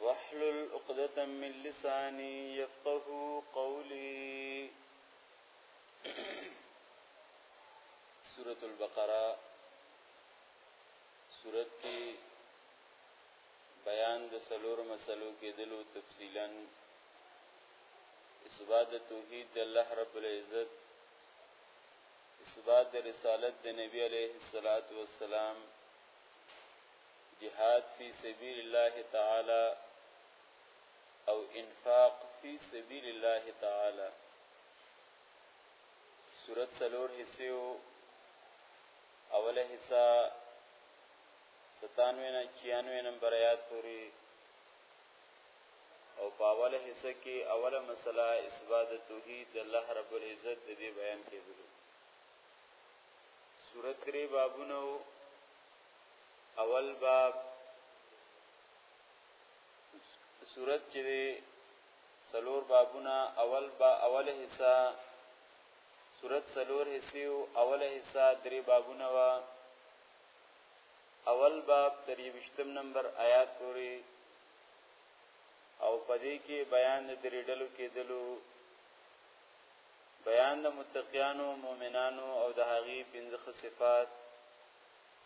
واحلل عقدة من لساني يفقه قولي سورة البقرة سورة کی بیان د سلور مسلو کې دلو تفصیلا اثبات د توحید د الله رب العزت اثبات د رسالت د نبی علیه الصلاۃ والسلام جهاد فی سبیل الله تعالی او انفاق فی سبیل الله تعالی سورت سلور حصیو اوله حصہ ستانوی نه چیانوی نمبر آیات پوری او په اوله حصہ کې اوله مسله اثبات توحید د الله رب العزت د دې بیان کېدل سورۃ درې بابونو اول باب صورت چې سلور بابونه اول با اوله حصہ صورت سلور حصے او اوله حصہ درې بابونه وا اول باب تر 20 نمبر آیات پورې او پدې کې بیان د درې ډلو کې دلو بیان د متقیانو مؤمنانو او د هغې پنځه صفات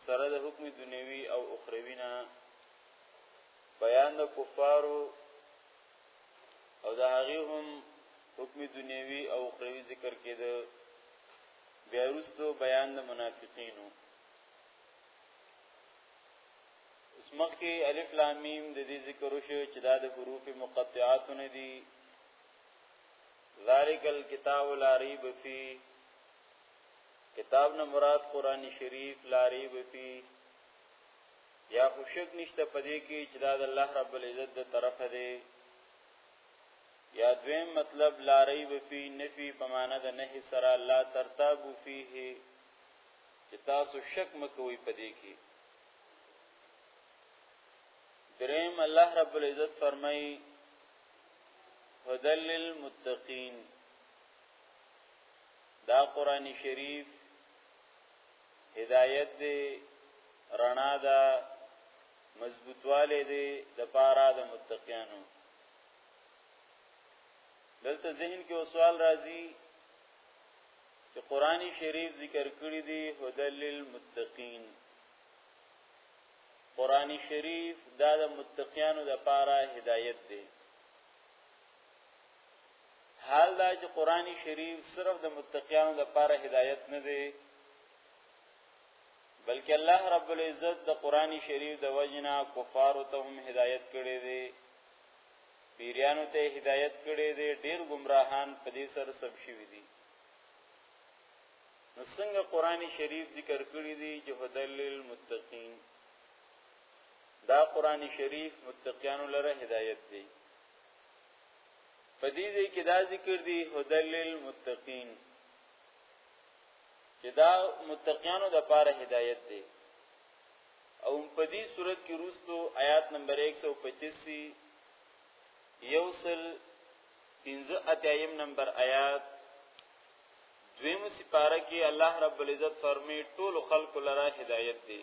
سره د حکم دنیوي او اخروی نه بیان د کفارو او د هغه هم حکم دنیوي او اخروی ذکر کېده بیا وروسته بیان د منافقینو اوس مخکې الف لام میم د دې ذکر وشو چې دا د حروف مقطعات نه دي ذالک الکتاب لا ریب فیه کتاب نه مراد قران شریف لاری وفي یا خوشک نشته پدې کې چې دا د الله رب العزت د طرفه دی یا دویم مطلب لاری وفي نفي په معنا د نه سره لا ترتاب فيه چې تاسو شک مکوئ پدې کې دریم الله رب العزت فرمایي هدل للمتقین دا قرآن شریف هدایت دی رڼا ده مضبوطواله دی د پاره د متقینو دلته ذهن کې سوال راځي چې قرآن شریف ذکر کړی دی هدل للمتقین قرآن شریف دا د متقینو د پاره هدایت دی حال دا چې قران شریف صرف د متقینو لپاره هدایت نه دی بلکې الله رب العزت د قران شریف د وجنا کفار ته هم هدایت کړی دی پیریانو ته هدایت کړی دی ډیر گمراهان په دې سر سب شوی دي نو څنګه قران شریف ذکر کړی دی چې هدل للمتقین دا قران شریف متقینو لپاره هدایت دی په دې ځای کې دا ذکر دی هدل للمتقین چې دا متقینو د پاره هدایت دی او په دې صورت کې روستو آیات نمبر 185 یوصل 15 اتیم نمبر آیات دویم سپاره کې الله رب العزت فرمی ټول خلق لرا هدایت دی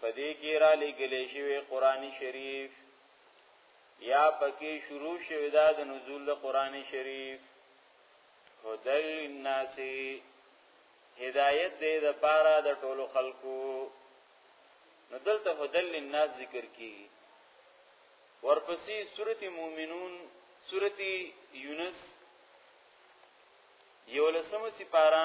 په دې کې را لګل شوی قران شریف یا پکې شروع شوی دا د نزول د قران شریف هدل للناس هدایت دې د پاره د ټولو خلکو نو دلته هدل للناس ذکر کی ورپسې سورتی مومنون سورتی یونس یولسمه سپاره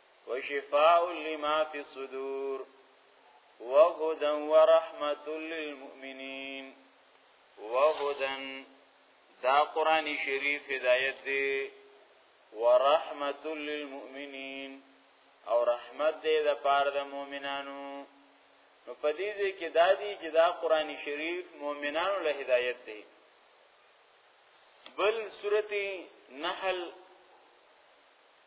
وشفاء لما في الصدور وهدى ورحمة للمؤمنين وهدى دا قرآن شریف هدایت دی ورحمة للمؤمنين او رحمت دی د پاره د مؤمنانو نو په دې ځای کې دا دی چې دا قران شریف مؤمنانو له هدایت دی بل سورته نحل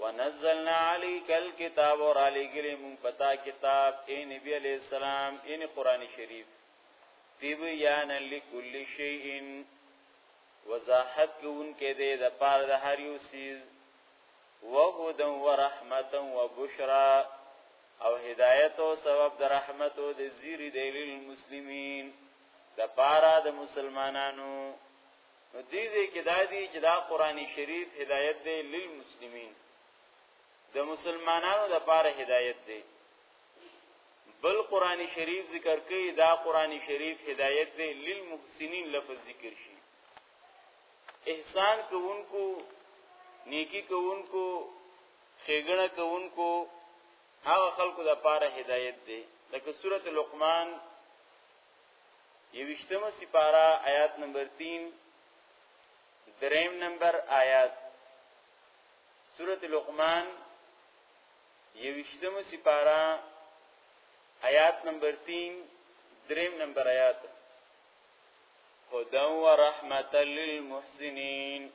ونزلنا عليك الكتاب اور علی گلی مون پتا کتاب اے نبی علیہ السلام ان قران شریف تبیان لكل شیء وضاحت کون کې دې د پاره د هر یو سیز وهدن ورحمتا وبشرا او هدایت او سبب د رحمت او د زیر دی للمسلمین د پاره د مسلمانانو نو دې دې کې دا دي چې دا قرآني شریف هدایت دی للمسلمین د مسلمانانو لپاره هدایت دی بل قرآني شریف ذکر کوي دا قرآني شریف هدایت دی للمحسنین لفظ ذکر شي احسان کوونکو نیکی کوونکو خېګنه کوونکو هغه خلکو لپاره هدایت دی لکه سورته لقمان یوشتمه سپارا آیات نمبر 3 دریم نمبر آیات سورۃ لقمان یوشتمه سپارا آیات نمبر 3 دریم نمبر آیات هدى ورحمة للمحسنين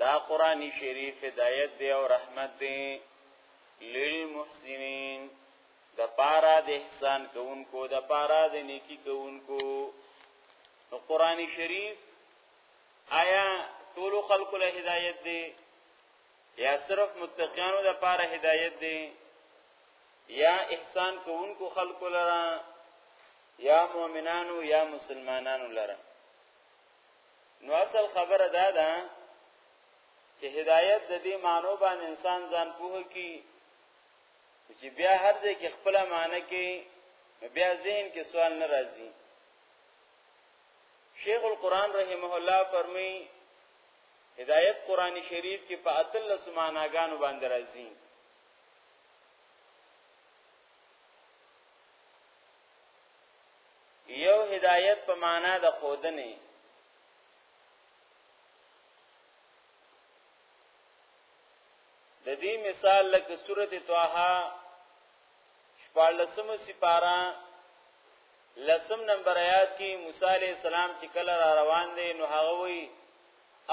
دا قرآن شریف هدایت دی او رحمت دی للمحسنین د پارا د احسان کوونکو د پارا د نیکی کوونکو نو قران شریف آیا ټول خلکو له هدایت دی یا صرف متقینو د پاره هدایت دی یا احسان کوونکو خلکو لره یا مؤمنانو یا مسلمانانو لره نو اصل خبره دا ده چې هدایت د دې معنی باندې انسان ځان پوه کی چې بیا هر ځای کې خپل معنی کې بیا ذهن کې سوال نه راځي شیخ القران رحمه الله فرمایي هدایت قران شریف کې په اتل سماناګانو باندې راځي یو هدایت په معنا د خودنه د دې مثال لکه سورته طه شپږلسمه سپارا لسم نمبر آیات کې موسی عليه السلام چې کله را روان دی نو هغه وی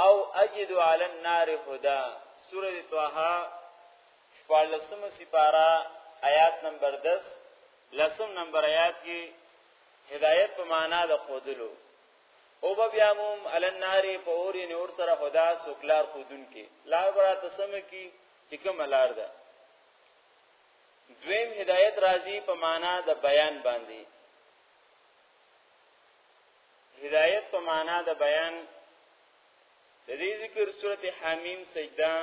او اجد علی النار هدا سوره طه شپږلسمه سپارا آیات نمبر 10 لسم نمبر آیات کې هدایت په معنا د خودلو او به بیا موم علن ناری په اور نور سره خدا سوکلار خودون کې لار برا تسم کی چې کوم لار ده دویم هدایت راځي په معنا د بیان باندې هدایت په معنا د بیان د دې ذکر سورته حمیم سجده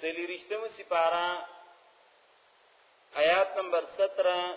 سلی رښتمه سپارا آیات نمبر 17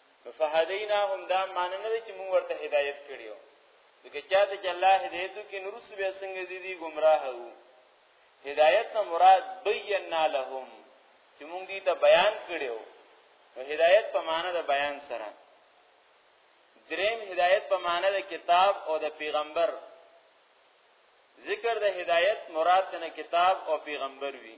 فهدیناهم دا معنی نه چې موږ ورته هدایت کړیو دغه چاته چې الله هدایت کې نور څه به څنګه دي دي گمراه وو هدایت نه مراد بینا لهم چې موږ دې ته بیان کړیو نو هدایت په معنی د بیان سره دریم هدایت په معنی د کتاب او د پیغمبر ذکر د هدایت مراد نه کتاب او پیغمبر وی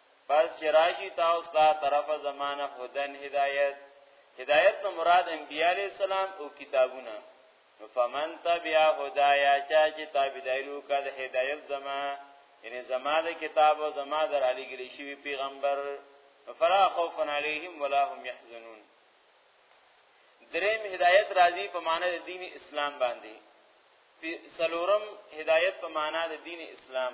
پس چې راشي تاسو ته طرف زمانه هدن هدایت هدایت نو مراد انبیاء علی السلام او کتابونه نو فمن تبع هدایا چا چې تابعدارو کړه هدایت زما یعنی زما د کتاب او زما در علی ګلی شوی پیغمبر فلا خوف علیهم ولا هم يحزنون دریم هدایت راضی په معنی د دین اسلام باندې سلورم هدایت په معنا د دین اسلام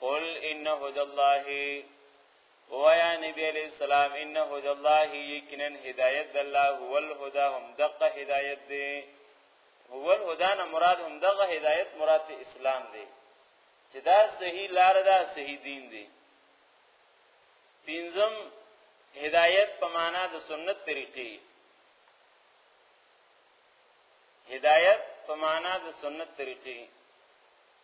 قل ان هدى الله وایا نبی علیہ السلام ان هدى الله یقینا هدایت الله هو الهدى هم دقه هدایت دی هو الهدى نه مراد هم دغه هدایت مراد ته اسلام دی چې دا صحیح لار ده صحیح دین دی پینځم هدایت په معنا د سنت طریقې هدایت په معنا د سنت طریقې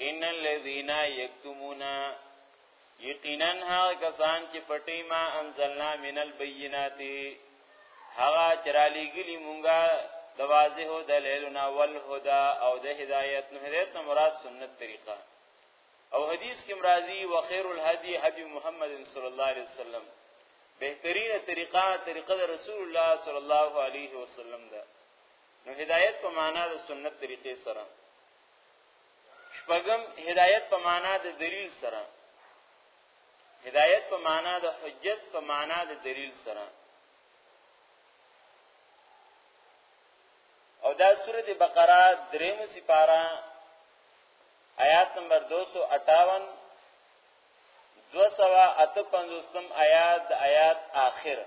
ان الذين يكتمون یقینا هغه کسان چې پټی ما انزلنا من البينات هغه چرالی ګلی مونږه د واضح دلیلنا والهدى او د هدایت نه هدایت نه مراد سنت طریقه او حدیث کې مرাজি وخير الهدي هدي محمد صلی الله علیه وسلم بهترینه طریقه طریقه د رسول الله صلی الله علیه وسلم ده نو هدایت په معنا د سنت طریقې سره شپږم هدایت په معنا د دلیل سره هدایت په معنا د حجت په معنا د دلیل سره او دا سورته بقره دریم سپاره آیات نمبر 258 258 آیات د آیات آخر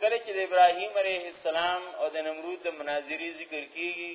کله چې د ابراهیم علیه السلام او د نمرود د مناظری ذکر کیږي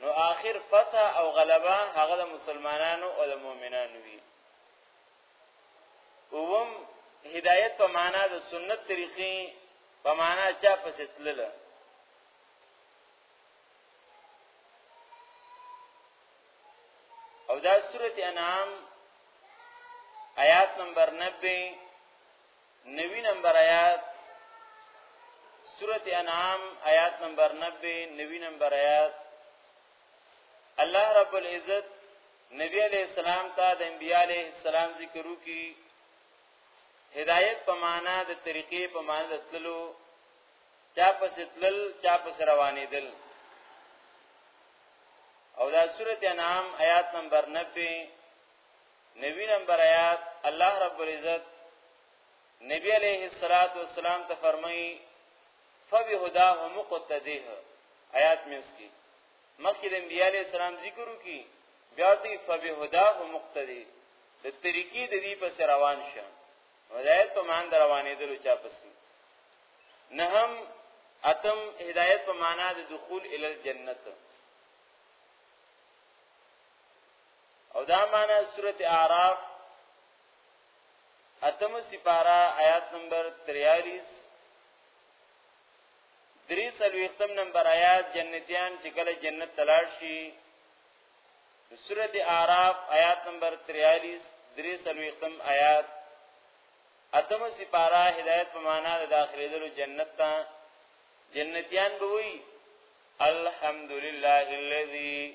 نو آخر فتح او غلبه هغه د مسلمانانو او د مؤمنانو وی اوم هدایت په معنا د سنت طریقې په معنا چا پسې تلله او دا سورت انعام آیات نمبر 90 نوی نمبر آیات سورت انعام آیات نمبر 90 نوی نمبر آیات الله رب العزت نبی علیہ السلام ته د انبیاء علیہ السلام ذکرو کی هدایت په معنا د طریقې په معنا د تللو چا پس تلل چا پس روانېدل او دا سورته انعام آیات نمبر 90 نبی نمبر آیات الله رب العزت نبی علیہ الصلات والسلام ته فرمایي فبهداه مقتدیه آیات مینس کی مخکې د انبیاء علیہ السلام ذکر وکي بیا ته فبهداه مقتدی د طریقې د دې پس روان شه هدایت په مان روانې دلو چا پسې نه هم اتم هدایت په معنا د دخول ال الجنت او دا معنا سورت اعراف اتم سپارا آیات نمبر 43 دری سلویختم نمبر آیات جنتیان چې کله جنت تلاش شي سورت اعراف آیات نمبر 43 دری سلویختم آیات اتم سپارا هدایت په معنا د داخلي دلو جنت ته جنتیان به وي الحمدلله الذي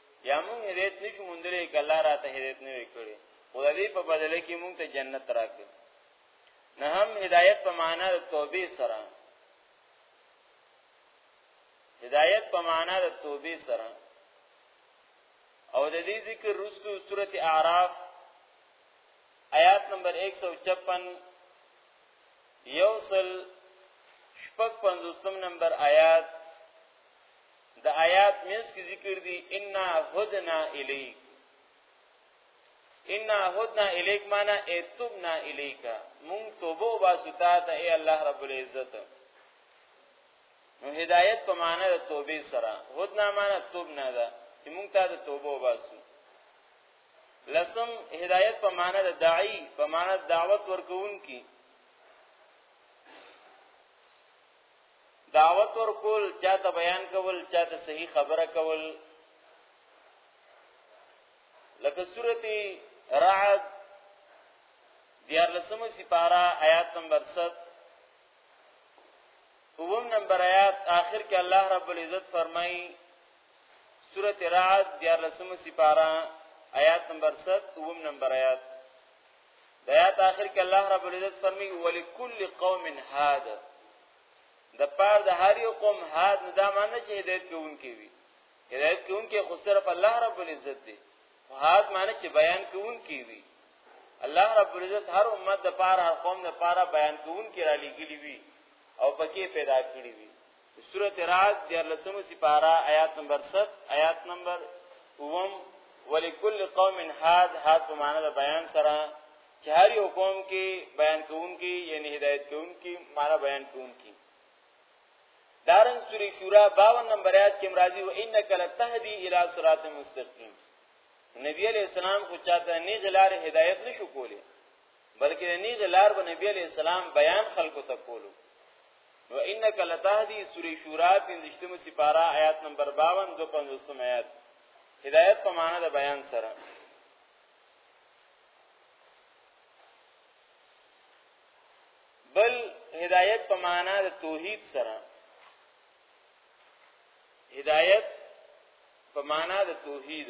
یا موږ هدایت نشو مونږلې کله راته هدایت نه وکړي خو د دې په بدله کې موږ ته جنت راکړي نه هم هدایت په معنا د توبې سره هدایت په معنا د توبې سره او د دې ذکر رسو سورته اعراف آیات نمبر 156 یوصل شپږ پنځوستم نمبر آیات د آیات منځ کې ذکر دي ان هدنا الیک ان هدنا الیک معنا اتبنا الیک مون توبه واسطه ته ای الله رب العزت نو هدایت په معنا د توبې سره هدنا معنا توبنا ده چې مون ته د توبه واسو لسم هدایت په معنا د داعی په معنا دعوت ورکون کی دعوت ورکول چاته بیان کول چاته صحیح خبره کول لکه سورتی رعد دیار لسمو سپارا آیات نمبر 7 اوم نمبر آیات آخر کې الله رب العزت فرمایي سورته رعد دیار لسمو سپارا آیات نمبر 7 اوم نمبر آیات د آیات آخر کې الله رب العزت فرمایي ولکل قوم هاد د پاره د هر یو قوم هاد نه دا معنی چې هدایت کوونکی وي هدایت کوونکی خو صرف الله رب العزت دی خو هاد معنی چې بیان کوونکی وي الله رب العزت هر امت د پاره هر قوم د پاره بیان کوونکی را لګلی وي او پکې پیدا کړی وي سورۃ رعد دیارلسمه سپاره آیات نمبر 7 آیات نمبر 9 ولکل قوم هاد هاد په معنی د بیان سره چې هر یو قوم کې بیان کوونکی یعنی هدایت کوونکی معنی بیان کوونکی دارن سوری شورا 52 نمبر آیات کې مرাজি و انک لتهدی الی صراط مستقیم نبی علیہ السلام خو چاته نه غلار هدایت نشو کولی بلکې نه د لار به نبی علی السلام بیان خلکو ته کولو نو انک لتهدی سوره شورا 15مه سپاره آیات نمبر 52 250 آیات هدایت په معنا د بیان سره بل هدایت په معنا د توحید سره هدایت په معنا د توحید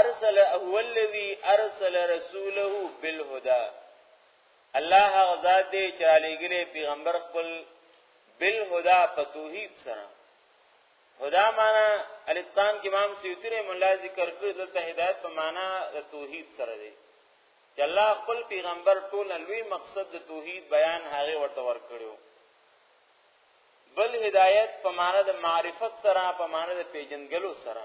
ارسل هو الذي ارسل رسوله بالهدى الله غزا دې چې علی ګلې پیغمبر خپل بالهدى په توحید سره هدا معنا الاتقان کې امام سیوطی رحم الله ذکر کړ دلته هدایت په معنا د توحید سره دی چې الله خپل پیغمبر ټول لوی مقصد د توحید بیان هغه ورته ورکړو بل هدایت په معنا د معرفت سره په معنا د پیجنګلو سره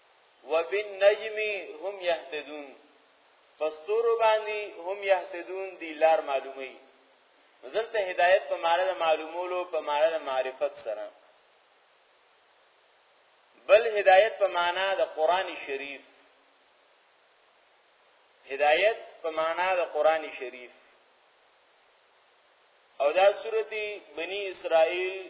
وبالنجم هم يهتدون فستور باندې هم يهتدون دی لار معلومي دلته هدایت په معنی د معلومولو په معنی د معرفت سره بل هدایت په معنی د قران شریف هدایت په معنی د قران شریف او دا سورتی بنی اسرائیل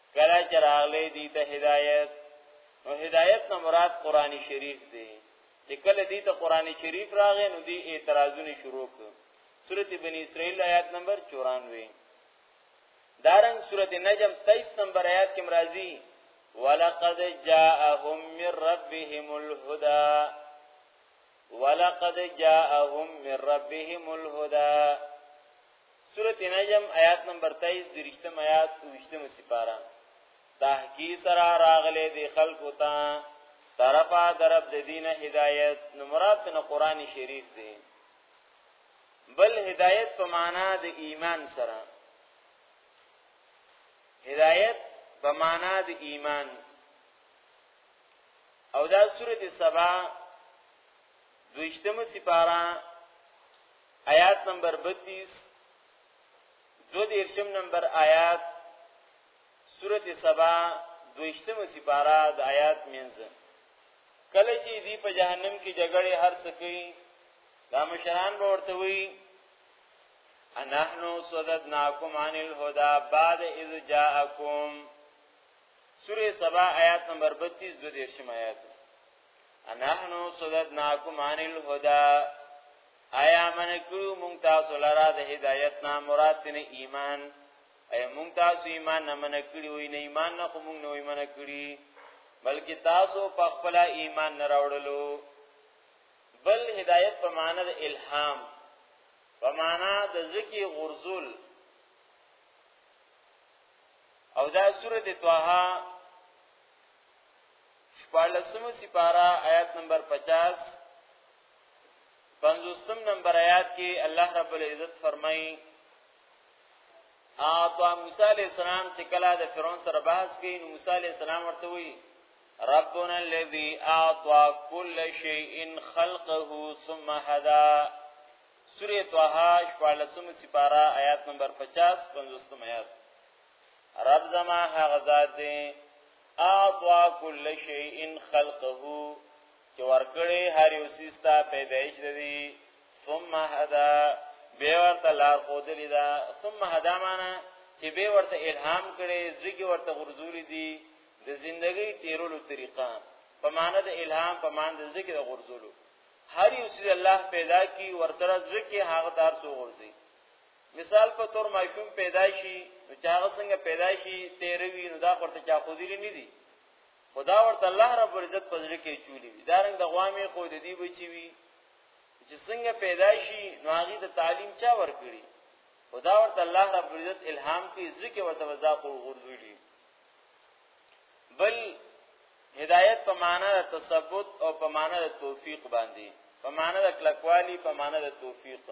کله چې راغلي دي ته هدایت نو هدایت نه مراد قرآنی شریف دی چې کله دي ته قرآنی شریف راغی نو دي اعتراضونه شروع کړ سورته بنی اسرائیل آیات نمبر 94 دارنګ سورته نجم 23 نمبر آیات کې مرাজি ولقد جاءهم من ربهم الهدى ولقد جاءهم من ربهم الهدى سورت نجم آیات نمبر 23 درشتم آیات وشتم سپارا تحقی سرا راغلے دی خلقو تا طرفا درب دی دین هدایت نو مراد تینا قرآن شریف دی بل هدایت په معنا د ایمان سره هدایت په معنا د ایمان او دا سورت سبا دوشتم سپارا آیات نمبر 32 دو دیرشم نمبر آیات سورت سبا دوشتم سپارا د آیات منځ کله چې دی په جهنم کې جګړه هر څه کوي دا مشران به ورته وي انحنو صددناکم عن الهدى بعد اذ جاءکم سوره سبا آیات نمبر 32 دو دیرشم آیات انحنو صددناکم عن الهدى آیا من کړو مونږ تاسو لرا د هدایت نه مراد نه ایمان اي مونږ تاسو ایمان نه من کړی وي نه ایمان نه خو مونږ نه وي من کړی بلکې تاسو په خپل ایمان نه راوړلو بل هدایت په معنا د الهام په معنا د ذکی غرزول او دا سورته طه شپارلسم سپارا آیات نمبر 50 پنځوستم نمبر آیات کې الله رب العزت فرمایي اعطا موسی علیہ السلام چې کله د فرعون سره بحث کوي نو موسی علیہ السلام ورته وی ربنا الذي اعطى كل شيء خلقه ثم هدى سوره طه 14 سپارا آیات نمبر 50 50 آیات رب زما هغه ذات دی اعطا کل شیء خلقه چې ورکړي هر یو سیستا پیدایش دی ثم هدا به ورته لار خودلی دا ثم هدا معنا چې به ورته الهام کړي زګي ورته غرزولي دي د زندګۍ تیرولو طریقه په معنا د الهام په معنا د زګي د غرزولو هر یو چې الله پیدا کی ورته زګي هغه دار سو غرزي مثال په تور ماشوم پیدا شي نو چې هغه څنګه پیدا شي تیروي نو دا ورته چا خو دي نه دي خدا ورته الله رب عزت په ځل کې چولې وي دا رنګ د غوامې خو د دې بچي وي چې څنګه پیدا شي نو هغه د تعلیم چا ورکړي خدا ورته الله رب عزت الهام کې ځکه ورته وزا خو غردولي بل هدایت په معنا د تثبت او په معنا د توفیق باندې په معنا د کلکوالی په معنا د توفیق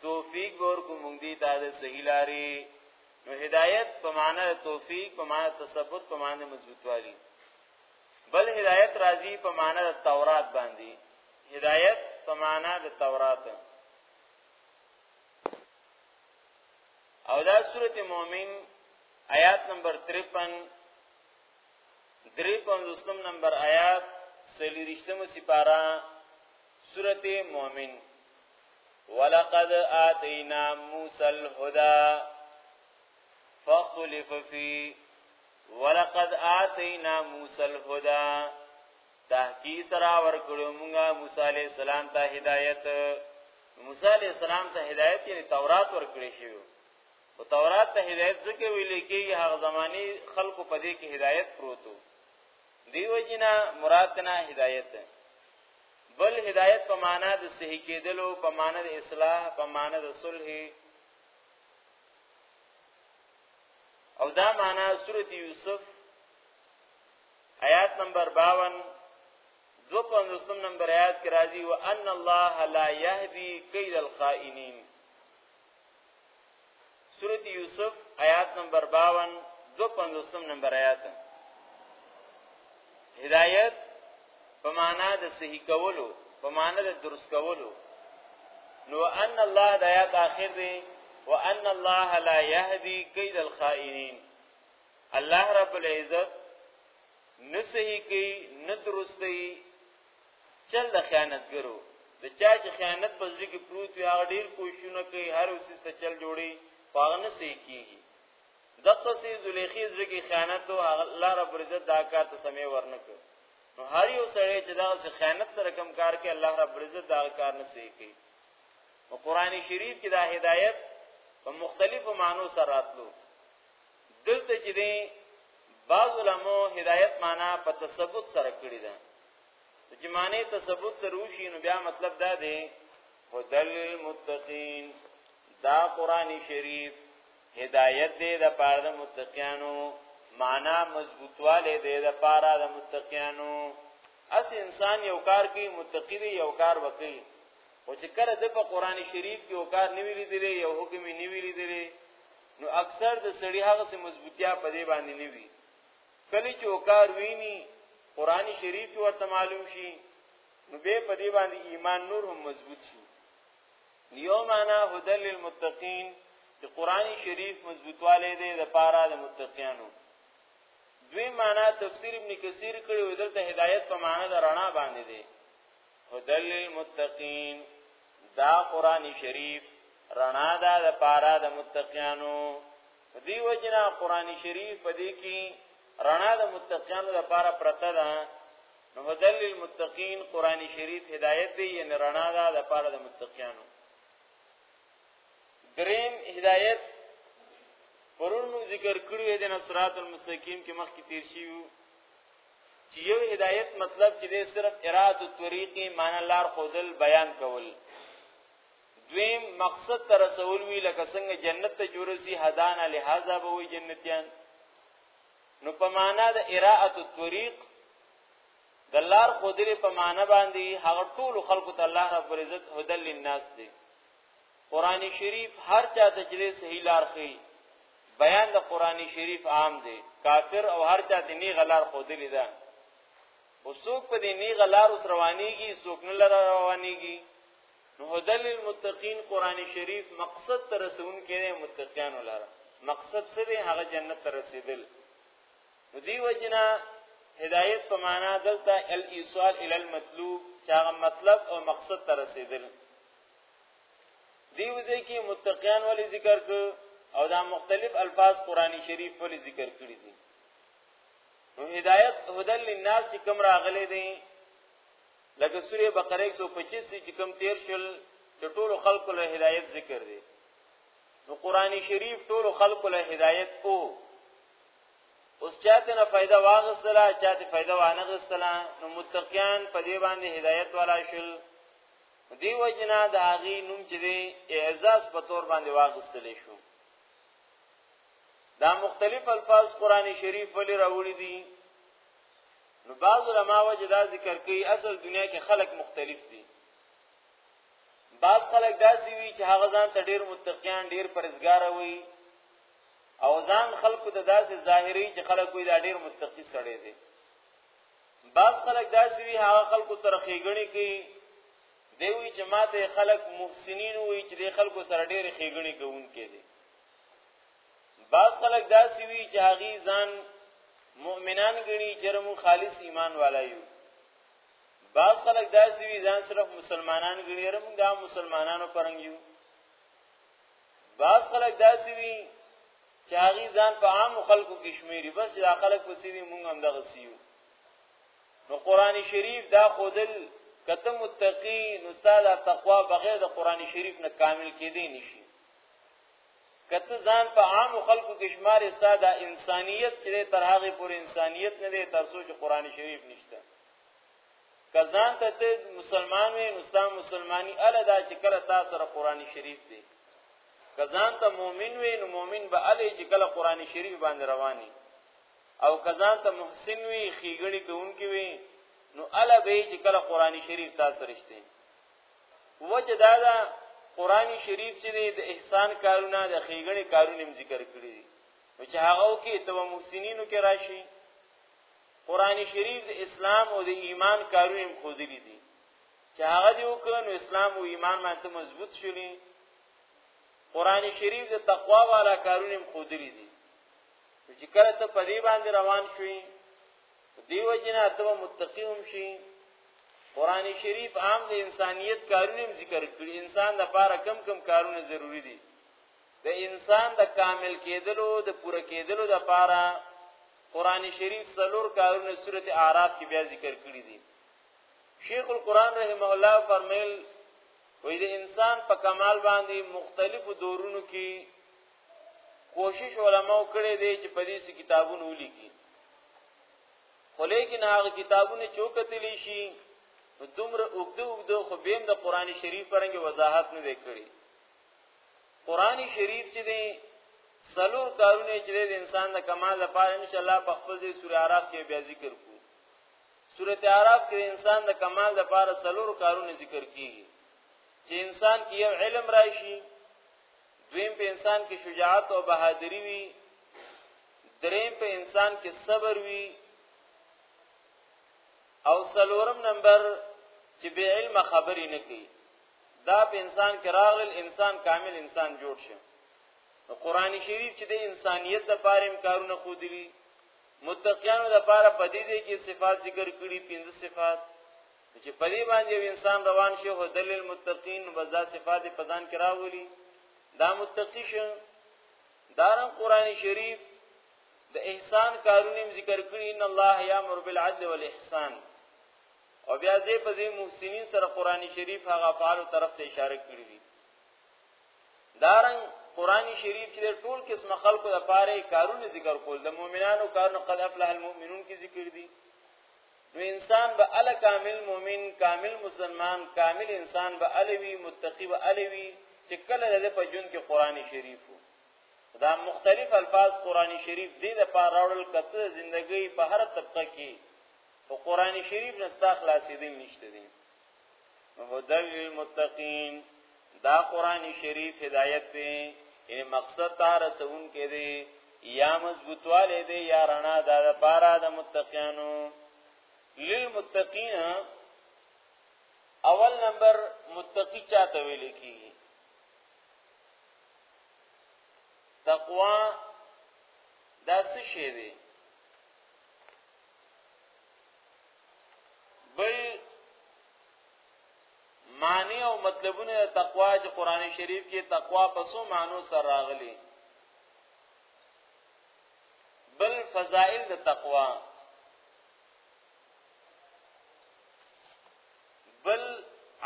توفیق ور کو مونږ دی تا د صحیح لاري نو هدایت په معنا توفیق په معنا تثبت په معنا مضبوطوالی بل هدایت راځي په معنا د تورات باندې هدایت په معنا د تورات او دا سورته مؤمن آیات نمبر 53 درې پنځوستم نمبر آیات سلیریشتمه سپارا سورت مومن ولقد آتینا موسی الهدى فاختلف فيه ولقد آتینا موسی الهدى تحقیق سره ورکړو موږ موسی علی السلام ته هدایت موسی علی السلام ته هدایت یعنی تورات ورکړی شو او تورات ته هدایت ځکه ویل کېږي هغه زمانی خلکو په دې کې هدایت پروتو دیو جنا مراد نه هدایت ده بل هدایت په معنا د صحیح کېدلو په معنا د اصلاح په معنا د صلح او دا معنا سورته یوسف آیات نمبر 52 دو پندرستم نمبر آیات کی راضی و ان الله لا یهدی کید الخائنین سورت یوسف آیات نمبر 52 250 نمبر آیات هدایت په معنا د صحیح کولو په معنا د درست کولو نو ان الله د آیات اخر دی وان الله لا يهدي كيد الخائنين الله رب العزت نسهي کی ندرستی چل د خیانتګرو د چا چې خیانت په ځل کې پروت وي هغه ډیر کوششونه کوي هر اوسې ته چل جوړي پاغنه سي کیږي دغه سي زلیخي ځل کې خیانت او الله رب عزت دا کار ته سمې ورنک نو هر یو سره چې دا سه خیانت سره کم کار کوي الله رب عزت دا کار نه سي کوي او قران شریف کې دا هدایت په مختلفو معنو سره راتلو دلته چې دی بعض علماء هدایت معنا په تثبت سره کړی ده چې معنی تثبت سره وشي نو بیا مطلب دا دی هدل متقین دا قران شریف هدایت دی د پاره د متقینانو معنا مضبوطواله دی د پاره د متقینانو اس انسان یو کار کوي متقی دی یو کار وکړي او چې کله د په قران شریف کې یو کار نیوی لیدلی یو حکم نیوی لیدلی نو اکثر د سړی هغه سه مضبوطیا په دې باندې نه وي کله چې وکار ویني قران شریف ورته معلوم شي نو به په دې باندې ایمان نور هم مضبوط شي یو معنا هدل للمتقین چې قران شریف مضبوطواله دې د پاره د متقینانو دوی معنا تفسیر ابن کثیر کړي ودلته هدایت په معنا د رڼا باندې دي هدل للمتقین دا قران شریف رڼا ده د پاره د متقینانو دی وجنا قران شریف پدې کې رڼا د متقینانو د پاره پرته ده نو هدل للمتقین قران شریف هدایت دی یعنی رڼا ده د پاره د متقینانو دریم هدایت پرون موږ ذکر کړو د نصرات المستقیم کې مخکې تیر شیو چې یو هدایت مطلب چې دی صرف اراد الطریقی معنی لار خودل بیان کول دویم مقصد تر رسول وی لکه څنګه جنت ته جورسی هدانا لہذا به وی جنتیان نو په معنا د اراد الطریق د لار خودل په معنا باندې هغه ټول خلکو ته الله رب العزت هدل للناس دی قران شریف هر چا د جری صحیح لار خي بیان د قران شریف عام دی کافر او هر چا د نی غلار خودلی ده وسوک په دې نی غلار اوس روانيږي سوک نه لره روانيږي نو هدل المتقین قران شریف مقصد تر رسون کړي متقین ولاره مقصد څه دی هغه جنت ته رسیدل نو دی وجنا هدایت په معنا دلته الايصال الى المطلوب چې هغه مطلب او مقصد ته رسیدل دیو ځکه متقیان ولې ذکر ک او دا مختلف الفاظ قرآنی شریف ولې ذکر کړی دي نو هدایت هدل للناس چې کوم راغلي دي لکه سوره بقره 125 چې کوم تیر شل چې ټول خلق له هدایت ذکر دي نو قرآنی شریف ټول خلق له هدایت او اوس چاته نه فائدہ واغستلا چاته فائدہ وانه غستلا نو متقیان په دې باندې هدایت والا شل دی وجنا د هغه نوم چې دی اعزاز په تور باندې واغستل شو دا مختلف الفاظ قران شریف ولې راوړي دي نو بعض علما وجه دا ذکر کوي اصل دنیا کې خلق مختلف دي بعض خلک داسې وي چې هغه ځان ته ډیر متقیان ډیر پرزګار وي او ځان خلکو ته داسې ظاهري چې خلک وي دا ډیر متقی سړی دی بعض خلک داسې وي هغه خلکو سره خېګنی کوي دی وی چې ماته خلک محسنین وی چې د خلکو سره ډېر خېګنی کوونکې دي بعض خلک داسې وي چې هغه ځان مؤمنان ګڼي چې موږ خالص ایمان والا یو بعض خلک داسې وي ځان صرف مسلمانان ګڼي موږ د مسلمانانو پرنګ یو بعض خلک داسې وي چې هغه ځان په عام خلکو کې شمیري بس دا خلک په سیری مونږ هم دغه سیو نو قران شریف دا خودل کته متقی نو استاد تقوا بغیر د قران شریف نه کامل کېدی نشي کته ځان په عام خلکو کې شمار استاد انسانیت چې تر هغه پورې انسانیت نه دی تر څو چې قران شریف نشته کزان ته ته مسلمان وې نو ستا مسلمانی ال دا چې کله تا سره قران شریف دی کزان ته مؤمن وې نو مؤمن به ال چې کله قران شریف باندې رواني او کزان ته محسن وې خېګړی کوونکی وې نو ال به چې کله قران شریف تا سره شته وجه دا دا قران شریف چې د احسان کارونه د خېګړی کارونه ذکر کړی نو چې هغه کې ته محسنینو کې راشي قران شریف د اسلام او د ایمان کارونه هم خوذلی دي چې هغه دی وکړو اسلام او ایمان باندې مضبوط شولې قران شریف د تقوا والا کارونه هم خوذلی دي چې کله ته په دې باندې روان شوې دیو جنا ته متقی هم شي قران شریف عام د انسانیت کارونه ذکر کړی انسان د پاره کم کم کارونه ضروری دي د انسان د کامل کېدلو د پوره کېدلو د پاره قران شریف څلور کارونه سورته اعراف کې بیا ذکر کړی دي شیخ القران رحمه الله فرمایل وې د انسان په کمال باندې مختلفو دورونو کې کوشش علماو کړی دی چې په دې کتابونو ولیکي خو لیکن هغه کتابونه چوکتلی شي دومره اوږده اوږده خو بیم د قران شریف پرنګ وضاحت نه دی کړی قران شریف چې دی سلور کارونه چې د انسان د کمال لپاره ان شاء الله په خپل ځای سوره আরাف کې بیا ذکر کو سوره আরাف کې انسان د کمال لپاره سلور کارونه ذکر کیږي چې انسان کې یو علم راشي دویم په انسان کې شجاعت او بهادری وي دریم په انسان کې صبر وي او سلورم نمبر چې به علم خبرې نه کوي دا په انسان کې راغل انسان کامل انسان جوړ شي نو قران شریف چې د انسانیت د پاره امکارونه خو دي متقینو د پاره پدې دي کې صفات ذکر کړي پنځه صفات چې پدې باندې انسان روان شي هو دلیل متقین وزا صفات په ځان کې راولي دا متقی شه دارن قران شریف د احسان کارونه ذکر کړي ان الله یامر بالعدل والاحسان او بیا زه په زی محسنین سره قران شریف هغه افعال طرف ته اشاره کړی دي دارنګ قران شریف چې ټول قسم خلکو د پاره کارونه ذکر کول د مؤمنانو کارونه قد افلح المؤمنون کې ذکر دي نو انسان به ال کامل مؤمن کامل مسلمان کامل انسان به الوی متقی به الوی چې کله د په جون کې قران شریف وو دا مختلف الفاظ قران شریف دې د پاره راوړل کته ژوندۍ په هر طبقه کې په قران شریف نه ستا خلاصېدل نشته دي هدل للمتقین دا قران شریف هدایت دی ان مقصد ته رسون کې دی یا مضبوطواله دی یا رڼا دا د پاره د متقینو للمتقین اول نمبر متقی چاته ویل کی تقوا دا څه شی دی بل معنی او مطلبونه د تقوا چې قران شریف کې تقوا په سو معنی سره راغلي بل فضائل د تقوا بل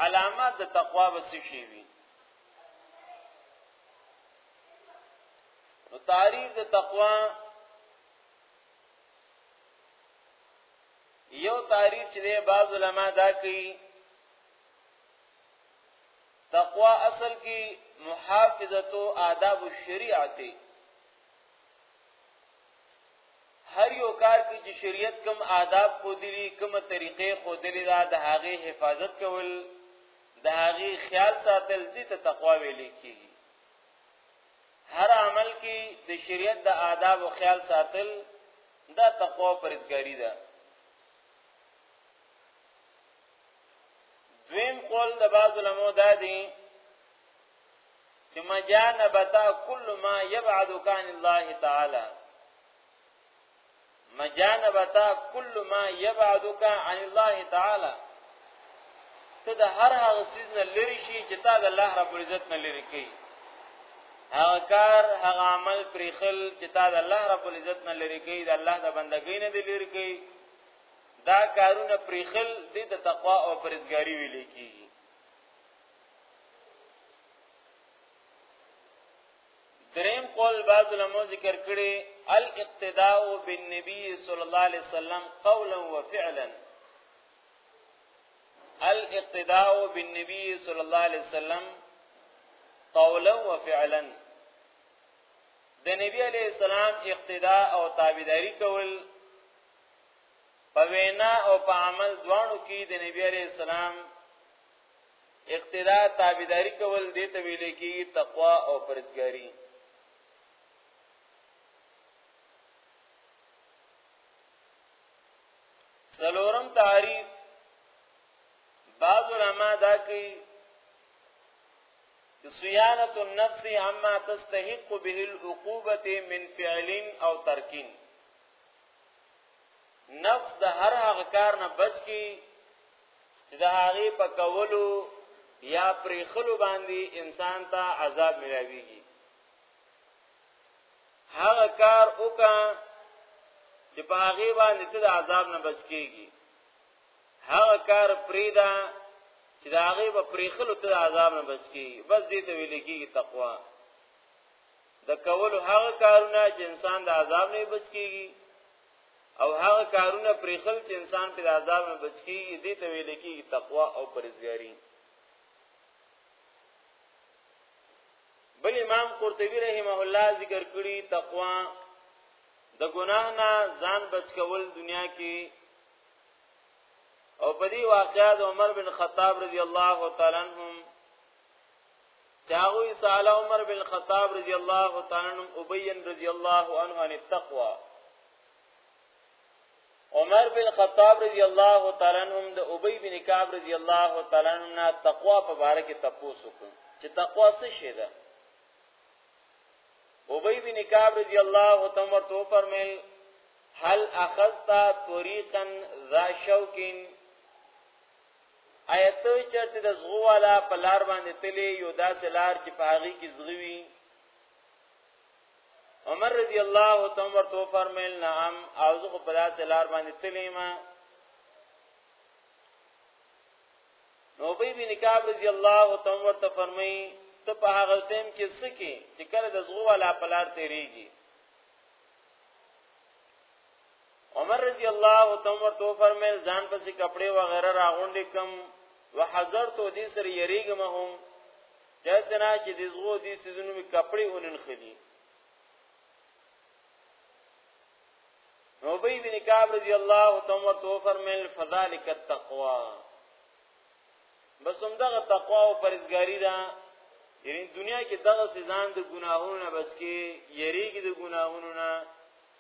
علامات د تقوا وسې شي وي نو تعریف د تقوا یو تعریف چې دی بعض علما دا کوي تقوا اصل کې محافظت او آداب الشریعت هر یو کار کې چې شریعت کوم آداب خو دي کومه طریقې خو دي دا د هغه حفاظت کول د هغه خیال ساتل دي ته تقوا ویل کیږي هر عمل کې د شریعت د آداب او خیال ساتل دا تقوا او پرهیزګاری ده دویم قول د بعض علماء دا دي چې مجانبتا کل ما يبعدك عن الله تعالی مجانبتا کل ما یبعدک عن الله تعالی ته د هر هغه سیز نه لری شي چې تا د الله رب العزت نه لری کوي هغه کار هغه عمل پرېخل چې تا د الله رب العزت نه لری کوي د الله د بندګۍ نه دی لری کوي دا کارونه پرېخل د د تقوا او پرېزګاری ویل کیږي دریم قول بعض علماء ذکر کړي الاقتداء بالنبي صلی الله علیه وسلم قولا وفعلا الاقتداء بالنبي صلی الله علیه وسلم قولا وفعلا د نبی علی السلام اقتدا او تابعداري کول په وینا او په عمل دواړو کې د نبی علی السلام اقتدا تابعداري کول دې ته ویل کېږي تقوا او پرهیزګاري سلورم تعریف بعض علما دا کوي صيانه النفس عما تستحق به العقوبه من فعل او ترک نفس د هر هغه کار نه بچ کی چې د هغه په کولو یا پریخلو باندې انسان ته عذاب ملاويږي هغه کار وکا چې په هغه باندې ته د عذاب نه بچ کیږي هغه کار پریدا چې د هغه په پریخلو ته د عذاب نه بچ کیږي بس دې ته ویل کیږي تقوا د کول هغه کارونه چې انسان د عذاب نه بچ کیږي او هغه کارونه پرېخل چې انسان په عذاب نه بچ کیږي دې ته ویل کیږي تقوا او پرهیزګاری بل امام قرطبي رحمه الله ذکر کړی تقوا د ګناه نه ځان بچ کول دنیا کې او په دې واقعات عمر بن خطاب رضی الله تعالی عنہ چاغوی سال عمر بن خطاب رضی الله تعالی عنہ ابین رضی الله عنه عن التقوا عمر بن خطاب رضی الله تعالی عنہ د ابی بن کعب رضی الله تعالی عنہ نه تقوا په اړه کې تپوسو کو چې تقوا څه شی ده ابی بن کعب رضی الله تعالی عنہ تو فرمایل هل اخذت طریقا ذا شوکین آیته چرته د زغو والا په لار باندې تلې یو داسې لار چې په هغه کې زغوي عمر رضی الله تعالی ورته فرمایل نعم او زه په داسې لار باندې تلې ما نو بی بی نکاب رضی الله تعالی ورته فرمایي ته په هغه ټیم کې سکی چې کله د زغو والا په لار تیریږي عمر رضی الله تعالی ورته فرمایل ځان پسې کپڑے و غیره راغونډې کم وحذرت دې سر یریګم هم جسنا چې دې زغو دې سيزونو می کپڑے اونن خلی نوبی بن کعب رضی الله تعالی ورته فرمایل فذلک التقوا بس هم دغه تقوا او پرهیزګاری ده یعنی دنیا کې دغه سزان د ګناهونو نه بچ کی یریږي د ګناهونو نه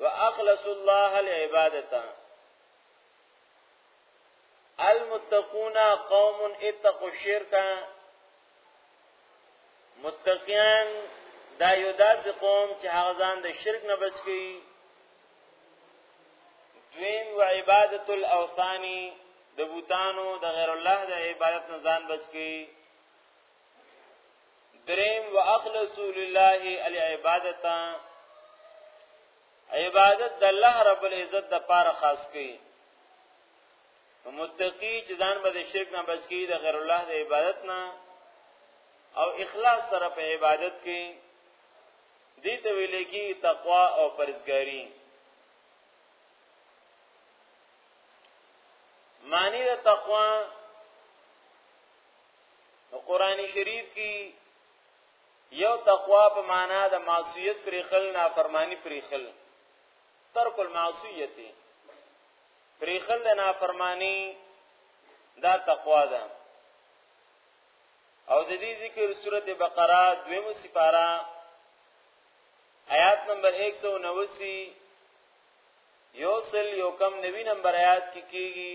واخلص الله العبادته المتقون قوم اتقوا الشرك متقیان دا یو داس قوم چې هغه ځان د شرک نه بچ کی دویم و عبادت الاوثانی د بوتانو د غیر الله د عبادت نه ځان بچ کی دریم واخلصوا لله العبادت عبادت د الله رب العزت د پاره خاص کړي متقی چې ځان به شرک نه بچ کړي د غیر الله د عبادت نه او اخلاص سره په عبادت کې دې ته ویل کی تقوا او پرهیزګاری معنی د تقوا نو قران شریف کې یو تقوا په معنا د معصیت پرې خل نافرمانی پرې خل ترک المعصیت پرې خل د نافرمانی دا تقوا ده او د دې ذکر سورته بقره دویمه سپاره آیات نمبر 189 یوصل یو کم نوی نمبر آیات کی کیږي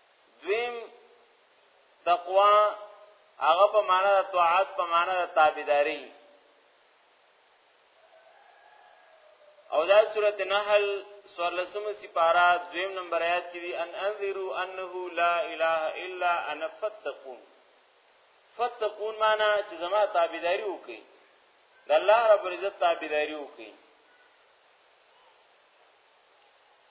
دویم تقوا هغه په معنا د طاعت په معنا د تابعداري او دا سوره نحل سور لسم سپارا دویم نمبر آیات کې دی ان انذرو انه لا اله الا انا فتقون فتقون معنا چې زما تابعداري وکړي د الله رب عزت تابعداري وکړي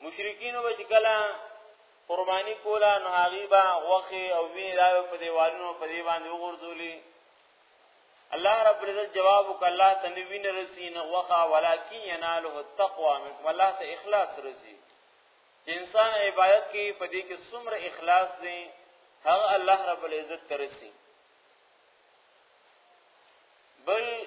مشرکین وبچ کلا قربانی کولا نو هغه با غوخه او ویني دا په دیوالونو په دی باندې وغورځولي الله رب العزت جواب وک الله تنوین رسین غوخه ولکن یناله التقوا منکم الله ته اخلاص رسی انسان عبادت کې په دې کې څومره اخلاص دی هغه الله رب العزت ترسي بل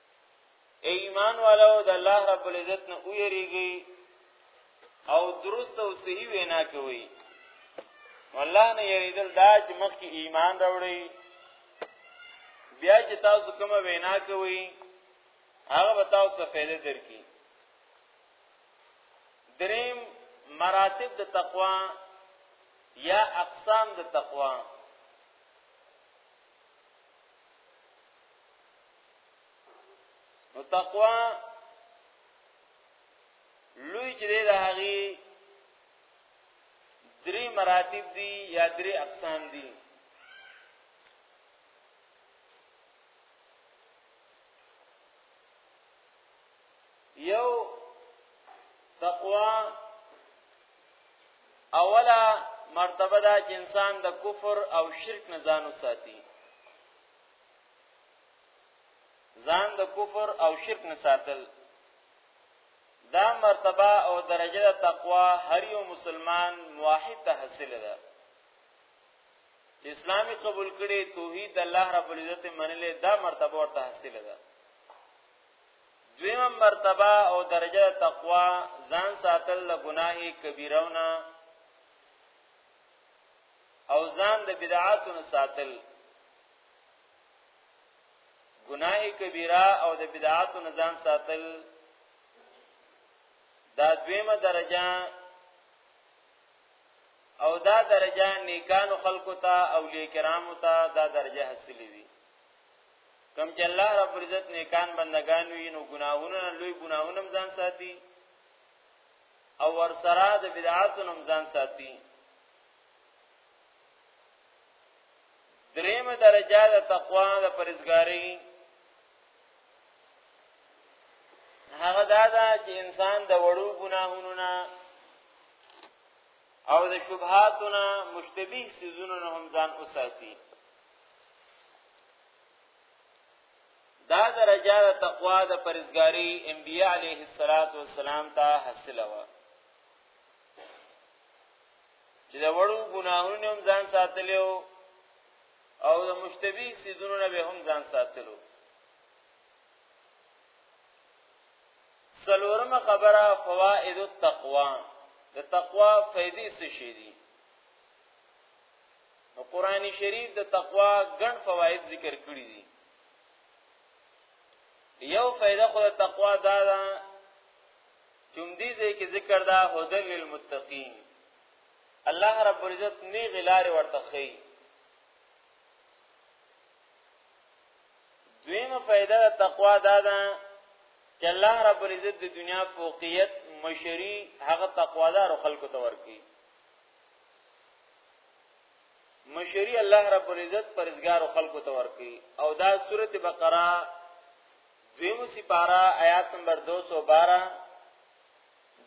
ایمان والو د الله رب العزت نه ویریږي او درست او صحیح وینا کوي والله نه یریدل دا چې مخکې ایمان راوړي بیا چې تاسو کومه وینا کوي هغه به تاسو ته فائدې درکړي دریم مراتب د تقوا یا اقسام د تقوا نو تقوا لوی چې د هغه درې مراتب دي یا درې اقسام دي یو تقوا اوله مرتبه دا چې انسان د کفر او شرک نه ځان وساتي ځان د کفر او شرک نه ساتل دا مرتبه او درجه د تقوا هر یو مسلمان موحد ته حاصل ده چې اسلامي قبول کړي توحید الله رب العزت منلې دا مرتبه ورته حاصل ده دویم مرتبه او درجه تقوا ځان ساتل له ګناهي کبیرونه او ځان د بدعاتو نه ساتل ګناه کبیره او د بدعات نه ځان ساتل دا دویمه درجه او دا درجه نیکانو خلقو ته اولیاء کرامو ته دا درجه حاصلې دي کم چې الله رب عزت نیکان بندگان وي نو ګناهونه لوی ګناهونه ځان ساتي او ورسره د بدعاتو نم ځان ساتي دریم درجه د تقوا د پرېزګاری هغه دا ده چې انسان د وړو ګناهونو نه او د شبهاتو نه مشتبه سيزونو نه هم ځان وساتي دا درجه د تقوا د پرېزګاری انبیاء علیه الصلاۃ والسلام ته حاصله و چې د وړو ګناهونو هم ځان ساتلو او د مشتبه سيزونو نه به هم ځان ساتلو سلورم خبره فوائد التقوا د تقوا فائدې څه شي دي نو قران شریف د تقوا ګڼ فواید ذکر کړی دي یو فائدہ خو د تقوا دا ده چومدی ځای کې ذکر دا هدل للمتقین الله رب العزت نی غلار ورته خي دویمه فائدہ د تقوا دا ده چې الله رب العزت د دنیا فوقیت مشری هغه تقوادار خلکو ته ورکی مشری الله رب العزت پرزګار خلکو ته ورکی او دا سورته بقره دویم سپارا آیات نمبر 212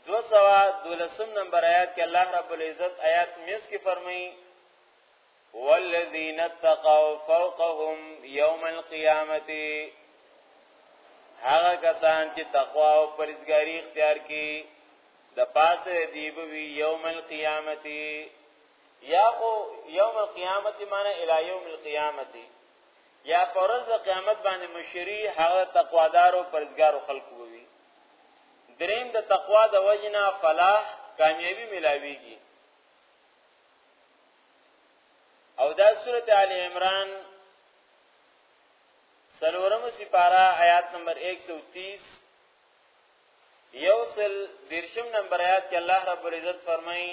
212 نمبر آیات کې الله رب العزت آیات میس کې فرمایي والذین اتقوا فوقهم یوم القیامت هغه کسان چې تقوا او پرهیزګاری اختیار کړي د پاسه دی به یوم القیامت یا او یوم القیامت معنی الی یوم القیامت یا پرز د قیامت باندې مشری هغه تقوادار او پرزګار خلق ووي دریم د تقوا د وجنا فلاح کامیابی ملاویږي او دا سورته ال عمران سلورم سپارا آیات نمبر 130 یوصل درشم نمبر آیات کې الله رب العزت فرمایي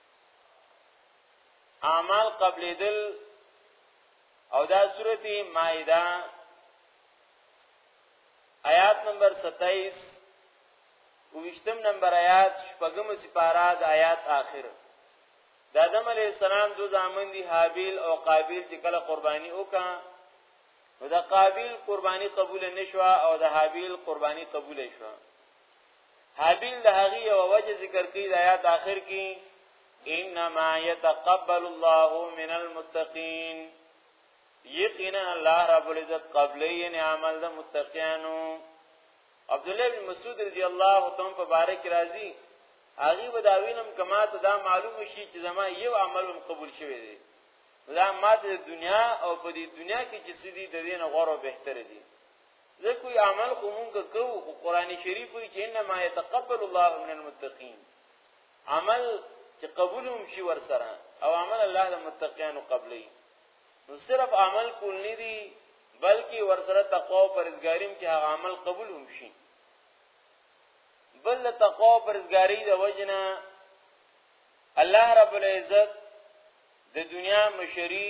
اعمال قبل دل او دا سورته مائده آیات نمبر 27 وشتم نمبر آیات شپږم سپارا د آیات آخر د آدم علی السلام دو زامن دي حابیل او قابیل چې کله قرباني وکا نو د قابیل قرباني قبول نشو او د حابیل قرباني قبول شو حابیل د هغه یو وجه ذکر کړي د آیات آخر کې انما يتقبل الله من المتقين یقینا الله رب العزت قبلې یعنی عمل د متقینو عبد الله بن مسعود رضی الله تعالی په باره کې راځي هغه وداوینم کما ته دا معلوم شي چې زما یو عمل قبول شوی دی دا ماته د دنیا او په دې دنیا کې چې سدي د دین غوړو بهتر دي زه کوئی عمل خو مونږ کوو خو قران شریف وی چې انما يتقبل الله من المتقين عمل چې قبول هم شي ور سره او عمل الله د متقینو قبلي نو صرف عمل کول نه دي بلکې ور سره تقوا او پرهیزګاری هم چې هغه عمل قبول هم شي بل تقوا او پرهیزګاری د وجنه الله رب العزت د دنیا مشری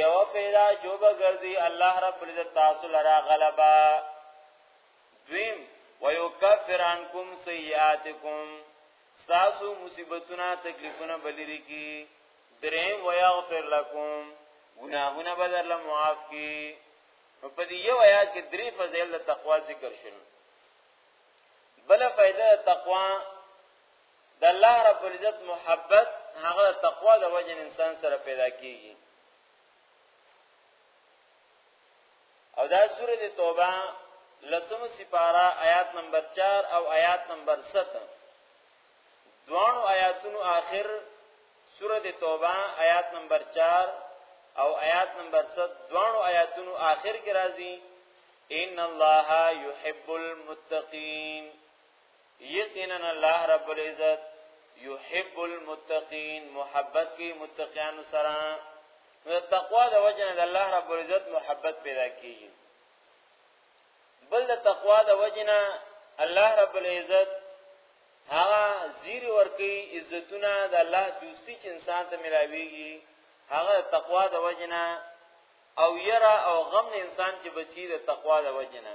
یو پیدا جوب ګرځي الله رب العزت تاسو لرا غلبا دویم ويكفر عنكم سيئاتكم تاسو مصیبتونه تکلیفونه بلری کی دریم ويغفر لكم گناهونه بدل معاف کی نو په دې یو آیات کې درې فضایل د تقوا ذکر شول بل فائدہ تقوا د الله رب العزت محبت هغه تقوا د وجه انسان سره پیدا کیږي او دا سوره د توبه لسم سپارا آیات نمبر 4 او آیات نمبر 7 دوانو آیاتونو آخر سوره د توبه آیات نمبر 4 او آیات نمبر 7 دوانو آیاتونو آخر کې راځي ان الله يحب المتقين یقینا الله رب العزت یحب المتقین محبت کی متقیان سره نو تقوا د وجنه د الله رب العزت محبت پیدا کیږي بل د تقوا د وجنه الله رب العزت هغه زیر ورکی عزتونه د الله دوستی چې انسان ته ملاویږي هغه تقوا د وجنه او یرا او غم انسان چې بچی د تقوا د وجنه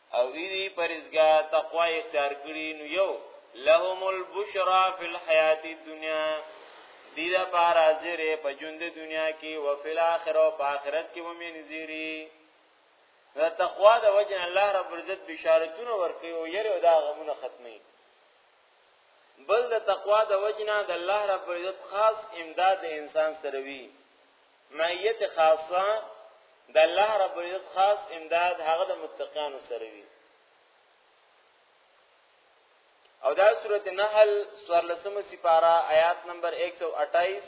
او ایدی پرزګا تقوا اختیار کړی نو یو لهم البشرا فی الحیات الدنیا دی دا پار حاضر په ژوند دنیا کې او فی الاخره او په آخرت کې هم نذیری دا تقوا د وجه الله رب العزت بشارتونه ورکوي او یره دا غمونه ختمي بل د تقوا د وجنه د الله رب العزت خاص امداد انسان سره وی معیت خاصه د الله رب العزت خاص امداد هغه د متقینو سره وي او دا سورت نحل سوار لسم سپارا آیات نمبر 128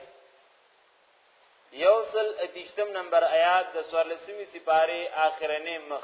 یوصل اتشتم نمبر آیات د سوار لسم سپاره آخرنه مخ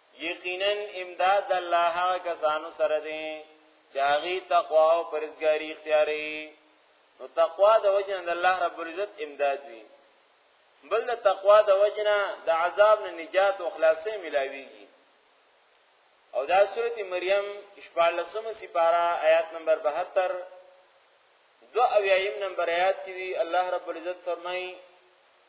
یقینا امداد الله کسانو سره دی چاغي تقوا او پرزګاری اختیاري نو تقوا د وجه د الله رب العزت امداد وي بل د تقوا د وجنه د عذاب نه نجات او خلاصې ملاويږي او دا سورته مریم 14 سپارا آیات نمبر 72 دو اویایم نمبر آیات کې دی الله رب العزت فرمایي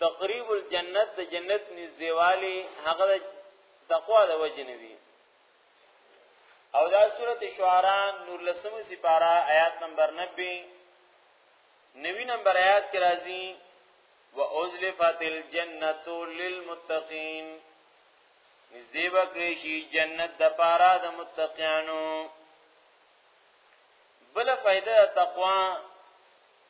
تقریب الجنت د جنت نږدېوالی هغه تقوا د وجنوي او دا سورت شعرا نور لسمو سپارا آیات نمبر 90 نوی نمبر آیات کی رازی و ازلفت الجنت للمتقین نزدی بکریشی جنت دا پارا دا متقیانو بلا فائدہ تقوی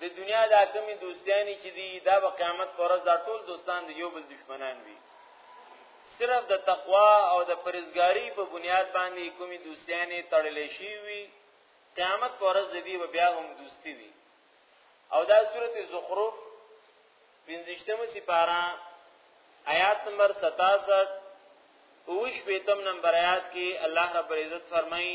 د دنیا دا کمی دوستانی چې دی دا به قیامت پر ورځ دا ټول دوستان دی یو بل دشمنان وي صرف د تقوا او د پرزګاری په بنیاد باندې کومي دوستیانه تړلې شي وي قیامت پر ورځ دی به بیا هم دوستی وي او دا سورته زخرف پنځشتمه سپارا آیات نمبر 67 اوش بیتم نمبر آیات کې الله رب العزت فرمایي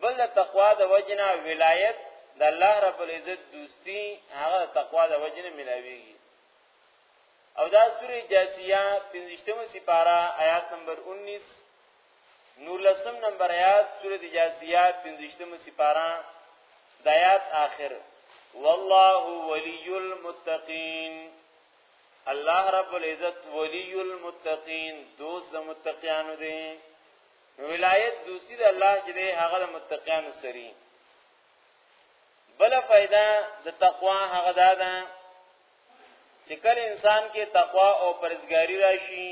بل د تقوا د وجنا ولایت د الله رب العزت دوستی هغه تقوا د وجنا ملاویږي او دا سوره جاسیه 15مه سپاره آیات نمبر 19 نور لسم نمبر آیات سوره جاسیه 15مه سپاره د آیات آخر والله ولی المتقین الله رب العزت ولی المتقین دوست د متقینو دی ولایت دوسی د الله چې دی هغه د متقینو سری بل فائدہ د تقوا هغه دا ده چې کله انسان کې تقوا او پرهیزګاری راشي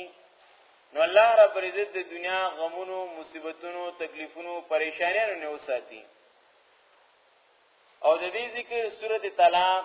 نو الله رب عزت د دنیا غمونو مصیبتونو تکلیفونو پریشانیانو نه وساتي او د دې ذکر سورته طلاق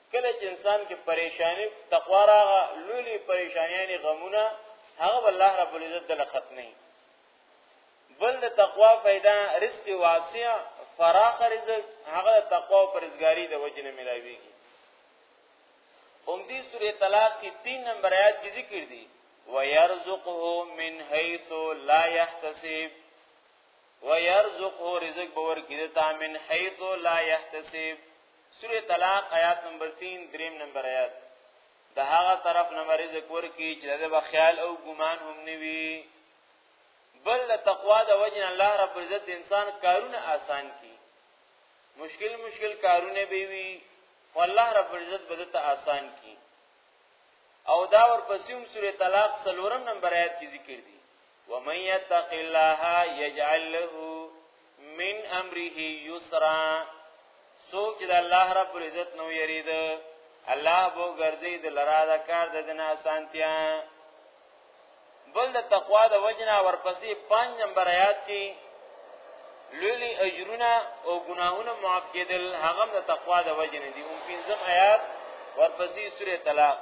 کله چې انسان کې پریشانی تقوا راغه لولي پریشانیانی غمونه هغه الله رب العزت دل ختمي بل د تقوا پیدا رزق واسع فراخ رزق هغه تقوا او پرزګاری د وجه نه ملاويږي هم دې سورې طلاق کې 3 نمبر آیات کې ذکر دي ويرزقه من حيث لا يحتسب ويرزقه رزق باور کې د تامن حيث لا يحتسب سوره طلاق آیات نمبر 3 دریم نمبر آیات د هغه طرف نه رزق ورکی چې د بخیال او ګمان هم نیوي بل د تقوا د وجه الله رب عزت انسان کارونه آسان کی مشکل مشکل کارونه به وي والله رب عزت به ته آسان کی او دا ور پسیم سوره طلاق سلورم نمبر آیات کې ذکر دي ومن يتق الله يجعل له من امره يسرا سوچ د الله رب العزت نو یرید الله بو ګرځي د لرا د کار د دنا سانتیا بل د تقوا د وجنا ورپسې 5 نمبر آیات کې لولي اجرونه او ګناهونه معاف کېدل هغه د تقوا د وجنه دي او پنځم آیات ورپسې سوره طلاق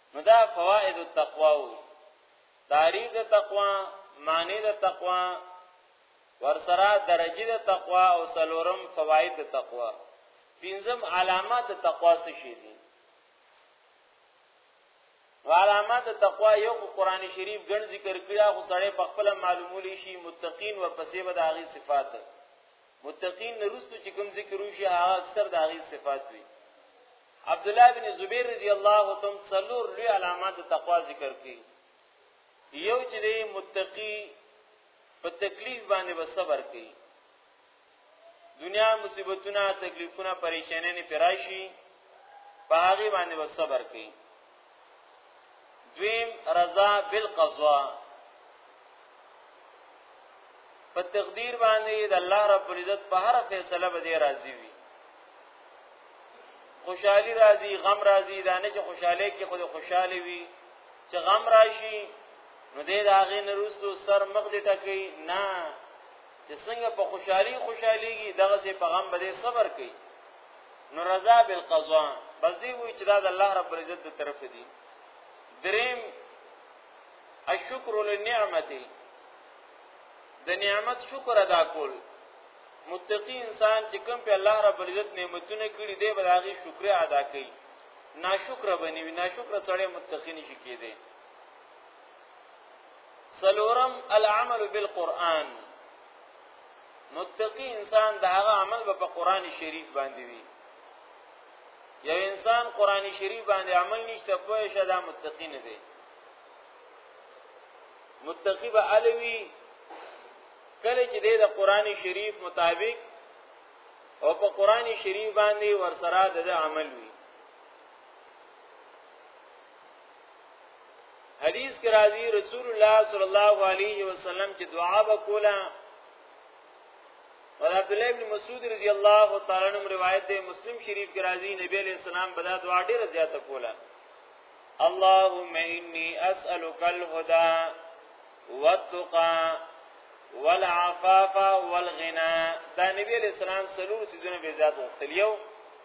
نو دا فوائد التقوا وو تعریف د تقوا معنی د تقوا ورسره درجه د تقوا او سلورم فواید د تقوا پنځم علامات د تقوا څه شي دي علامات د تقوا یو قرآن شریف ګڼ ذکر کړه خو سړی په خپل معلومول شي متقین ورپسې به د هغه صفات متقین نرستو چې کوم ذکر وشي هغه اکثر د هغه صفات وي عبد الله بن زبیر رضی الله تعالی څلور لوی علامات د تقوا ذکر کړي یو چې د متقی په تکلیف باندې به صبر کوي دنیا مصیبتونه تکلیفونه پریشانې نه پرایشي په هغه باندې به صبر کوي دویم رضا بالقضاء په تقدیر باندې د الله رب العزت په هر فیصله به راضي وي خوشحالي راضي غم راضي دا نه چې خوشاله کې خود خوشاله وي چې غم راشي نو دې داغه نرستو سر مخ دې ټکې نه چې څنګه په خوشحالي خوشحاليږي دغه سي په غم باندې صبر کوي نو رضا بالقضاء بس دی وی چې دا د الله رب العزت تر طرف دی دریم الشکر للنعمت د نعمت شکر ادا کول متقی انسان چې کوم په الله رب العزت نعمتونه کړی دی به هغه شکر ادا کوي ناشکر بنوي ناشکر سره متقی نشي کېدی سلورم العمل بالقران متقی انسان د هغه عمل په قران شریف باندې وي یو انسان قران شریف باندې عمل نشته پوه شه دا متقی نه دی متقی به علوی کله چې د قران شریف مطابق او په قران شریف باندې ورسره د عمل وي حدیث کې راځي رسول الله صلی الله علیه وسلم چې دعا وکولا او عبد الله بن مسعود رضی الله تعالی عنہ روایت ده مسلم شریف کې راځي نبی علیہ السلام بدا دعا ډیره زیاته کوله اللهم انی اسالک الهدى والتقى والعفاف والغنى دا نبی علیہ السلام سلور سيزونه به ذات وختلیو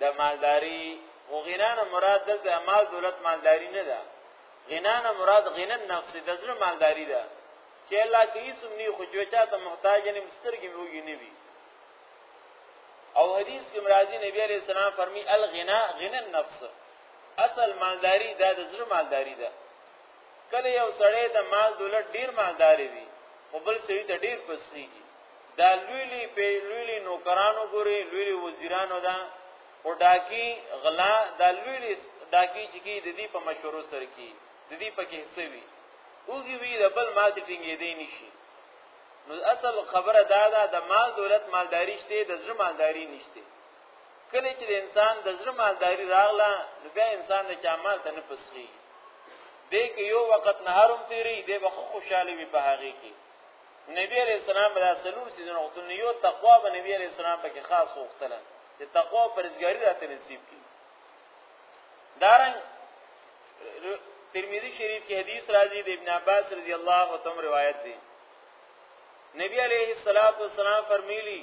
د مالداری او غنا نه مراد دلته مال دولت مالداری نه ده غنا نه مراد غنا نفس د زړه مالداری ده چې الله کې هیڅ نه خو جو چاته محتاج نه مسترګې وږي نه وي او حدیث کې مرাজি نبی عليه السلام فرمي الغنا غنا النفس اصل مالداری دا د زړه مالداری ده کله یو سړی د مال دولت ډیر مالدار وي خو بل سړي ته ډیر پسنیږي دا لوی لوی په لوی لوی نوکرانو ګوري لوی لوی وزیرانو دا او ډاکی غلا دا لوی لوی ډاکی چې کی د دې په مشورو سره کی د دې په کې سوي اوږي وی د بل مال ته ټینګې دی نشي نو اصل خبره دا ده د مال دولت مالداری شته د زړه مالداری نشته کله چې د انسان د زړه مالداری راغله نو بیا انسان د چا مال ته نه پسخي دې کې یو وخت نهارم تیری دې به خوشاله وي په هغه کې نبی علیہ السلام بلا سلور سیزن وختل یو تقوا به نبی علیہ السلام پکې خاص وختل چې تقوا پرزګاری راته نصیب کی دارنګ ترمذی شریف کې حدیث راځي د ابن عباس رضی الله عنه روایت دی نبی علیہ الصلوۃ والسلام فرمیلی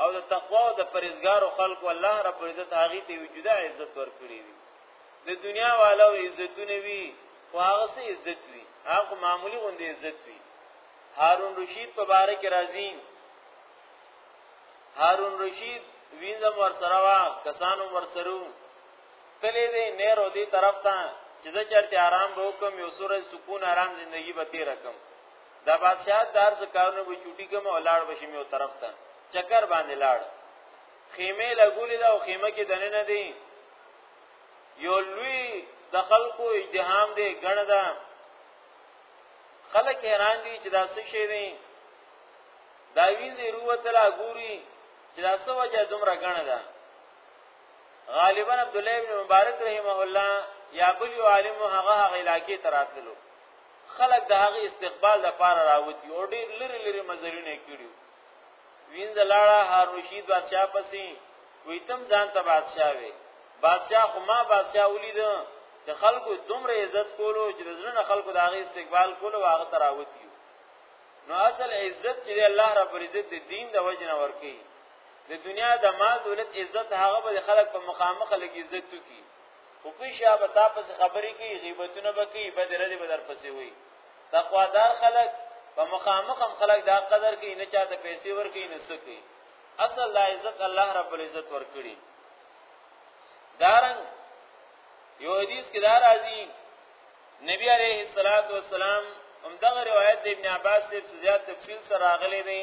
او د تقوا او د پرهیزګارو خلکو الله رب العزت هغه ته یو جدا عزت ورکړي وي د دنیا والو عزتونه وي خو هغه سي عزت وي هغه معمولی غوندي عزت وي هارون رشید په باره کې راځي هارون رشید وینځم ور سره وا کسانو ور سره تلې دې نهرو دې طرف ته چې زه چرته آرام وکم یو سورې سکون آرام زندگی به تیر کم دا بادشاہ دار څه کارونه به چوټي کوم او لاړ بشي میو طرف ته چکر باندې لاړ خیمه لګولې دا او خیمه کې دنه نه دی یو لوی د خلکو اجتهام دی ګڼه ده خلک حیران دي چې دا څه شي دی دا ویزه روتلا ګوري چې دا څه وجه دومره ګڼه ده غالبا عبد الله بن مبارک رحمه الله یا بل یو عالم هغه هغه علاقې تراتلو خلک د هغه استقبال د پاره راوتی او ډیر لری لری مزرونه کړي وینځ لاړه هر رشید بادشاہ پسې ویتم ځان ته بادشاہ وي بادشاہ خو ما بادشاہ ولید د خلکو دومره عزت کولو چې د زړه خلکو د هغه استقبال کولو هغه تراوتی نو اصل عزت چې الله رب العزت د دین د وجه نه ورکی د دنیا د مال دولت عزت هغه به خلک په مخامخ لګي عزت کی خو په شابه تا پس خبرې کوي غیبتونه بکی بدر دې بدر پسې وي تقوادار خلک په مخامخ هم خلک دا قدر کوي نه چاته پیسې ورکوي نه څه کوي اصل لا عزت الله رب العزت ورکړي دارنګ یو حدیث کې دا راځي نبی عليه الصلاة والسلام همدغه روایت ابن عباس سے زیات تفصیل سره راغلی دی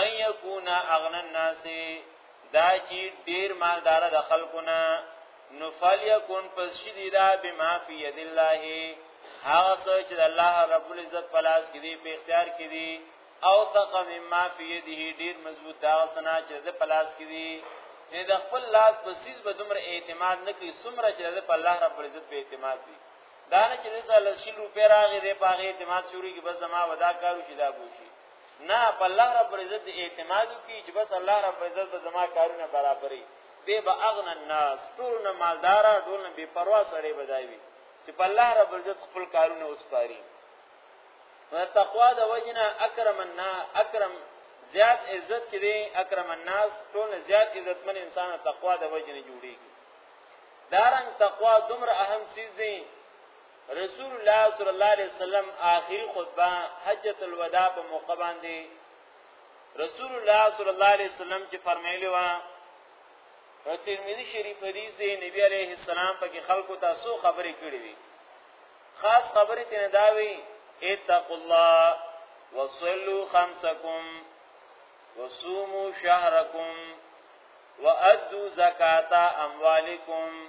ان یکون اغنا الناس دا چې ډیر مالدار د خلقونه نو فلیکون پس شدیدا بما فی ید الله هغه څه چې الله رب العزت پلاس کې دی په اختیار کې دی او ثق مما فی یده ډیر مضبوط دا سنا چې د پلاس کې دی نه د خپل لاس په سیس به دومره اعتماد نه کوي څومره چې د الله رب العزت په اعتماد دی دا نه چې رساله شل روپې راغې د پاغه اعتماد شروع کې بس زما ودا کارو چې دا بوشي نه په الله رب العزت دې اعتماد وکړي چې بس الله رب العزت به زما کارونه برابرې دې به اغنى الناس ټول نه مالدار ټول نه بے پروا سره بدایوي چې په الله رب العزت خپل کارونه وسپاري نو تقوا د وجنه اکرم الناس اکرم زیات عزت چې دی اکرم الناس ټول زیات عزتمن انسان تقوا د وجنه جوړیږي دارنګ تقوا دومره اهم چیز دی رسول الله صلی الله علیه وسلم آخري خطبه حجۃ الوداع په موقع باندې رسول الله صلی الله علیه وسلم چې فرمایلی و په ترمذی شریف حدیث دی نبی علیه السلام په کې خلکو ته سو خبرې کړې وي خاص خبرې ته نه داوي اتقوا الله وصلوا خمسکم وصوموا شهرکم وادوا زکات اموالکم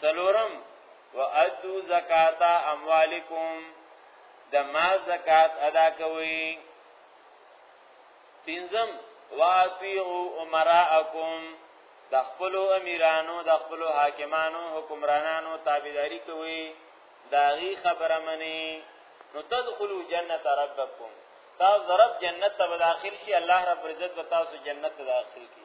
سلورم وادو زکات اموالکم د ما زکات ادا کوي پنځم واطیعوا امراءکم د خپل امیرانو د خپل حاکمانو حکمرانانو تابعداري کوي داغي خبره مني نو تدخلوا جنت ربکم تاسو رب جنت ته داخل شي الله رب عزت به تاسو جنت ته داخل کی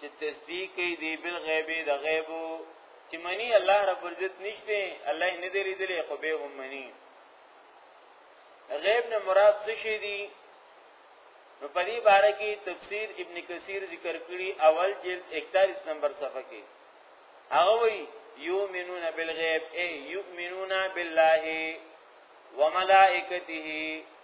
چې تصدیق کوي دی بل غیب د غیب چې منی الله رب عزت نشته الله نه دی لیدلې خو به هم منی غیب نه مراد څه شي دی نو په دې باره کې تفسیر ابن کثیر ذکر کړی اول جلد 41 نمبر صفحه کې هغه وی یؤمنون بالغیب ای یؤمنون بالله وملائکته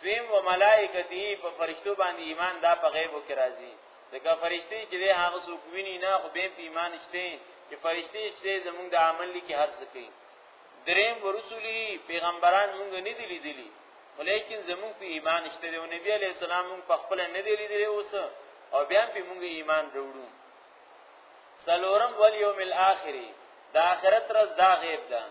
دویم و ملائکته په فرشتو باندې ایمان دا په غیبو کې راځي ځکه فرشتي چې د هغه څوک ویني نه خو به ایمان شته چې فرشتي شته زمونږ د عمل لیکي هر څه کوي دریم ورسولي پیغمبران مونږ نه دي لیدلي ولیکن زمونږ په ایمان شته دی او نبی علی السلام مونږ په خپل نه دی لیدلی اوس او بیا په مونږ ایمان وروړو سلورم والیوم الاخری د آخرت رز دا غیب ده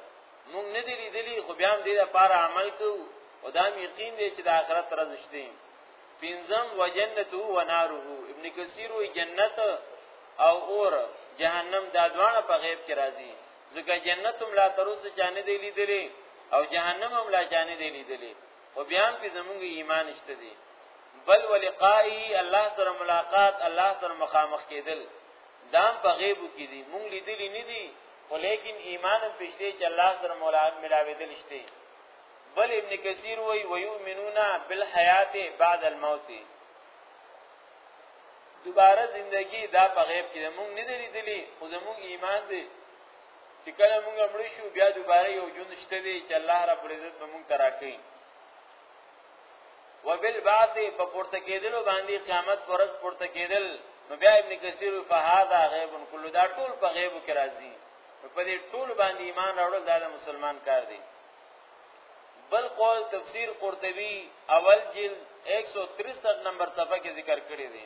مونږ نه دی لیدلی خو بیا هم دې لپاره عمل کوو او دا یقین دی چې د آخرت رز شته پنځم وجنته و ناره ابن کثیر وی جنت او اور جهنم دا دواړه په غیب کې راځي ځکه جنت هم لا تر اوسه چانه دی لیدلی او جهنم هم لا چانه دی لیدلی خو بیا هم په زمونږ ایمان شته دي بل ولقائه الله سره ملاقات الله سره مخامخ کېدل دام په غیب کې دي مونږ لیدلې نه دي خو لیکن ایمان هم پښته چې الله سره ملاوېدل شته بل ابن کثیر وی ویؤمنون بالحیات بعد الموت دوباره زندگی دا په غیب کې مونږ نه لیدلې خو زموږ ایمان دی چې کله موږ مړ شو بیا دوباره یو جون شته دی چې الله رب العزت به موږ تراکې وبالبعث په پورته کېدلو باندې قیامت پرز پورته کېدل نو بیا ابن کثیر فهذا غیب کل دا ټول په غیب کې راځي په دې ټول باندې ایمان راوړل دا د مسلمان کار دی بل قول تفسیر قرطبی اول جلد 163 نمبر صفحه کې ذکر کړی دی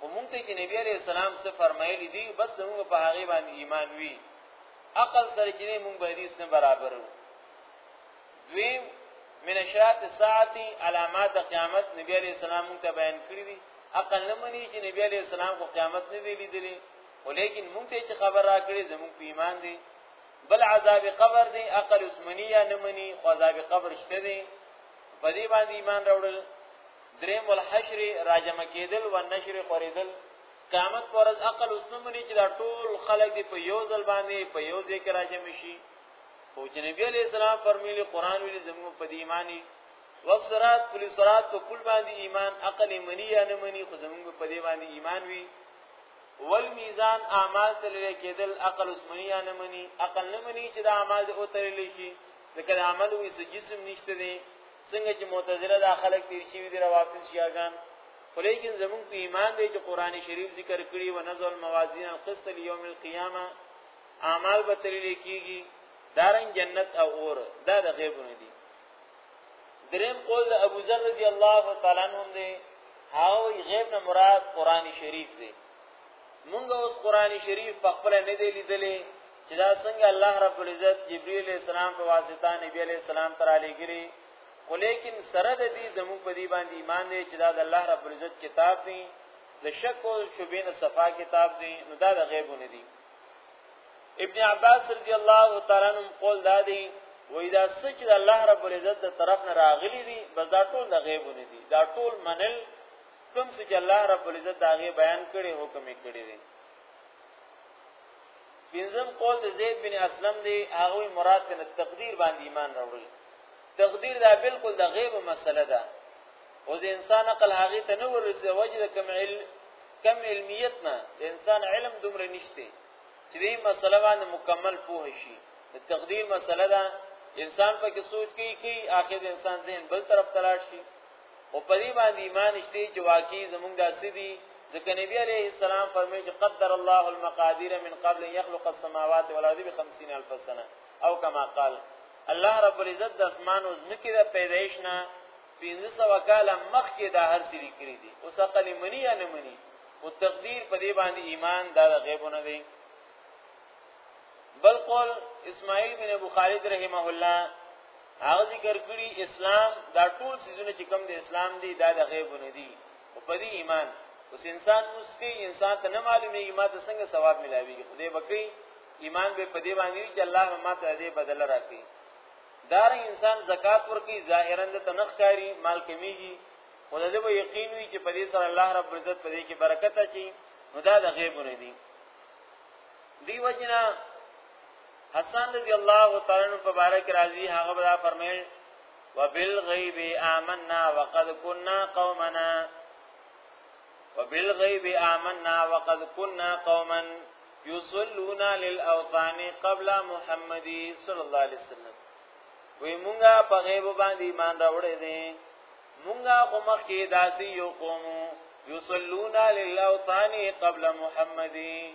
او مونږ ته چې نبی عليه السلام څه فرمایلی دی بس موږ په هغه باندې ایمان وی عقل سره چې موږ به حدیث نه برابرو دویم من اشراط الساعه علامات قیامت نبی عليه السلام مونږ ته بیان کړی دي عقل نه مني چې نبی عليه السلام کو قیامت نه دی لیدلی ولیکن مونږ ته چې خبر را کړی زموږ په ایمان دی بل عذاب قبر دی عقل عثمانیه نه مني خو عذاب قبر شته دی په دې باندې ایمان راوړل دریم الحشر راجمع کېدل او نشر خورېدل قیامت پر ورځ عقل اوس نه مني چې دا ټول خلک دی په یو ځل باندې په یو ځای کې راجم شي او چې نبی علی السلام فرمایلی قران ویلي زموږ په دې ایمانی وصرات کل صرات په کل باندې ایمان عقل منی یا نه منی خو زموږ په دې باندې ایمان وی والمیزان اعمال تلل کېدل عقل اوس منی یا نه منی عقل نه منی چې دا اعمال او تلل شي ځکه عمل وي چې جسم نشته دی څنګه چې معتزله دا خلک تیر شي دي روافض شیعاګان خو لیکن زمون په ایمان دی چې قران شریف ذکر کړي و نزل موازین القسط لیوم القیامه اعمال به تلل کیږي دارن جنت او اور دا د غیب نه دي دریم قول د ابو ذر رضی الله تعالی عنہ دی هاو غیب نه مراد قران شریف دی مونږ اوس قران شریف په خپل نه دی لیدلې چې دا څنګه الله رب العزت جبرئیل علیہ السلام په واسطه نبی علیہ السلام تر علی ګری ولیکن سره د دې زموږ په دې باندې ایمان دی چې دا د الله رب العزت کتاب دی د شک او شبین صفا کتاب دی نو دا د غیب نه دی ابن عباس رضی الله تعالی عنہ قول دا دی وې دا سچ د الله رب العزت د طرف نه راغلی دی بس دا ټول د غیب نه دی دا ټول منل کوم چې الله رب العزت دا غي بیان کړي حکم یې کړی دی پنځم قول د زید بن اسلم دی هغه مراد په تقدیر باندې ایمان راوړل تقدیر دا بالکل د غیب مسله ده او د انسان عقل هغه ته نه ورسې وجه کم علم کم علمیت نه د انسان علم دومره نشته چې دې مسله باندې مکمل پوه شي د تقدیر مسله ده انسان په کې سوچ کوي کوي اخر انسان ذهن بل طرف تلاش شي او په دې باندې ایمان شته چې واقعي زمونږ داسې دي ځکه نبی عليه السلام فرمایي چې قدر الله المقادير من قبل ان يخلق السماوات والارض ب 50000 سنه او کما قال الله رب العزت د اسمان او زمکه د پیدایش نه 1500 کال مخکې دا هر څه لیکري دي اوس عقل منی یا نه منی او تقدیر په دې باندې ایمان دا غیبونه دي بل قول اسماعیل بن ابو خالد رحمه الله هغه ذکر کړی اسلام دا ټول سيزونه چې کوم د اسلام دی دا د غیب نه دی او په دې ایمان اوس انسان مسکی انسان ته نه معلومي ما ته څنګه ثواب ملاوي خدای بکې ایمان به په دې باندې چې الله ما ته دې بدل راکړي دار انسان زکات ورکی ظاهرا د تنخکاری مال کمیږي خدای دې به یقین وي چې په دې سره الله رب عزت په دې کې برکت اچي نو دا د غیب نه دی دی وجنا حسن رضی الله تعالی عنہ مبارک راضی هغه بلا فرمایل وبالغیب آمنا وقد كنا قومنا وبالغیب آمنا وقد كنا قوما يصلون للاوثان قبل محمد صلی الله علیه وسلم وی مونږه په غیب باندې ایمان راوړې دي مونږه خو مخکې داسي یو قوم یصلون للاوثان قبل محمدی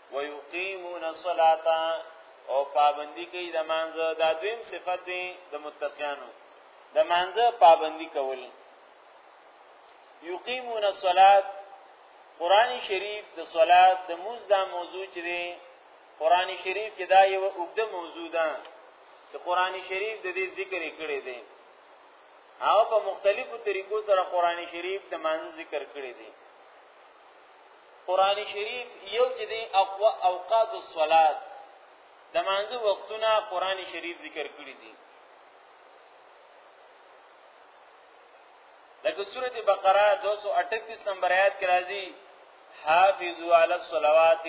ويقيمون الصلاه او پابندي کوي د مانزه دا دویم صفت دی د متقینو د مانزه پابندي کول یقیمون الصلاه قران شریف د صلات د موز دا موضوع چې دی قران شریف کې دا یو اوږده موضوع ده چې قران شریف د دې ذکر کړي دی هغه په مختلفو طریقو سره قران شریف د مانزه ذکر کړي دی قران شریف یو چې دی اقوا اوقات الصلات د مانځه وختونه قران شریف ذکر کړی دي لکه سوره بقره 238 نمبر آیات کې راځي حافظوا علی الصلوات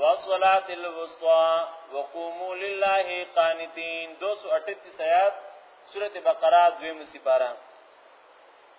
والصلاه الوسطى وقوموا لله قانتين 238 آیات سوره بقره دویم سپاره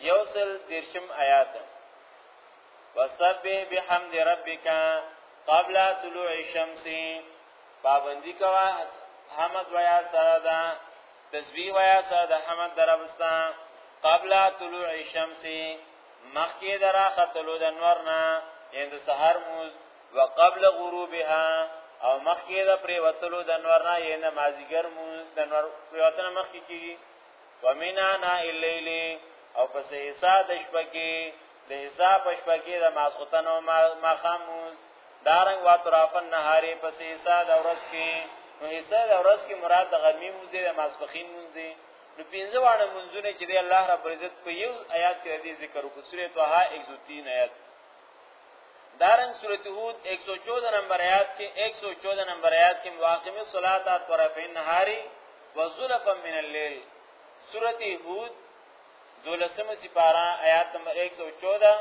یوسل دیرشم آیات وسبح بحمد ربک قبل طلوع الشمس پابندی کوا حمد ویا سره دا تسبیح ویا سره د حمد دربستا قبل طلوع الشمس مخکې درا خطلو د نور نه یند سحر موز وقبل غروبها او مخکې د پریوتلو د نور نه یند مازیګر موز د نور پریوتنه مخکې کیږي ومن انا الليل او پس حصہ د شپه کې د حصہ په شپه کې د ماسختن او ماخاموز دارنګ واترافن نهاري پس حصہ د ورځ کې نو حصہ د ورځ کې مراد د غرمې موز دی د ماسپخین موز دی نو پنځه واړه منځونه چې دی الله رب عزت په یو آیات کې دی ذکر وکړ سورې طه 103 آیات دارنګ سورۃ هود 114 نمبر آیات کې 114 نمبر آیات کې واقم الصلاۃ طرف النهار وزلفا من الليل سورۃ هود دولسم سپارا آیات نمبر 114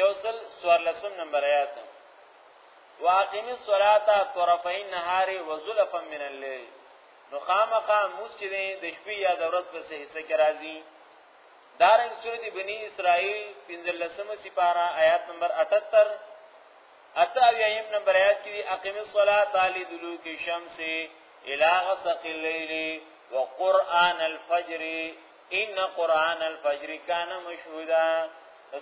یوصل سوارلسم نمبر آیات واقم الصلاۃ طرف النهار وزلفا من الليل نو خامخا مسجد د شپې یا د ورځې په حصہ کې راځي دارنګ سورۃ بنی اسرائیل 15 سپارا آیات نمبر 78 اته اویم نمبر آیات کې اقیم الصلاۃ لدلوک الشمس الى غسق الليل وقران الفجر ان قران الفجر کان مشهودا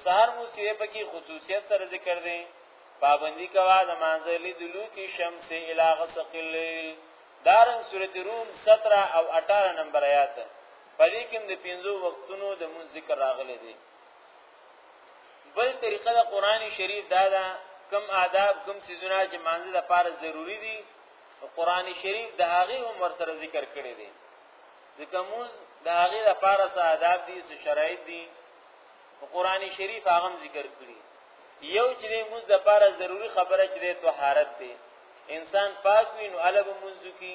سحر موسیه په کې خصوصیت سره ذکر دي پابندی کوا د مانځه لدلوک الشمس الى غسق الليل دارن سورۃ روم 17 او 18 نمبر آیات پدې کې د پنځو وختونو د مون ذکر راغلي دي بل طریقه د قران شریف دا ده کم آداب کم سيزونه چې مانځ د پاره ضروری دي قران شریف د هغه هم ور سره ذکر کړی دي ځکه مون د هغه د پاره څه آداب دي څه شرایط دي قران شریف هغه ذکر کړی یو چې مون د پاره ضروری خبره چې د طهارت دي انسان پاک وي نو الګ منځو کې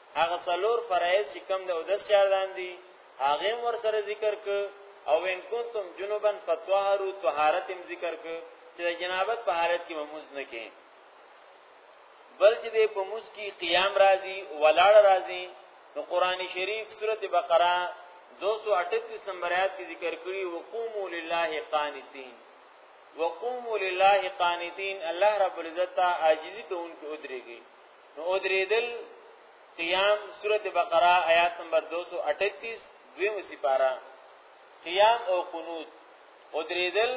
هغه څلور فرایض چې کوم د اودس چار دي هغه ور سره ذکر ک او ان کنتم جنبا فتطهروا طهارت هم ذکر ک چې جنابت په حالت کې مموز نه کې بل چې د پموز کې قیام راځي ولاړ راځي نو قران شریف سورته بقره 238 نمبر آیات کې ذکر کړی وقوموا لله قانتين وقوموا لله قانتين الله رب العزت عاجزی کوونکې ودرېږي نو ادریدل قیام سوره بقره آیات نمبر 238 دویمه سپاره قیام او قنوت ادریدل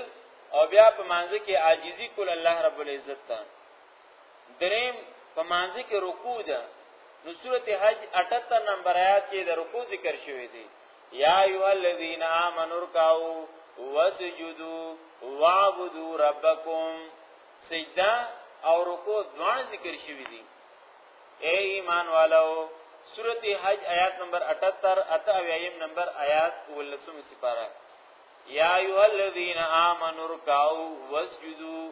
او بیا په مانځ کې عاجزی کول الله رب العزت ته دریم په مانځ کې رکوع ده نو سوره حج 78 نمبر آیات کې د رکوع ذکر شوی دی یا ایو الذین آمنوا رکعوا وسجدوا واعبدوا ربکم سجده او رکوع دواړه ذکر شوی دي اے ایمان والو سورته حج آیات نمبر 78 اته اویم نمبر آیات ولسم سپاره یا ایو الذین آمنوا رکعوا واسجدوا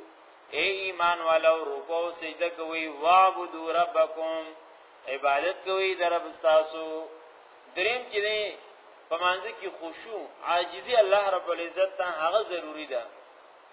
اے ایمان والو رکوع سجده کوي وعبدوا ربکم عبادت کوي در رب تاسو دریم چې نه پمانځ کې خشوع عاجزي الله رب العزت ته هغه ضروری ده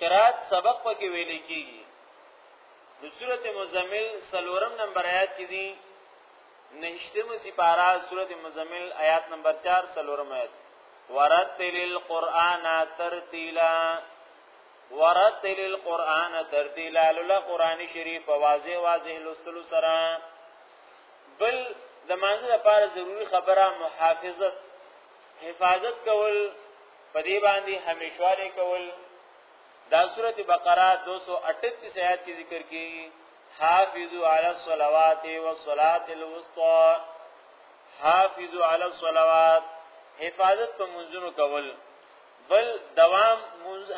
قرات سبق پکې ویل کیږي د سورته مزمل سلورم نمبر آیات کې دي نهشتم سپارا سورته مزمل آیات نمبر 4 سلورم آیات ورتل القرآن ترتیلا ورتل القرآن ترتیلا لولا قرآن شریف واضح واضح لوستلو سره بل د مانزه لپاره ضروری خبره محافظت حفاظت کول په دې باندې همیشواله کول دا سورته بقره 238 آیات کې ذکر کیږي حافظوا علی الصلوات والصلاه الوسطى حافظوا علی الصلوات حفاظت په منځونو کول بل دوام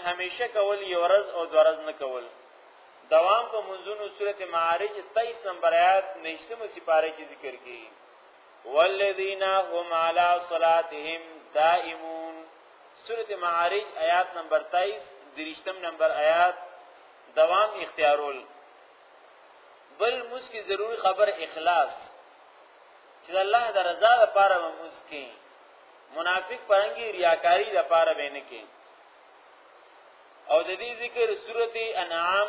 همیشه کول یو ورځ او دو ورځ نه کول دوام په منځونو سورته معارج 23 نمبر آیات نشته مو سپاره کې ذکر کیږي والذین هم علی صلاتهم دائمون سورۃ معارج آیات نمبر 23 درشتم نمبر آیات دوام اختیارول بل مسکی ضروری خبر اخلاص چې الله د رضا لپاره مسکی منافق پرنګي ریاکاری لپاره بینه کې او د دې ذکر سورته انعام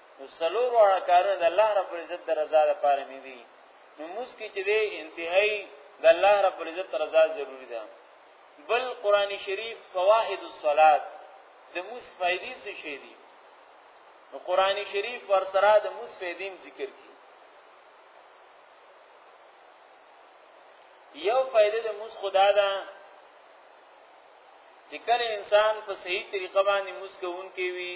نو څلور واړه کارونه د الله رب العزت د رضا لپاره مې دي نو مسکی چې دی انتهایی د الله رب العزت رضا ضروری ده بل قران شریف فوائد الصلات د موس فائدې څه شي دي نو قران شریف ور سره د موس فائدې ذکر کی یو فائدې د موس خدا ده چې کله انسان په صحیح طریقه باندې موس کوونکی وي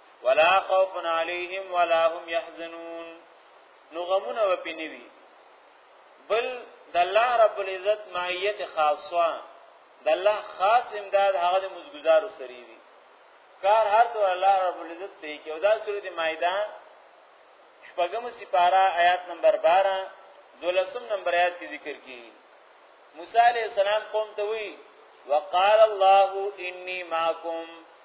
ولا خوف عليهم ولا هم يحزنون نو غمونه وپینوي بل د الله رب العزت معیت خاصه د الله خاص امداد هغه د مزګزار سره دی کار هر څو الله رب العزت ته کې او دا سورۃ مائده شپږم سپارا آیات نمبر 12 دولسم نمبر آیات کې ذکر کی موسی علیہ السلام قوم ته وی وقال الله انی معکم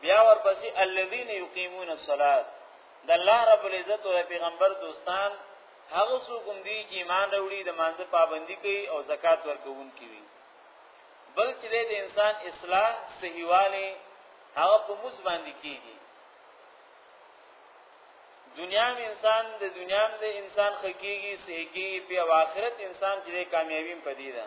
بیا ورپسې الذين يقيمون الصلاه د الله رب العزت او پیغمبر دوستان هغه څوک دي چې ایمان وروړي د مانزه پابندي کوي او زکات ورکوونکي وي بل چې د انسان اصلاح صحیواله هغه په موس باندې کیږي دنیا می انسان د دنیا د انسان خکېږي سهکېږي په آخرت انسان چې کامیابی پدې ده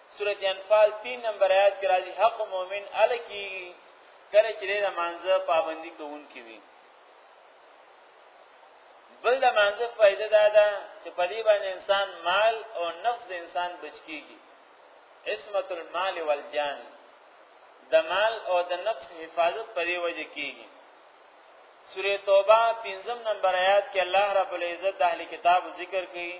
سورت انفال 3 نمبر آیات کې راځي حق مؤمن ال کی کله چې د مانزه پابندي کوونکی وي بل د مانزه فائدہ دا ده چې په دې باندې انسان مال او نفس د انسان بچکیږي عصمت المال والجان د مال او د نفس حفاظت په دې وجه کیږي سوره توبه 5 نمبر آیات کې الله رب العزت د اهل کتاب ذکر کوي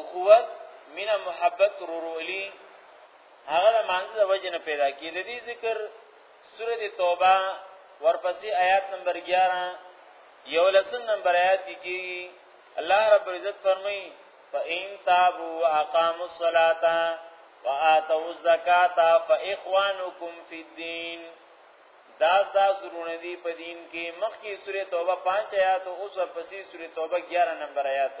اخوت مینا محبت رورولي هغه د مانځ د وجه نه پیدا کی د دې ذکر سوره توبه ورپسې آیات نمبر 11 یو لسن نمبر آیات کې کیږي الله رب العزت فرمایي فإن تابوا وأقاموا الصلاة وآتوا الزكاة فإخوانكم في الدين دا دا سرونه دی په دین کې مخکې سوره توبه 5 آیات او اوس ورپسې سوره توبه 11 نمبر آیات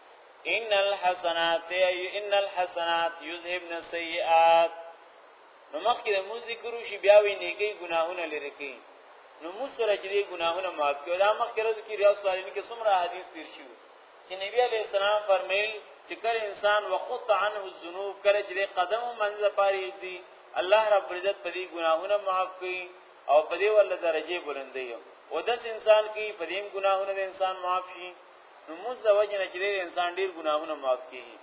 ان الحسنات ان الحسنات یذهبن السیئات نو مخکې د مو ذکر شي بیا وی نیکی ګناهونه لري کی نو مو سره چې ګناهونه معاف کړي دا مخکې ورځ کې ریاض صالحین کې څومره حدیث تیر شو چې نبی علی السلام فرمایل چې کله انسان وخط عنه الذنوب کله چې قدم منځه پاري دي الله رب عزت په دې ګناهونه معاف کړي او په دې ول درجه بلندې او داس انسان کې په دې ګناهونه انسان معاف شي نو موږ د وجه نه چې انسان ډیر ګناهونه معاف کیږي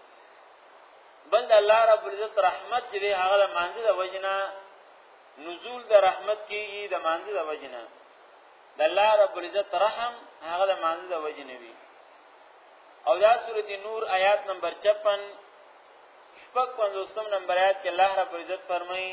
بل د الله رب العزت رحمت چې هغه د مانځ د وجه نه نزول د رحمت کیږي د مانځ د وجه نه د الله رب العزت رحم هغه د مانځ د وجه نه وي او دا سورته نور آیات نمبر 56 شپږ پنځوستم نمبر آیات کې الله رب العزت فرمایي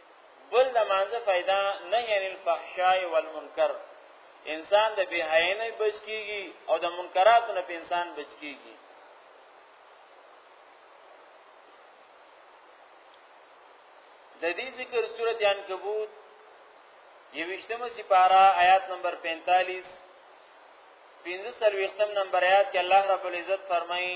بل د مانزه فائدہ نه یعنی الفحشاء والمنکر انسان د بی حیا نه بچ کیږي او د منکرات نه په انسان بچ کیږي د دې ذکر سورته عنکبوت یوشتمه سپارا آیات نمبر 45 پنځه سلوختم نمبر آیات کې الله رب العزت فرمایي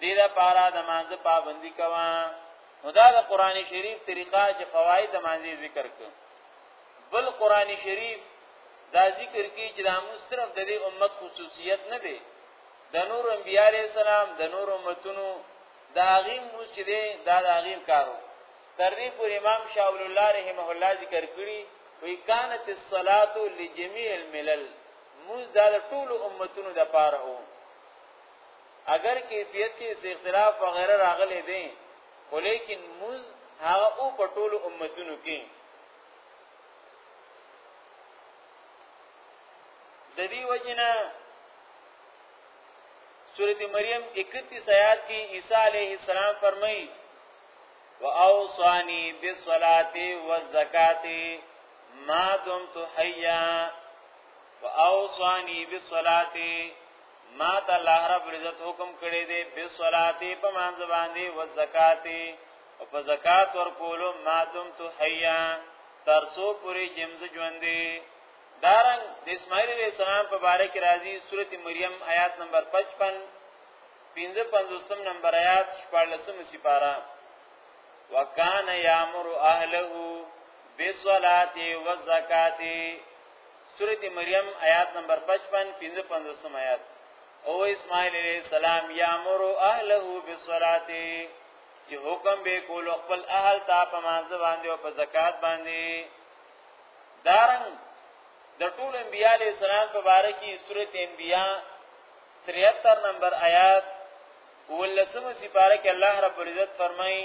دې دا پارا د مانزه پابندي کوا نو دا د قران شریف طریقه چې فواید د مانزه ذکر ک بل قران شریف دا ذکر کی چې دا مو صرف د دې امت خصوصیت نه دی د نور انبیاء علیہ السلام د نور امتونو دا غیم موس چې دی دا دا غیم کارو تر دې پورې امام شاول الله رحمه الله ذکر کړی وی کانت الصلاۃ لجميع الملل موس دا ټول امتونو د پاره وو اگر کیفیت کې څه اختلاف وغیرہ راغلي دي خو لیکن موز هغه او په ټولو امتونو کې د دې وجنه سورۃ مریم 31 آیات کې عیسی علیه السلام فرمایي واوصانی بالصلاه والزکات ما دمت حیا واوصانی بالصلاه ما ته الله رب العزت حکم کړی دی بصلاتی په مانځ باندې او زکاتی او په زکات ورکولو ما دم تو حیا تر سو پوری جمز ژوندې دارنګ د اسماعیل علیہ السلام په باره کې راځي سورته مریم آیات نمبر 55 55 نمبر آیات 14 سپارا وکانه یامر اهله بالصلاه والزکاه سورت مریم آیات نمبر 55 55 آیات او اسماعیل علیہ السلام یامر اهله بالصلاه چې حکم به کول خپل اهل ته په مانځه باندې او په زکات باندې دارنګ د دا ټول انبیاء علیہ السلام په باره کې سورت انبیاء 73 نمبر آیات ولسمه سپاره کې الله رب العزت فرمایي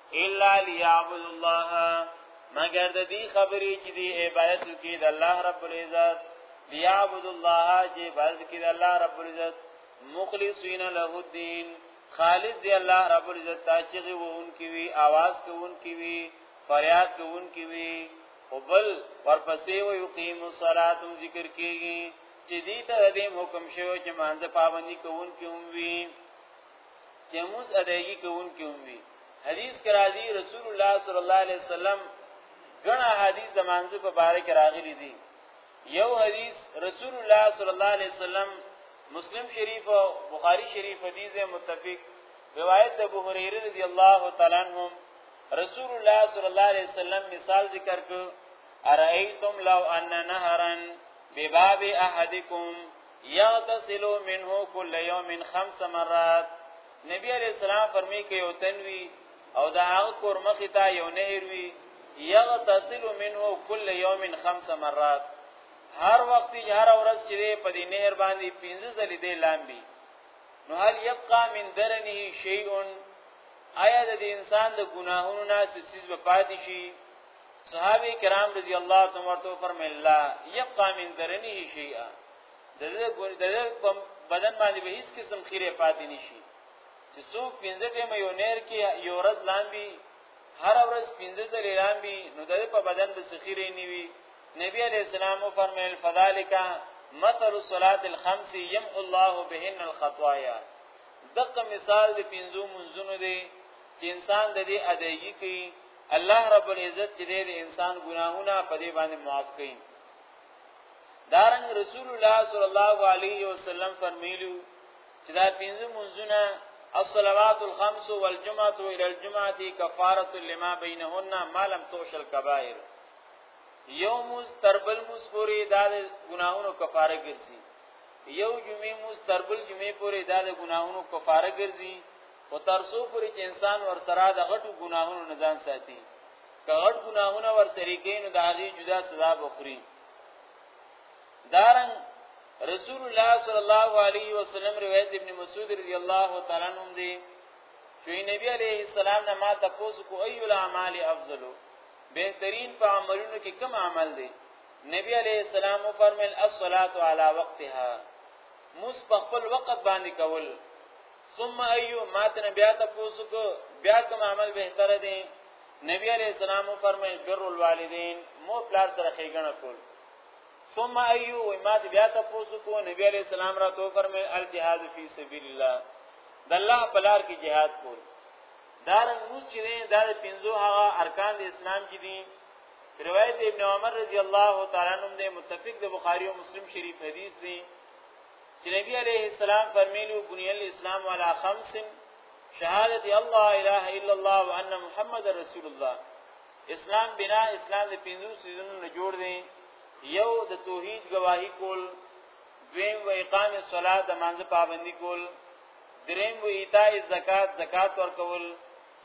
الا ليعبد الله مگر د دې خبرې چې دی عبادت کوي د الله رب العزت ليعبد الله چې عبادت کوي د الله رب العزت مخلصین له الدين خالص دی الله رب العزت ته چې وون کی وی आवाज کوون کی وی فریاد کوون کی وی او بل ورپسې و یقیم الصلاه ذکر کیږي چې دې ته دې حکم شوی چې مانځه پابندي کوون کی هم وی چې موږ ادایګي کوونکي هم وي حدیث کې راځي رسول الله صلی الله علیه وسلم ګڼه حدیث د مانځه په باره کې راغلي دي یو حدیث رسول الله صلی الله علیه وسلم مسلم شریف او بخاری شریف حدیث متفق روایت د ابو هريره رضی الله تعالی عنہ رسول الله صلی الله علیه وسلم مثال ذکر کړ ارایتم لو ان نهرا بباب احدکم یغتسل منه کل یوم خمس مرات نبی علیہ السلام فرمی کې یو تنوی او دا هغه کور مخې ته یو نهر وی یغتسل منه کل یوم خمس مرات هر وخت هر ورځ چې په دې نهر باندې 15 ځلې دی لامبي نو هل یبقى من درنه شیء آیا د انسان د ګناهونو نه څه چیز به پاتې شي صحابه کرام رضی الله تعالی عنهم فرمایل لا یبقى من درنه شیئا د دې بدن باندې به هیڅ قسم خیره پاتې نشي چې څوک پنځه ټیمه یو نیر کې یو ورځ لامبي هر ورځ پنځه ځلې لامبي نو د په بدن به سخیره نیوي نبی علیہ السلام فرمایل فذالک مثل الصلاه الخمس يمحو الله بهن الخطايا دغه مثال د پنځو منځونو دی چې انسان د دې ادایګي کوي الله رب العزت چې د انسان ګناهونه په دې باندې معاف کړي دارنګ رسول الله صلی الله علیه وسلم فرمایلیو چې دا پنځه منځونه الصلوات الخمس والجمعه الى الجمعه كفاره لما بينهن ما لم توش الكبائر یوم تربل مسپوری دا د ګناهونو کفاره ګرځي یو جمعه مستربل جمعه پورې دا د ګناهونو کفاره ګرځي خو تر څو پورې چې انسان ورسره د غټو ګناهونو نه ځان ساتي که غټ ګناهونه ورسره کوي نو د هغې جدا سزا به خوري دارنګ رسول الله صلی الله علیه وسلم روایت ابن مسعود رضی الله تعالی عنہ دی چې نبی علیه السلام نه ما تاسو کو ایو الاعمال افضل بهترین په عملونو کې کوم عمل دی نبی علیه السلام فرمایل الصلاه علی وقتها موس په خپل وخت باندې کول ثم ايو ماتنه بیا تاسو کو بیا کوم عمل بهتر دی نبی علیہ السلام فرمایي بر الوالدین مو پلار سره خېګنه کول ثم ايو و ما بیا تاسو کو نبی علیہ السلام را تو فرمایي الجهاد فی سبیل الله د الله پلار کې jihad کول دارن موس چې نه دا پنځو هغه ارکان د اسلام کې دي روایت ابن عمر رضی الله تعالی عنہ متفق د بخاری او مسلم شریف حدیث دی چې نبی عليه السلام فرمایلی بني الاسلام على خمس شهادت الله اله الا الله وان محمد رسول الله اسلام بنا اسلام د پینځو سيزونو نه جوړ دی یو د توحید گواہی کول دویم و اقام الصلاه د منځ پابندی کول دریم و ایتاء زکات زکات ورکول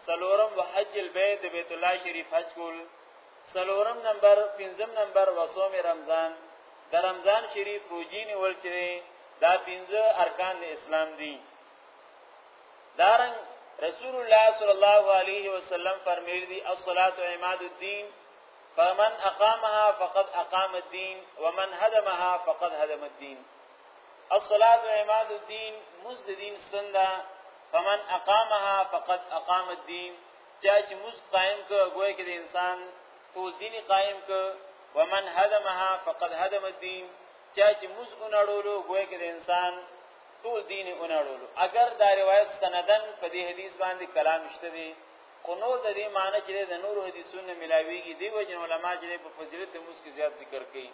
سلورم و حج البيت بیت الله شریف حج کول سلورم نمبر پنځم نمبر و صوم رمضان د رمضان شریف روزي نیول چې دا پنځه ارکان د اسلام دي دارن رسول الله صلی الله علیه وسلم فرمایلی دی الصلاۃ عماد الدین فمن اقامها فقد اقام الدين ومن هدمها فقد هدم الدين الصلاة عماد الدين مزد دين سنده فمن اقامها فقد اقام الدين چا چې موږ قائم کو ګویا کې د انسان ټول دین قائم کو ومن هدمها فقد هدم الدين چا چې موږ اونړولو ګویا کې د انسان ټول دین اونړولو اگر دا روایت سندن په دې حدیث باندې کلام شته دی خو نور د دې معنی چې د نورو حدیثونو ملاویږي دی وجه علماء چې په فضیلت د موږ کې زیات ذکر کوي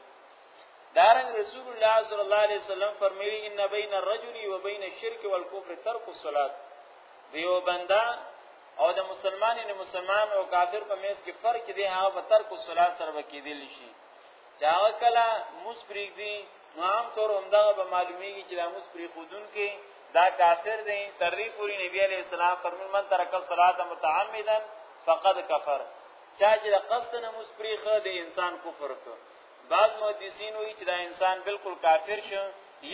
دارن رسول الله صلی الله علیه وسلم فرمایي ان بین الرجل و بین الشرك والكفر ترک الصلاه دیو بندا او د مسلمان نه مسلمان او کافر په میز کې فرق دی هغه په ترک الصلاه سره وکیدل شي چې هغه کله مسپریګ دی نو عام طور همدا به معلومیږي چې د مسپری خودون کې دا کافر دی تر دې پوری نبی علی السلام فرمایي من ترک الصلاه متعمدا فقد کفر چا چې د قصد نه مسپریخه د انسان کفر کو بعض محدثین وایي چې دا انسان بالکل کافر شو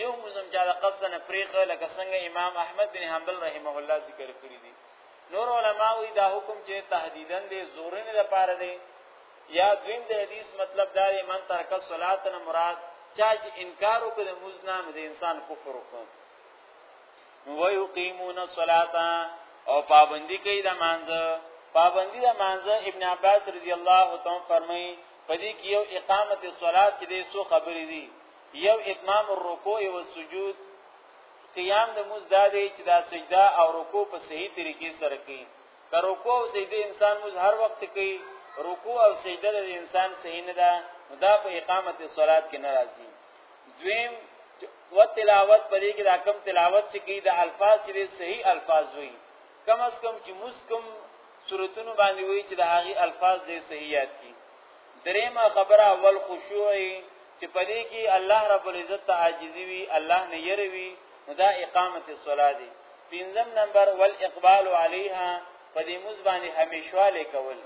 یو مزم چې د قصد نه پریخه لکه څنګه امام احمد بن حنبل رحمه الله ذکر کړی دی نور علما وایي دا حکم چې تهدیدن دی زورنه د پاره دی یا دویم د حدیث مطلب دا دی من ترک الصلات نه مراد چا چې انکار وکړ د مزنا نو د انسان کفر وکړ و یقیمون الصلاه او پابندی کوي د مانځه پابندی د مانځه ابن عباس رضی الله تعالی فرمایي پدې کې یو اقامت الصلات چې دې سو خبرې دي یو اتمام الرکوع او السجود قیام د موز دادې چې دا سجده او رکوع په صحیح طریقې سره کوي که رکوع او سجده انسان موز هر وخت کوي رکوع او سجده د انسان صحیح نه ده دا په اقامت الصلات کې ناراضي دویم و تلاوت پرې کې دا کم تلاوت چې کی د الفاظ چې صحیح الفاظ وي کم از کم چې مسکم صورتونو باندې وایي چې د هغه الفاظ دې صحیح یاد کی دریمه خبره اول خشوع چې پدې کې الله رب العزت ته عاجزي وي الله نه يروي نو دا اقامت الصلاه دي پنځم نمبر والاقبال عليها پدې موږ باندې همیشواله کول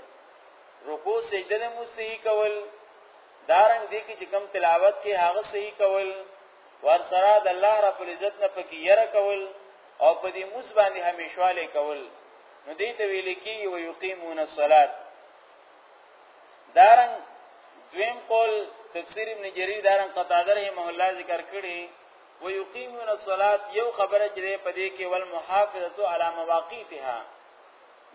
رکوع سجده د موږ صحیح کول دارنګ دې کې چې کم تلاوت کې هغه صحیح کول ورسره د الله رب العزت نه پکې يره کول او پدې موږ باندې همیشواله کول نو دې ته ویل کېږي او یقیمون الصلات دارن دویم قول تفسیر ابن جریر دارن قتاده رحمه الله ذکر کړي و یقیمون الصلات یو خبره چې په دې کې ول محافظه علی مواقیتها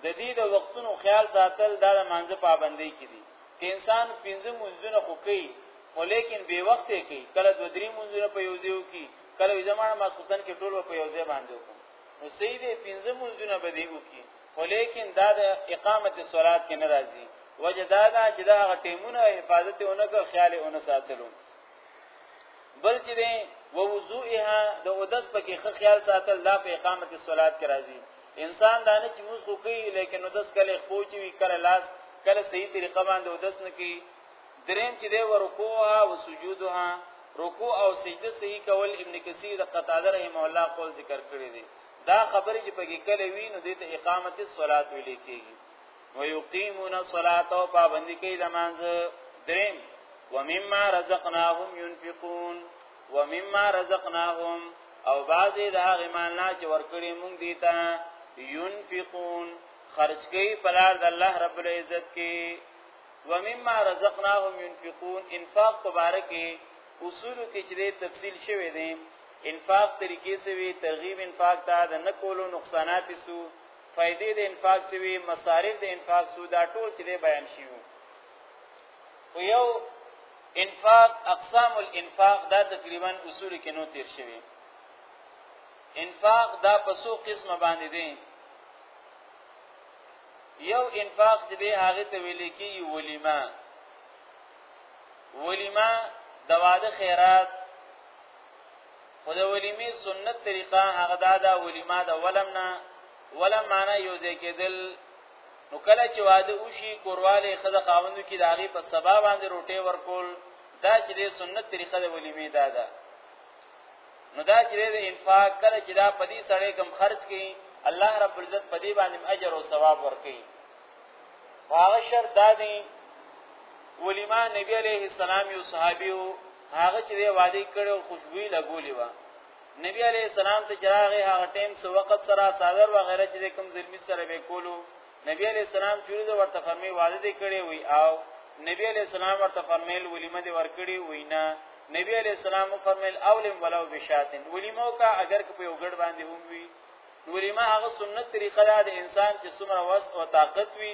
د دې د وختونو خیال ساتل دا د مانزه پابندۍ کې دي که انسان پنځه منځونه خو کوي خو لیکن به وخت کې کله دوه درې منځونه په یو ځای کې کله زمانه مسخوتن کې ټول په یو ځای باندې وکړي نو صحیح دی پنځه منځونه به دی وکي خو لیکن دا د اقامت الصلات کې ناراضي وجه دا ده چې دا هغه ټیمونه حفاظت اونګه خیال اون ساتلو بل چې دی و وضوئها د اودس پکې خیال ساتل دا په اقامت الصلات کې راځي انسان دا نه چې موږ خو کوي لیکن اودس کله خپوچوي کله لاس کله صحیح طریقه باندې اودس نه کوي دریم چې دی ورکوها او سجودها رکوع او سجده صحیح کول ابن کثیر د قتاده رحمه الله قول ذکر کړی دی دا خبرې چې پکې کله وی نو د اقامت الصلاه ویل کېږي ويقيمون الصلاه او پابندي کوي د مانځ دریم ومما رزقناهم ينفقون ومما رزقناهم او بعضی د هغه مالنا چې ورکړي مونږ دي ته ينفقون خرج کوي په لار د الله رب العزت کې ومما رزقناهم ينفقون انفاق مبارکي اصول کې چې تفصیل شوی دی انفاق طریقې سوي ترغیب انفاق ته د نکولو نقصانات سو فائدې د انفاق سوي مصارف د انفاق سو دا ټول چې بیان شیو خو یو انفاق اقسام الانفاق دا تقریبا اصول کې نو تیر شوی انفاق دا پسو قسمه باندې دي یو انفاق چې دی هغه ته ویل کېږي ولیمه ولیمه د واده خیرات خو د ولیمې سنت طریقه هغه دا ده ولیمه د ولم نه ولم معنی یو ځای کېدل نو کله چې واده وشي کورواله خزه خاوندو کې داغي په سبا باندې روټي ورکول دا چې د سنت طریقه د ولیمې دا ده نو دا چې د انفاق کله چې دا پدی سړی کم خرج کړي الله رب العزت پدی باندې اجر او ثواب ورکړي هغه شر دادی ولیما نبی علیه السلام یو صحابي هغه چې دی وادي کړو خوشبوئی لګولې و نبی علیه السلام ته چراغه هغه ټیم سو وخت سره صادر و غیره چې کوم ظلمی سره به کولو نبی علیہ السلام جوړ د ورته فرمای وعده دې کړې وي او نبی علیہ السلام ورته فرمایل ولیمه دې ور کړې وي نه نبی علیہ السلام فرمایل اولم ولو بشاتن ولیمه کا اگر که په یو ګډ باندې هم وي ولیمه هغه سنت طریقه ده د انسان چې څومره وس او طاقت وي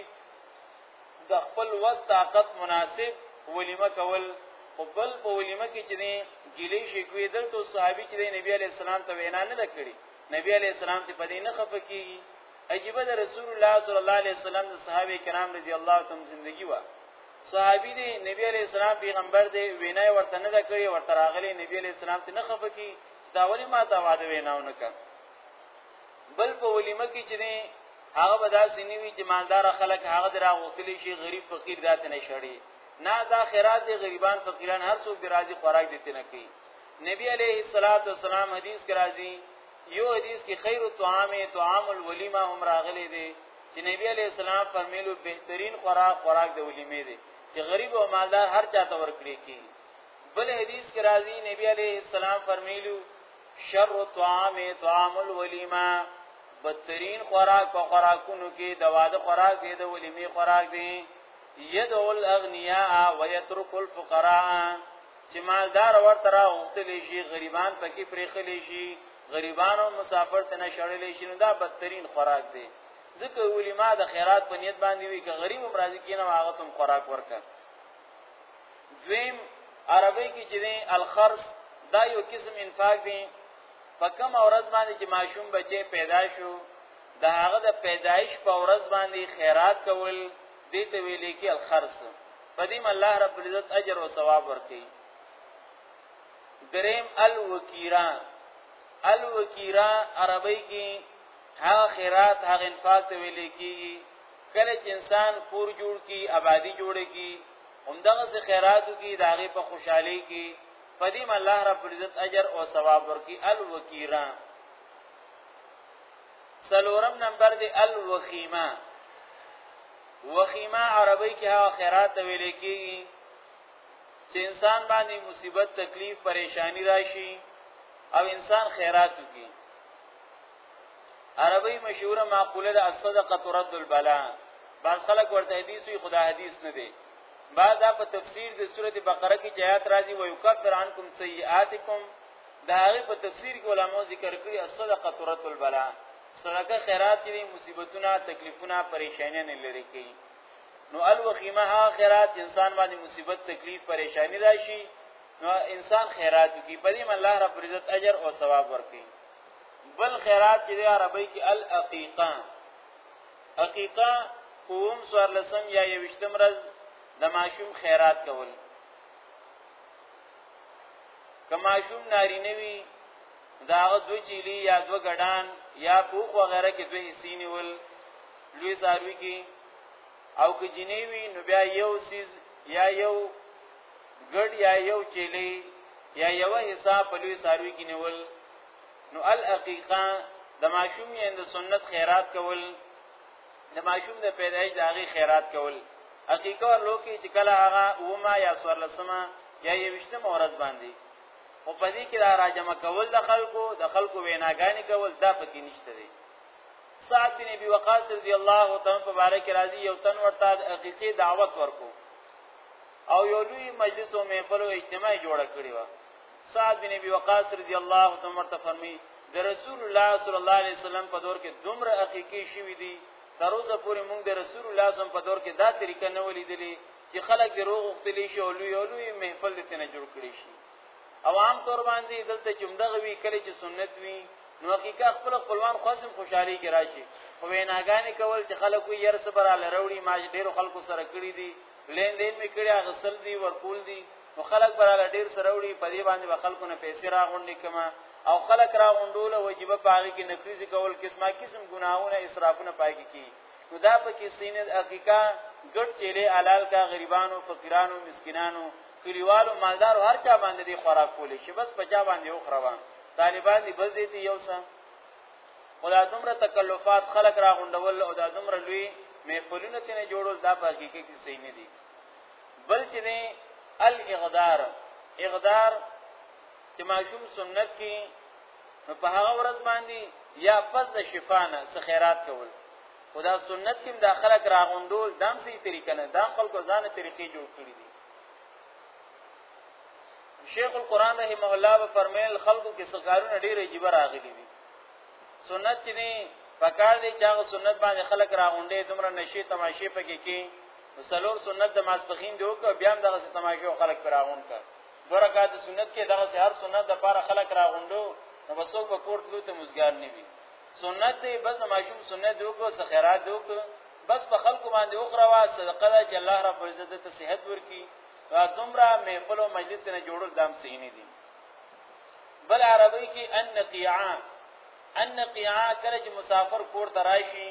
د خپل وس طاقت مناسب ولیمه کول او بل په ولیمه کې چې نه ګیلې شي کوي دلته صحابي چې نبی علیہ السلام ته وینا نه کړې نبی علیہ السلام ته پدې نه خفقېږي عجیبه د رسول الله صلی الله علیه وسلم د صحابه کرام رضی الله تعالی زندگی وا صحابي دی نبی علیہ السلام پیغمبر دی وینا ورته نه کړی ورته راغلی نبی علیہ السلام ته نه خفه کی دا ولی ما ته واده ویناونه کړ بل په ولیمه کې چې هغه به دا سنوي چې مالدار خلک هغه درا غوښتلی شي غریب فقیر ذات نه شړي نه دا خیرات دي غریبان فقیران هر څوک درازي خوراک دي تنه کوي نبی علیه الصلاۃ والسلام حدیث کې راځي یو حدیث کې خیر الطعام طعام الولیمه هم راغلی دی چې نبی علی السلام فرمیلو بهترین خوراک خوراک د ولیمې دی چې غریب او مالدار هر چاته ورکړي کی بل حدیث کې راځي نبی علی السلام فرمیلو شر الطعام طعام الولیمه بدترین خوراک په خوراکونو کې د واده خوراک دی د ولیمې خوراک دی یدعو الاغنیاء ویترک الفقراء چې مالدار ورته را غوښتلی شي غریبان پکې پرېخلی شي غریبان او مسافر ته نشړلی شي نو دا بدترین خوراک دی ځکه ولی ما د خیرات په نیت باندې وی که غریب هم راضي کینم هغه تم خوراک ورکړه دویم عربی کې چې دی الخرص دا یو قسم انفاق دی په کوم ورځ باندې چې ماشوم بچي پیدا شو دا هغه د پیدایش په ورځ باندې خیرات کول دې ته ویل کی الخرص په دې الله رب العزت اجر او ثواب ورکړي دریم الوکیرا الوکیرا عربی کې هغه خیرات هغه انفاق ته ویل کیږي کله چې انسان کور جوړ کی آبادی جوړ کی همدغه څه خیراتو کی داغه په خوشحالي کی پدیم الله رب العزت اجر او ثواب ورکی الوکیرا سلورم نمبر دی الوخیمه وخیمه عربی کې هغه خیرات ویل کېږي چې انسان باندې مصیبت تکلیف پریشانی راشي او انسان خیرات وکړي عربی مشهوره معقوله ده الصدقه ترد البلاء بعض خلک ورته حدیث وي خدا حدیث نه دی بعد په تفسیر د سوره بقره کې آیات راځي ويكفر عنكم سيئاتكم دا هغه په تفسیر کې علماو ذکر کړی الصدقه ترت البلا صدقه خیرات دي مصیبتونه تکلیفونه پریشانیاں لري کوي نو الوخیمه ها خیرات انسان باندې مصیبت تکلیف پریشانی راشي نو انسان خیرات کوي په دې الله رب عزت اجر او ثواب ورکړي بل خیرات چې عربی کې العقیقه عقیقه قوم سوار لسم یا یوشتم رز د ماشوم خیرات کول کما شوم ناری نوی دا دو چیلی یا دو ګډان یا پوخ وغیرہ کې دوه حصے نیول لوی ساروی کې او که جنې وي نو بیا یو سیز یا یو ګډ یا یو چیلی یا یو حصہ په لوی ساروی کې نیول نو الاقیقه د ماشوم یې د سنت خیرات کول د ماشوم د پیدایش د هغه خیرات کول حقیقت ورلو کې چې کله هغه وما یا سورلسمه یا یوشتمه ورځ باندې او په دې کې دا راجم کول د خلکو د خلکو ویناګانی کول دا پکې نشته دی سعد بن ابي وقاص رضی الله تعالی په باره کې راځي یو تن ورته حقیقي دعوت ورکو او یو لوی مجلس او محفل او اجتماع جوړ کړی و سعد بن ابي وقاص رضی الله عنه ورته فرمایي د رسول الله صلی الله علیه وسلم په دور کې دومره حقيقي شوی دی تر اوسه پورې موږ د رسول الله صلی په دور کې دا طریقه نه ولیدلې چې خلک د روغ غختلی شي او لوی او لوی محفل د تنه جوړ کړي شي او عام طور باندې دلته چې موږ غوي کله چې سنت وي نو حقیقت خپل خپلوان خاصم خوشحالي کې راشي خو ویناګانې کول چې خلک یې ير صبر علي وروړي ما ډیرو خلکو سره کړی دي لین دین می کړی غسل دي ورکول دي نو خلک براله ډیر سره وړي په دې باندې به خلکو نه پیسې راغونډې کما او خلک راغونډول وجيبه پاږي کې نکریزي کول قسمه قسم ګناهونه اسرافونه پاږي کې نو دا په کې سینې حقیقا ګټ چيلې حلال کا غریبانو فقیرانو مسکینانو کلیوالو مالدارو هر چا باندې دی خوراک کولې شي بس پچا باندې یو خروان طالبان دی بس دي یو څه خدا دومره تکلفات خلک راغونډول او دا دومره لوی محفلونه تنه جوړول دا په حقیقت کې صحیح نه دي بل چې دی الاغدار اغدار چې ماشوم سنت کې نو په هغه ورځ باندې یا پس د شفانه څه خیرات کول خدا سنت کې داخله راغونډول دام سي طریقه نه دام خلکو ځانه طریقې جوړ کړې دي شیخ القران رحمه الله و فرمایل خلکو کې سکارونه ډېر عجیب راغلي دي سنت چې نه پکار دي چې هغه سنت باندې خلک راغونډې دومره نشي تماشې پکې کې مسلور سنت د ماسپخین دی وکړه بیا هم دغه تماشه او خلک پر راغون کړ دوه رکعات سنت کې دغه هر سنت د پاره خلک راغوندو نو وسو په کور تلو ته مزګار نه وي سنت دی بس د ماشوم سنت دی وکړه څه خیرات دی وکړه بس په خلکو باندې وخره وا صدقه ده چې الله رب عزت ته صحت ورکړي دا دومره محفل او مجلس نه جوړول دام صحیح نه دي بل عربی کې ان قیعا ان قیعا کله چې مسافر کور ته راشي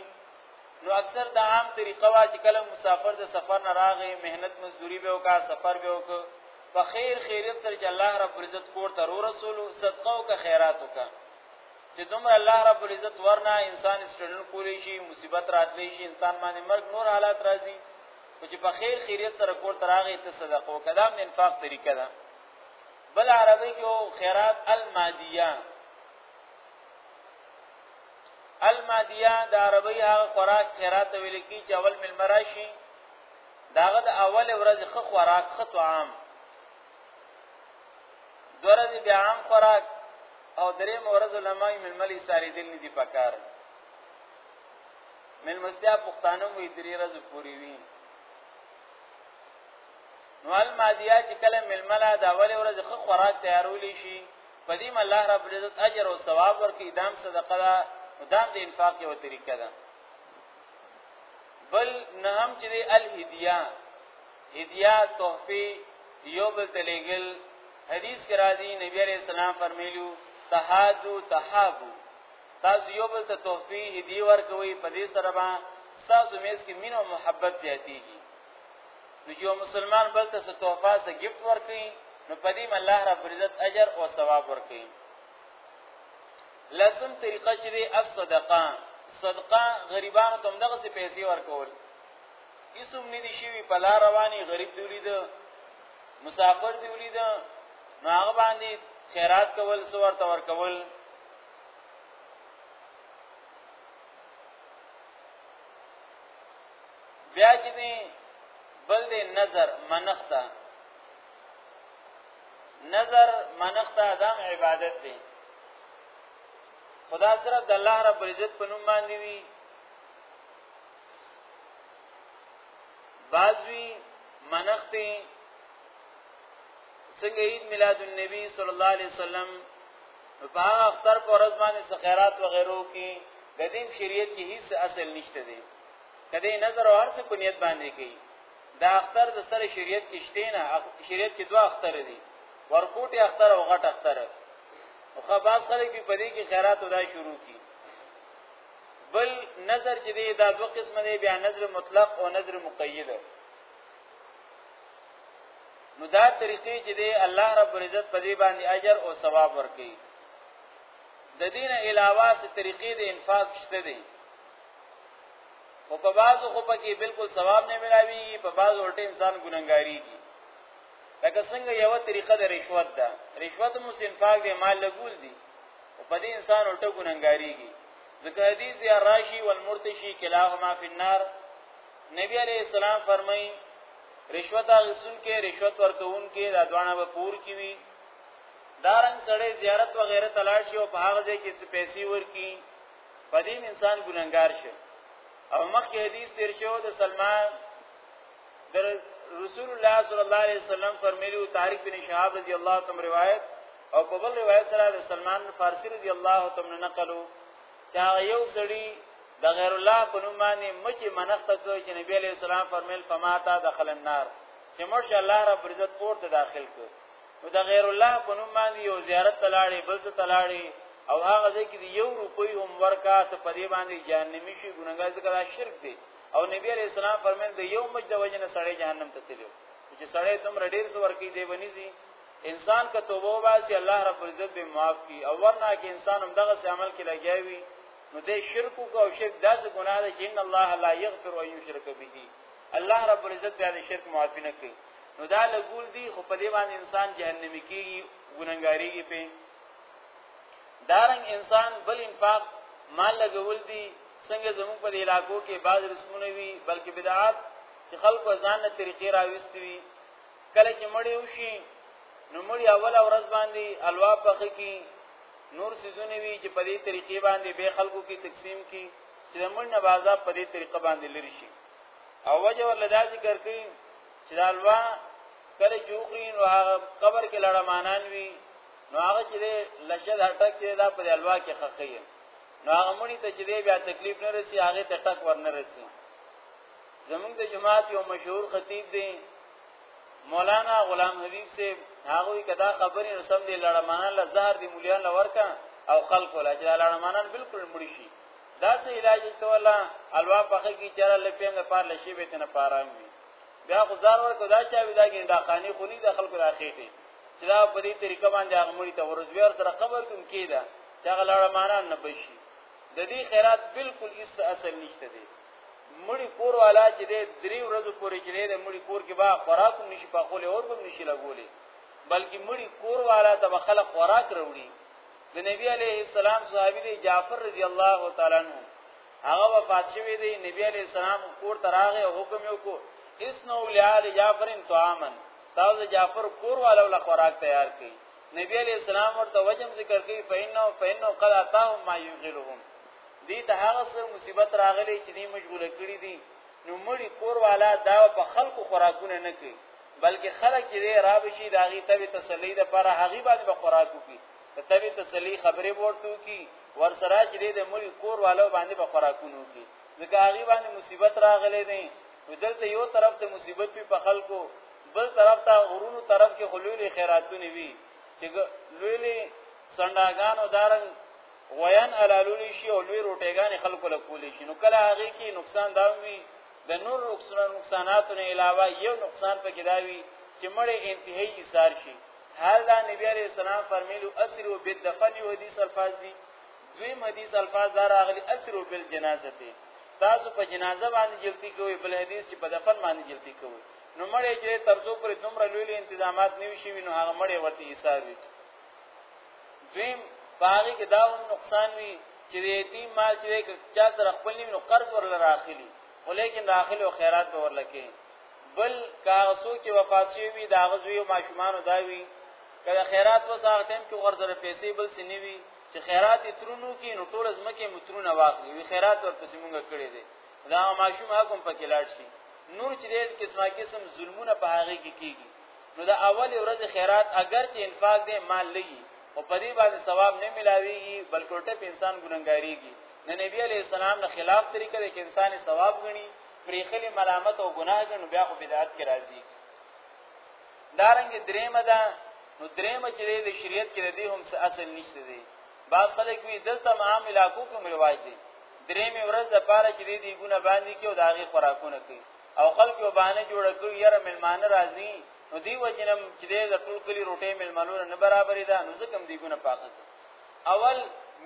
نو اکثر د عام طریقه وا چې کله مسافر د سفر نه راغی مهنت مزدوري به وکا سفر به وک په خیر خیریت سره چې الله رب العزت کور ته رو رسول صدقه او که خیرات وکا چې دومره الله رب العزت ورنه انسان سټډن کولی شي مصیبت راتلی شي انسان باندې مرګ نور حالات راځي او چې په خیر خیریت سره کور ته راغی ته صدقه او کلام د انفاق طریقه ده بل عربی کې خیرات المادیه المادیه د عربی هغه خوراک چې راته ویل کی چې اول مل مراشي داغه د اول ورځ خ خوراک خ طعام دورځ بیا عام خوراک او درې مورز علماء ململي ساري دل ندي پکار مل مستیا پښتانه وې درې ورځ پوری وی نو المادیه چې کله ململه د اول ورځ خ خوراک تیارول شي پدیم الله رب العزت اجر او ثواب ورکړي دام صدقه دا دام د انفاق یو طریقه ده بل نه هم چې الهدیه هدیه تحفه یو بل تلګل حدیث کې راځي نبی عليه السلام فرمایلو تحادو تحابو تاسو یو بل ته تحفه هدیه ورکوي په دې سره باندې تاسو میز کې مینه او محبت زیاتیږي نو چې مسلمان بل ته تحفه سه گیفت ورکړي نو پدې الله رب عزت اجر او ثواب ورکړي لازم طریقه چې دی الصدقه صدقه غریبانو ته دغه څه پیسې ورکول هیڅوم نه دي شي په لار رواني غریب دی ولید مسافر دی ولید نو هغه باندې خیرات کول سو ورته ورکول بیا چې دی بل دی نظر منخته نظر منخته ادم عبادت دی خدا صرف د الله رب العزت په نوم باندې وی بازوی منخته څنګه عید میلاد النبی صلی الله علیه وسلم په هغه اختر پر ورځ باندې خیرات و غیرو کې د دین شریعت کې هیڅ اصل نشته دی کدی نظر او هر څه په نیت باندې کوي دا اختر د سره شریعت کې شته نه شریعت کې دوه اختر دي ورکوټي اختر او غټ اختر او خباب خلک په دې کې خیرات ادا شروع کی بل نظر چې دی دا دوه قسم دی بیا نظر مطلق او نظر مقید نو دا طریقې چې دی الله رب العزت په دې باندې اجر او ثواب ورکړي د دین علاوه څه طریقې د انفاق شته دي خو په بعضو خو پکې بالکل ثواب نه ملاوي په بعضو الټه انسان ګناګاری کی لکه څنګه یو طریقه د رشوت ده رشوت مو سنفاق دی مال لګول دي او په دې انسان الټه ګناګاری کی ځکه حدیث یا راشی والمرتشی کلاهما فی النار نبی علیہ السلام فرمایي رشوت اغسن کې رشوت ورکون کې دا دوانه به پور کی وی دارنګ سړی زیارت وغیرہ تلاش او په هغه ځای کې پیسې ورکی په دې انسان ګناګار شي او مخکې حدیث تیر شو د سلمان در رسول الله صلی الله علیه وسلم فرمایلی او طارق بن شهاب رضی الله تعالی روایت او په بل روایت سره د سلمان فارسی رضی الله تعالی نقلو چا یو سړی د غیر الله په نوم باندې مچ منښت کوي چې نبی علیہ السلام فرمایل فماتا دخل النار چې مش الله رب عزت اور ته داخل کړ نو د غیر الله په نوم باندې یو زیارت تلاړي بل څه تلاړي او هغه ځکه دی یو روپۍ هم ورکا ته په دې باندې جهنم شي ګناګار ځکه دا شرک دی او نبی عليه السلام فرمایل دی یو مجد وجنه سړی جهنم ته تلو چې سړی تم رډیر سو ورکی دی ونیزي انسان که توبه واسي الله رب العزت به معاف کی او ورنه کې انسان هم دغه عمل کې لګیاوي نو دې شرک او شرک داسې ګناه ده چې ان الله لا یغفر و یشرک به الله رب العزت بیا د شرک معافی نه کوي نو دا لګول دي خو په دې باندې انسان جهنمی کیږي ګننګاریږي په دارنګ انسان بل انفاق مال لګول دي څنګه زموږ په علاقو کې بعض رسمونه وي بلکې بدعات چې خلکو ځان نه طریقې راوستي وي کله چې مړی وشي نو مړی اول ورځ باندې الوا پخې کی نور سيزونه وي چې په دې طریقې باندې به خلکو کې تقسیم کی چې د مونږ نه بازا په دې طریقه باندې لري شي او وجه ورله دا ذکر کوي چې دا الوا کله چې وخوري نو هغه قبر کې لړه مانان وي نو هغه چې لشد هټک چې دا په الوا کې خخې نو هغه مونږ ته چې بیا تکلیف نه رسی هغه ته ټک ورنه رسی زمونږ د جماعت یو مشهور خطیب دی مولانا غلام حبیب سے هغه کدا خبرې نو سم دی لړمانان له زهر دی مولیان له ورکا او خلق ولا چې لړمانان بالکل مړ شي دا سه علاج ته ولا الوا پخې کی چاله لپیم نه پار لشي به تنه پارام وي بیا گزار ورکو دا چا وی دا ګین دا خاني خونی د خلکو راخېټي چې دا په دې طریقه باندې هغه مړي ته ورزوی ور سره قبر کوم کیدا چې هغه لړمانان نه بشي د دې خیرات بالکل هیڅ اصل نشته دی مړی کور والا چې د درې ورځې پورې چې د مړی کور کې با خوراک نشي پخولې اور به نشي لګولې بلکې مړی کور والا ته بخله خوراک وروړي د نبی عليه السلام صحابي دی جعفر رضی الله تعالی عنہ هغه وفات شوی دی نبی عليه السلام کور ته راغی حکم یو کو اسنو لعال جعفر طعاما تاسو جعفر کور والو له خوراک تیار کړي نبی عليه السلام ورته وجم ذکر کوي فإنه فإنه قد أتاهم ما يغلهم دې ته هغه څه مصیبت راغلی چې دې مشغوله کړی دي نو مړي کور والا دا په خلکو خوراکونه نه کوي بلکې خلک چې دې را بشي دا غي تبي تسلی د پر هغه باندې به خوراک کوي تبي تسلی خبرې ورته کوي ورسره چې دې مړي کور والا باندې به خوراکونه کوي ځکه هغه باندې مصیبت راغلی دی ودلته یو طرف ته مصیبت وي په خلکو بل طرف ته غرونو طرف کې خلولې خیراتونه وي چې لولې سنداګانو دارنګ ویان علالولی شي او لوی روټېګانې خلکو له کولی شي نو کله هغه کې نقصان دا وي د نور نقصاناتو نه علاوه یو نقصان پکې دا وي چې مړې انتهایی ایثار شي حال دا نبی عليه السلام فرمیلو اسرو بالدفن یو حدیث الفاظ دي دوی حدیث الفاظ دا راغلي اسرو بالجنازه ته تاسو په جنازه باندې جلتی کوي بل حدیث چې په دفن باندې جلتی کوي نو مړې چې ترڅو پر دومره لوی تنظیمات نیو شي نو هغه مړې ورته ایثار وي دویم باغی کې دا هم نقصان وی چې د یتیم مال چې چا سره خپل نیم نو قرض ورل راخلی ولیکن داخل او خیرات به ورلکې بل کاغسو چې وفات شي وي دا غزوی او ماشومان دا وی کله خیرات وسار ټیم کې ورزر پیسې بل سنی وی چې خیرات ترونو کې نو ټول زمکه مترونه واخلي وی خیرات ورپسې مونږ کړی دی دا ماشوم هغه په کې لاړ شي نور چې دې قسمه قسم ظلمونه په هغه کې کیږي نو د اول ورځ خیرات اگر چې انفاق دې مال لګي او په دې باندې ثواب نه ملاويږي بلکې ټپ انسان ګناګاریږي نه نبی علی السلام نه خلاف طریقه دې کې انسان ثواب غني پریخلی ملامت او ګناه غنو بیا خو بدعت کې راځي دارنګ دریمه ده نو دریمه چې د شریعت کې دې هم څه اصل نشته دی با خلک وی دلته عام علاقو کوم رواج دی دریمه ورځ د پاره چې دې ګونه باندې کې او داغي خوراکونه کوي او خلک یو بانه جوړ کوي یره ملمانه راځي نو دی وجنم چې د ټول کلی روټي ملمنو نه برابرې ده نو ځکه دی ګونه پاخه اول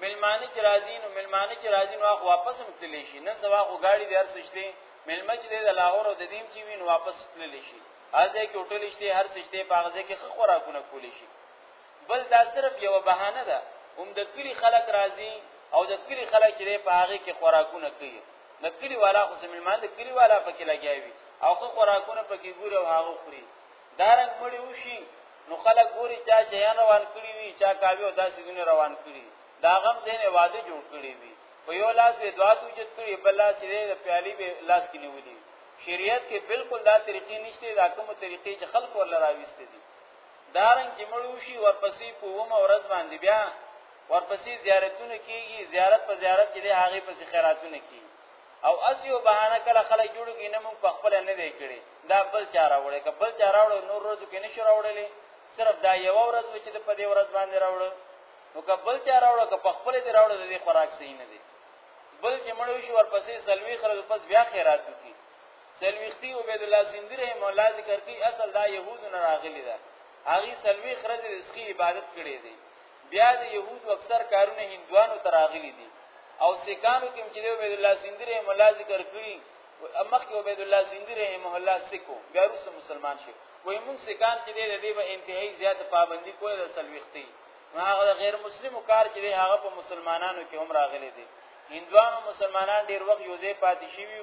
ملمانه چې راځي نو ملمانه چې راځي نو هغه واپس هم تللی شي نن سبا خو گاډي د هر سشته ملمه چې د لاهور او د دیم چې وین واپس تللی شي هر ځای کې هوټل شته هر سشته په هغه ځای کې خوراکونه کولی شي بل دا صرف یو بهانه ده هم د کلی خلک راځي او د کلی خلک چې په هغه کې خوراکونه کوي د کلی والا خو زملمان د کلی والا پکې لګیاوي او خو خوراکونه پکې ګوري او هغه خوري دارنګ مړی وشي نو خلک ګوري چا چې یان روان کړی وي چا کاوی او داسې ګونه روان کړی دا غم زین واده جوړ کړی وي په یو لاس به دعا توجد کړی بل لاس چې د پیالي به لاس کې نیولې شریعت کې بالکل دا طریقې نشته دا کومه طریقې چې خلق ورلراويسته دي دارنګ چې مړ وشي ورپسې په ومه ورځ باندې بیا ورپسې زیارتونه کیږي زیارت په زیارت چې هغه پسې خیراتونه کیږي او اسی او بهانه کله خلک جوړو کې نه مونږ په خپل نه دی کړی دا بل چاره وړي که بل چاره وړو نور روزو کې نشو راوړلې صرف دا یو ورځ و چې په دې ورځ باندې راوړو نو که بل چاره وړو که په خپل دی راوړو د دې خوراک صحیح نه دی بل چې مړ شي ورپسې زلوي خلک پس بیا خیرات کوي سلويختی عبید الله سیندی رحم الله ذکر کوي اصل دا يهود نه راغلی ده هغه سلوي خرج رزقي عبادت کړي دي بیا د يهود اکثر کارونه هندوانو ته راغلي دي او سکانو کې چې عبید الله سیندی رحم الله ذکر کوي مخکې عبید الله سیندی رحم الله سکو بیا روس مسلمان شو وای مون سکان چې د دې په انتهایی زیات پابندي کوي د سلويختی هغه غیر مسلمو کار چې هغه په مسلمانانو کې هم راغلي دي هندوانو مسلمانان ډیر وخت یوځې پاتې شوي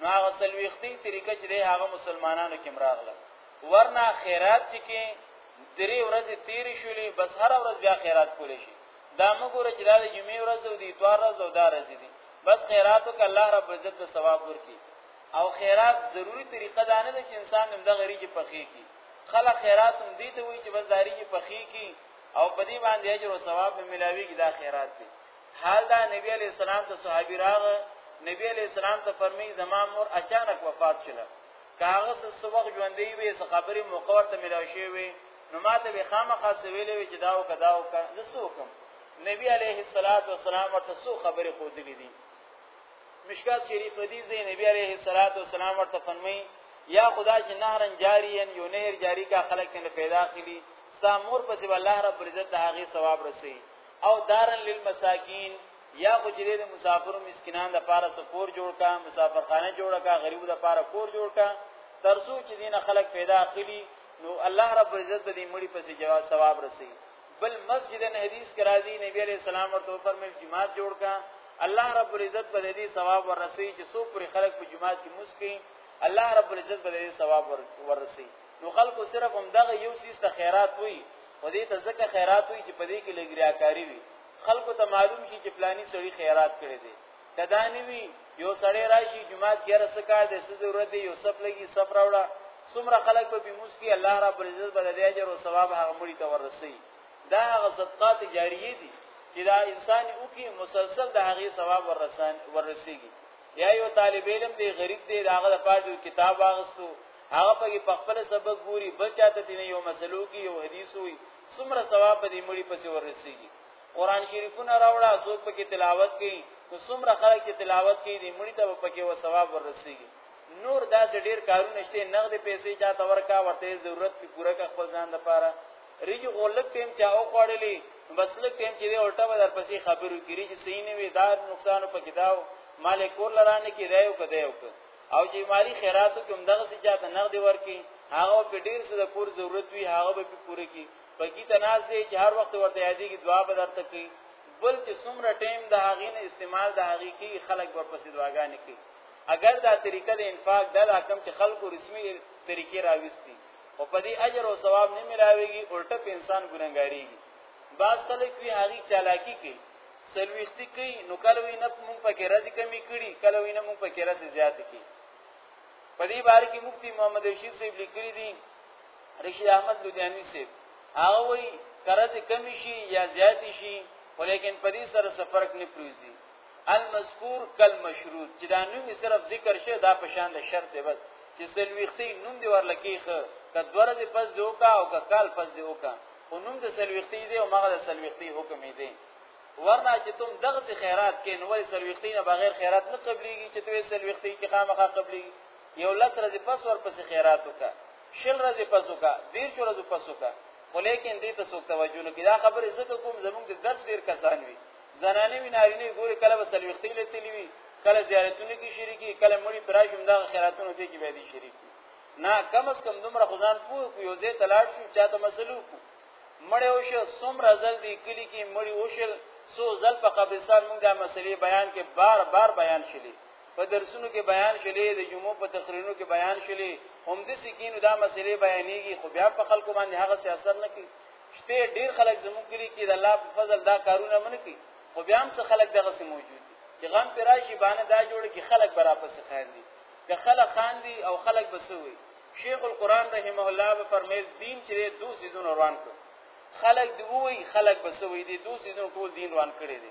نو هغه څلويختي طریقه چې دی هغه مسلمانانو کې مراغله ورنه خیرات چې کې درې ورځې تیرې شولې بس هر ورځ بیا خیرات کولې شي دا موږ ور چې دا د جمعې ورځ او د اتوار ورځ او دا ورځې دي بس خیراتو ک الله رب عزت د ثواب ورکي او خیرات ضروری طریقه دا نه ده چې انسان هم د غریږي پخې کی خلک خیرات هم دي ته وایي چې بس داریږي پخې کی او په دې باندې اجر او ثواب ملاويږي دا خیرات دي حال دا نبی علی السلام ته صحابي راغ نبی علی السلام ته فرمی زما مور اچانک وفات شله کاغه څه وخت ژوندې وي څه خبرې موقور ته ملاوي شي وي نو ماته به خامخا سویلې وي چې داو کداو کا زسوکم نبی علیه الصلاۃ والسلام ورته سو خبرې خو دي دي مشکات شریف حدیث دی نبی علیه الصلاۃ والسلام ورته فرمایي یا خدا چې نهرن جاری یو نهر جاری کا خلق ته پیدا خلی ستا مور پسې الله رب عزت د هغه ثواب رسي او دارن للمساکین یا خو چې د مسافرو مسکینان د پاره سکور جوړ کا مسافرخانه جوړ کا غریبو د پاره کور جوړ کا ترسو چې دین خلک پیدا اخلي نو الله رب عزت به دې مړي پسې جواب ثواب رسي بل مسجد نه حدیث کرا دي نبی عليه السلام ورته فرمایل جماعت جوړ کا الله رب العزت به دې ثواب ورسي چې څو پر خلک په جماعت کې مسکی الله رب العزت به دې ثواب ورسي نو خلکو صرف هم دغه یو سیس ته خیرات وي او دې ته ځکه خیرات وي چې په دې کې لګریاکاری وي خلکو ته معلوم شي چې فلانی سړی خیرات کړی دی کدا نه وي یو سړی راشي جمعه کې هر څه کار دی څه ضرورت دی یو صف لګي صف راوړه څومره خلک به بیموس کې الله رب العزت به د اجر او ثواب هغه مړي ته ورسي دا هغه صدقات جاریه دي چې دا انسان او کې مسلسل د هغه ثواب ورسان ورسیږي یا یو طالب علم دی غریب دی داغه د پاجو کتاب واغستو هغه پکې په خپل سبق ګوري بل چاته دین یو مسلو کې یو حدیث وي څومره ثواب به دې مړي پسې ورسیږي قران شریفونه راوړه څوک پکې تلاوت کوي نو څومره خلک چې تلاوت کوي دې مړي ته پکې و ثواب ورسیږي نور دا چې ډیر کارونه شته نغد پیسې چاته ورکا ورته ضرورت په پوره کا خپل ځان لپاره ریږي غولک ټیم چا او خوړلې بس لک ټیم چې الټا به درپسې خبرو کړي چې سینې وي دا نقصان پکې داو مالک کور لرانه کې دی او کده یو او چې مالی خیراتو کوم دغه څه چاته نقد ورکي هغه په ډیر څه د کور ضرورت وي هغه به پوره کی په کی تناز دی چې هر وخت ورته یادېږي دعا به درته کوي بل چې څومره ټیم د هغې نه استعمال د هغې کی خلک ورپسې دعاګانې کوي اگر دا طریقه د انفاق د حکم چې خلکو رسمي طریقې راوستي او په دې اجر او ثواب نه ملاويږي الټه په انسان ګناګاریږي بعض خلک وی هغه چالاکی کوي سلويختی کوي نو کله وی نه مونږ پکې راځي کمی کړي کله وی نه مونږ پکې راځي زیات کړي په دې باره کې مفتی محمد رشید صاحب لیکلي دي رشید احمد لودیانی صاحب هغه وی قرض کمی شي یا زیات شي ولیکن په دې سره څه فرق نه پریږي المذکور کل مشروط چې دا نوم صرف ذکر شه دا په شان د شرط دی بس چې سلويختي نوم دی ورلکېخه کدوره دی پس دی وکا او کال پس دی وکا خو نوم د سلويختي دی او مغه د سلويختي حکم دی ورنه چې تم دغه سي خیرات کې نو ولې سلوختی نه بغیر خیرات نه قبليږي چې دوی سلوختی کې خامخا قبليږي یو لس ورځې پس ورپسې خیرات وکړه شل ورځې پس وکړه ډیر شل ورځې پس وکړه خو لیکن دې ته څوک توجه نه کړي دا خبره زکه کوم زموږ د درس ډیر کسان وي زنانه وی نارینه ګوري کله به سلوختی لته وي کله زیارتونه کې شریکي کله مړي پراشم دا خیراتونه دې کې به دي شریکي نه کم از کم دومره خدان پوه کو یو ځای تلاش شو چاته مسلو کو مړی وشو څومره ځل دی کلی کې مړی وشل څو ځل په قبرستان موږ دا مسلې بیان کې بار بار بیان شلې په درسونو کې بیان شلې د جمعو په تقریرونو کې بیان شلې هم د سکینو دا مسلې بیانېږي خو بیا په خلکو باندې هغه سیاست نه کوي شته ډیر خلک زموږ کلی کې د الله په فضل دا کارونه منه کوي خو بیا هم څه خلک دغه سي موجود دي چې غم پر راشي باندې دا جوړ کې خلک برا پس خاندي که خلک خاندي او خلک بسوي شیخ القران رحمه الله به فرمایل دین چې دو سيزونه روان کړ خلک دی وی خلک بس وی دي دو سيزونه ټول دین روان کړی دي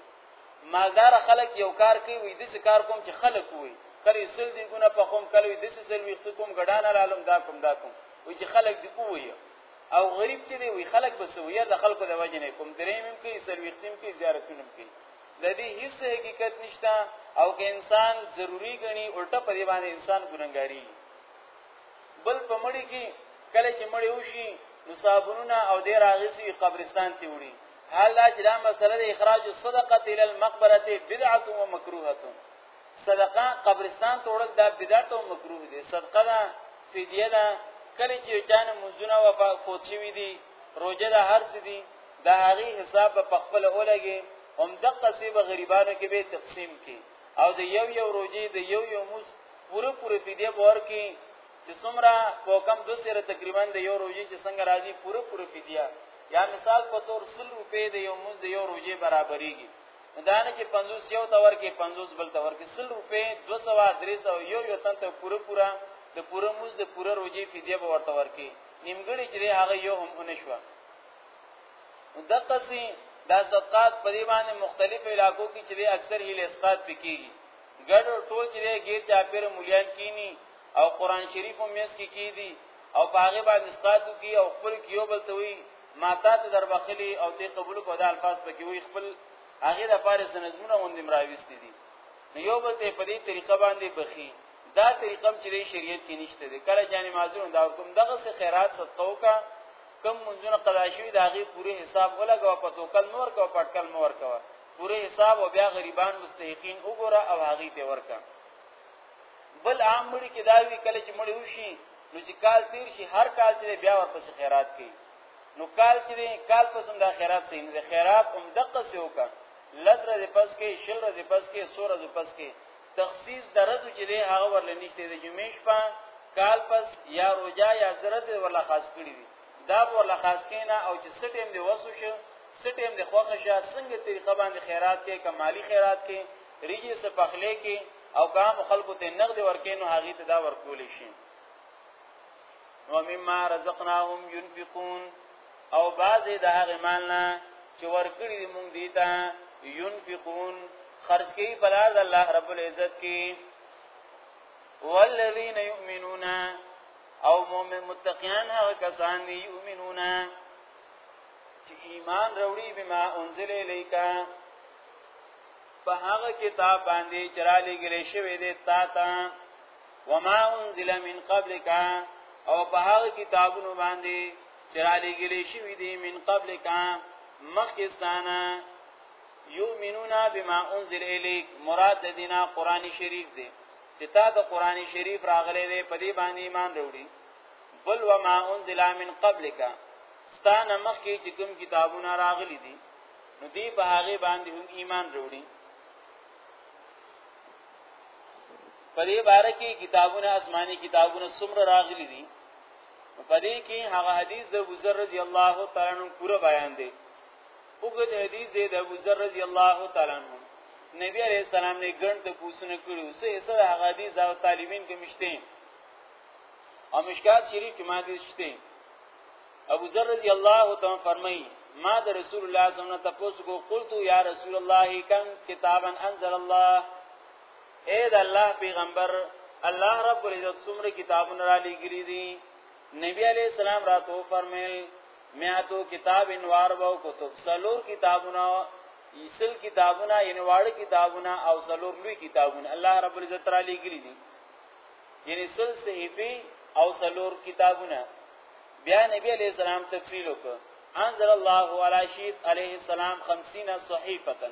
مالدار خلک یو کار کوي وی د کار کوم چې خلک وی کله سل دی ګونه په کوم کله د سل وی کوم ګډان عالم دا کوم دا کوم وی چې خلک دی وی او غریب چې دی وی خلک بس وی د خلکو د وجه نه کوم درې مم کوي سل وی ختم کوي زیارتونه کوي د دې هیڅ حقیقت نشته او که انسان ضروری غني الټه په دی باندې انسان ګناګاری بل په مړی کې کله چې مړی وشي نو صابونونه او دې راغسي قبرستان ته وړي حال دا چې دا مسله د اخراج الصدقه الى المقبره بدعه و مکروهه صدقه قبرستان ته وړل دا بدعت او مکروه دي صدقه دا فدیه ده کله چې جان منځونه وفا فوت شوی دي روزه ده هر څه دي دا هغه حساب په خپل اولګي هم دقه سی به غریبانو کې به تقسیم کی او د یو یو روزي د یو یو موس پوره پوره فدیه باور کی چې څومره په کم دو سره تقریبا د یو روزي چې څنګه راځي پوره پوره فدیه یا مثال په تور 100 روپے د یو موس د یو روزي برابرېږي دا نه چې 50 یو تور کې 50 بل تور کې 100 روپے 200 300 یو یو تن ته پوره پوره د پوره موس د پوره روزي فدیه باور تور کی نیمګړي چې هغه یو هم ونشوه دقسی دا صدقات په دې باندې مختلف علاقو کې چې اکثر هیله اسقات پکېږي ګډ ټول چې غیر چاپیر مليان کینی او قران شریف هم یې کې کیدی او باغې باندې اسقاتو کی او خپل کیو بلته وی ماتا ته در بخلی او دې قبول کو دا الفاظ پکې وی خپل هغه د پاره سنزمونه غوندې مراويستي دي نو یو بل ته په دې طریقه باندې بخي دا طریقه چې شریعت کې نشته ده کله جانې معذور دا کوم دغه خیرات صدقو کا کم منځونه قضا شوی دا غي پوره حساب ولګو په توکل نور کو پټکل مور کو پوره حساب او بیا غریبان مستحقین وګوره او هغه ته ورکا بل عام مړي کې دا وی کله چې مړي وشي نو چې کال تیر شي هر کال چې بیا ورپسې خیرات کوي نو کال چې کال پس هم د خیرات سین د خیرات هم دقه سوکا لزر د پس کې شل د پس کې سور د پس کې تخصیص درزو چې دی هغه ورل نشته د جمعې شپه کال پس یا روجا یا درز ورل خاص کړی وي دا ورل خاص کینا او چې سټیم دی وسو شو سټیم دی خوښه شه څنګه طریقه باندې خیرات کې کمالی خیرات کې ریجی سه پخلې کې او کام خلکو ته نقد ورکینو هغه ته دا ورکول شي ومما رزقناهم ينفقون او بعضی د هغه مال نه چې ورکړي دي مونږ دي ته ينفقون خرج کوي په لار د الله رب العزت کې والذین یؤمنون او مؤمن متقیان هغه کسان دي یؤمنون چې ایمان وروړي بما انزل الیکا په هغه کتاب باندې چرالې ګلې شوی دی تا ته وما انزل من قبلک او په هغه کتابونو باندې چې را لېږل شوي دي من قبلک مخکستانه یؤمنون بما انزل الیک مراد د دینا قران شریف دی چې تا د قران شریف راغلي دی په دې باندې ایمان وروړي بل وما انزل من قبلک ستانه مخکې چې کوم کتابونه راغلي دي نو دی په هغه باندې هم ایمان وروړي په دې باره کې کتابونه آسماني کتابونه څومره راغلي دي په دې کې هغه حدیث د ابو ذر رضی الله تعالی عنہ پوره بیان دی وګد حدیث دی د ابو ذر رضی الله تعالی عنہ نبی علیہ السلام نے ګڼ ته پوښتنه کړو سه حصہ هغه حدیث د طالبین کې مشته او مشکات شریف کې ماده شته ابو ذر رضی الله تعالی فرمایي ما د رسول الله صلی الله علیه وسلم تاسو کو قلت یا رسول الله کم کتابا انزل الله اے د الله پیغمبر الله رب العزت څومره کتابونه را لګری دي نبی علی السلام راتو فرمایل میاتو کتاب انوار وو کتب سلور کتابونه یسل کتابونه یعنی واړه کتابونه او سلور لوی کتابونه الله رب العزت را لګری دي یعنی سل صحیفه او سلور کتابونه بیا نبی علی السلام تفصیل وکړ انزل الله علی شیخ علیه السلام 50 صحیفه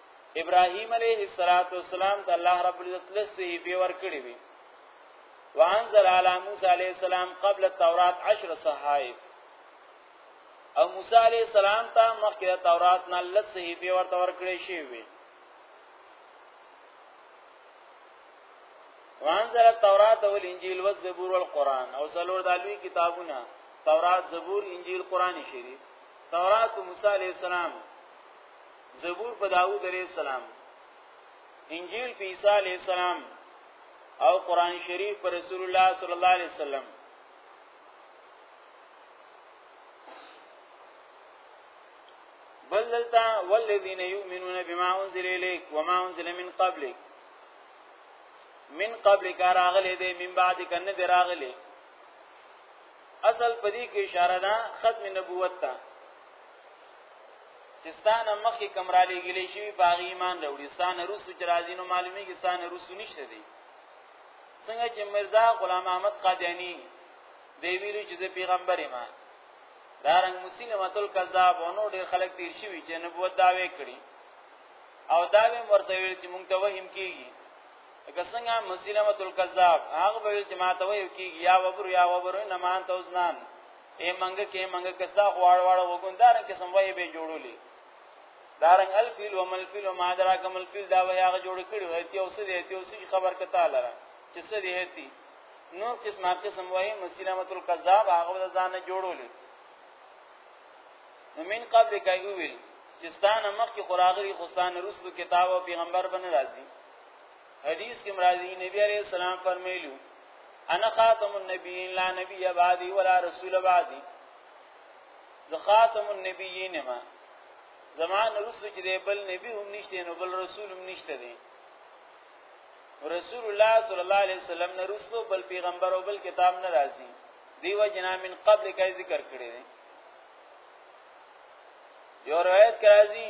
ابراهيم عليه السلام ته الله رب العزت لسه به ور کړی وي وانزل على موسى عليه السلام قبل التوراة 10 صحائف او موسی عليه السلام ته مخکې د تورات نه لسه به ورته ور کړی شي وي وانزل التوراة والانجيل والزبور والقران او سلور دالوی کتابونه تورات زبور انجیل قران شریف تورات موسی علیہ السلام زبور په داوود علیه السلام انجیل په عیسی علیه السلام او قران شریف پر رسول الله صلی الله علیه وسلم بل دلتا والذین یؤمنون بما انزل الیک وما انزل من قبلک من قبل کا راغلی دی من بعد کنه دی راغلی اصل پدې کې اشاره ده ختم نبوت ته چې ستانه مخکې کم را لېږلی شوي په هغې ایمان راوړي ستانه روسو چې راځي نو معلومېږي ستانه روسو نشته دی څنګه چې مرزا غلام احمد قادیاني دی ویلي چې زه پیغمبر یم دارنګ مسلمت الکذاب او نور ډېر خلک تیر شوي چې نبوت دعوی کړي او داوی ورته ویل چې مونږ ته وهم کیږي لکه څنګه مسلمت الکذاب هغه ویل چې ما ته وهم کیږي یا وبر یا وبر نه مان ته وزنان اے منګ کې منګ کې ستا خواړ واړ وګوندار کې سم وای به جوړولې دارنګ الفیل ومل فیل ما دراک مل فیل دا وای هغه جوړ کړی وای ته اوس دې ته اوس خبر کته لره چې څه دې هتی نو قسمه قسم وای مسلمت الکذاب هغه ځان جوړولې نو من قبل کای ویل چې ستانه مخکې خوراغلی خوستانه رسو کتاب او پیغمبر بن راضي حدیث کې مرادی نبی عليه السلام فرمایلو انا خاتم النبیین لا نبی بعدی ولا رسول بعدی ز خاتم النبیین ما زمان رسو چې دی بل نبی هم نشته نو بل رسول هم نشته دی رسول الله صلی الله علیه وسلم نه رسو بل پیغمبر او بل کتاب نه راځي دیو جنا من قبل کای ذکر کړی دی یو روایت کراځي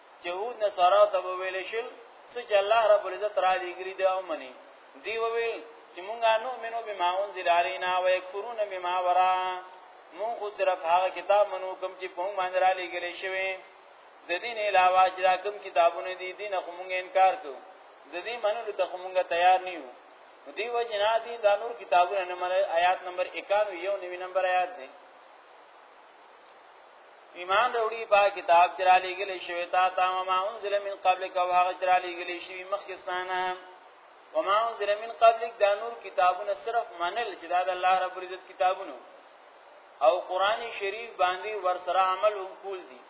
يهود نه سره ته ویل شل چې الله رب العزت را لګري دا ومني دی ویل چې مونږه نو منو بما انزل علينا ويكفرون بما ورا مونږ خو صرف هغه کتاب منو کوم چې په باندې را لګل شوی د دین علاوه چې کوم کتابونه دي دین خو مونږ انکار کوو د دې منلو ته مونږه تیار نه یو دی وجنا دي دا نور کتابونه نه منل آیات نمبر 91 یو نوی نمبر آیات دی ایمان وروړي با کتاب چرا لګل شوی تا تا ما انزل من قبلک او هغه چرا لګل شوی مخکستانه وما انزل من قبلک دا نور کتابونه صرف منل چې دا د الله رب العزت کتابونه او قران شریف باندې ورسره عمل هم کول دي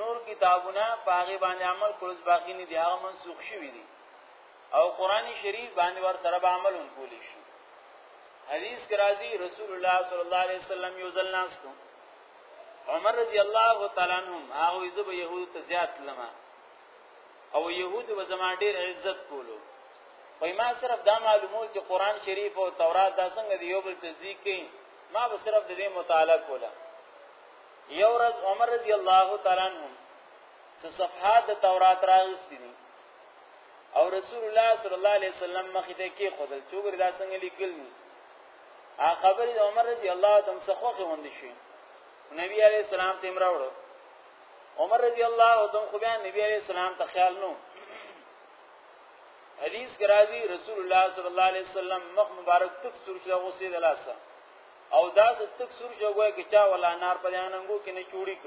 نور کتابونه پاغي باندې عمل کول باقی نه دي هغه منسوخ شوی دي او قران شریف باندې ور سره به عمل وکول شي حدیث کرازی رسول الله صلی الله علیه وسلم یو ځل ناستو عمر رضی الله تعالی عنهم هغه زب يهود ته زیات لمه او يهود به زما ډیر عزت کولو وای ما صرف دا معلومول چې قران شریف او تورات دا څنګه دی یو بل تصدیق کین ما به صرف د دې مطالعه کوله یو ورځ عمر رضی الله تعالی عنہ څه صفحات د تورات راغستې دي او رسول الله صلی الله علیه وسلم مخې ته کې خدل چې ګور دا څنګه لیکل ني ا خبرې د عمر رضی الله تعالی څخه خوخه وند شي نبی علیہ السلام ته امر وړو عمر رضی الله تعالی خو بیا نبی علیہ السلام ته خیال نو حدیث کرازی رسول الله صلی الله علیه وسلم مخ مبارک تک سور شو غصې دلاسه او دا ست تک سور شو ګویا کې چا ولا نار په اننګو کې نه چوری ک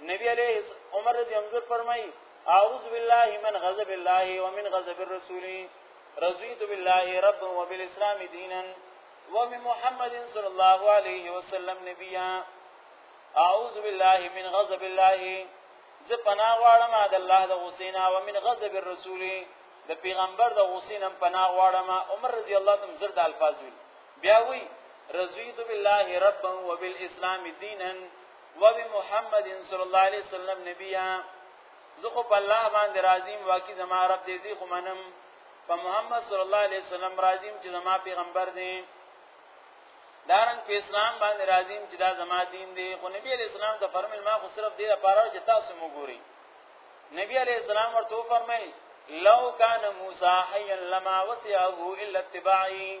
نبی علیه عمر رضی الله عنه فرمایي اعوذ بالله من غضب الله ومن غضب الرسول رضيت بالله ربا وبالاسلام دينا ومن محمد صلى الله عليه وسلم نبيا اعوذ بالله من غضب الله زه پناه غواړم د الله د غصینا او من غضب الرسول د پیغمبر د غصینا پناه غواړم عمر رضی الله عنه زرد الفاظ وی بیا وی رضیت بالله ربا وبالاسلام دینا وبي محمد صلی الله علیه وسلم نبیا زه خو په الله باندې راضیم واقعي زما رب دې زی خو منم په محمد صلی الله علیه وسلم راضیم چې زما پیغمبر دی دارنګ په اسلام باندې راضیم چې دا زما دین دی خو نبی علیہ السلام ته فرمایل ما خو صرف دې لپاره چې تاسو مو ګوري نبی علیہ السلام ورته فرمایل لو کان موسی حیا لما وسعه الا اتباعی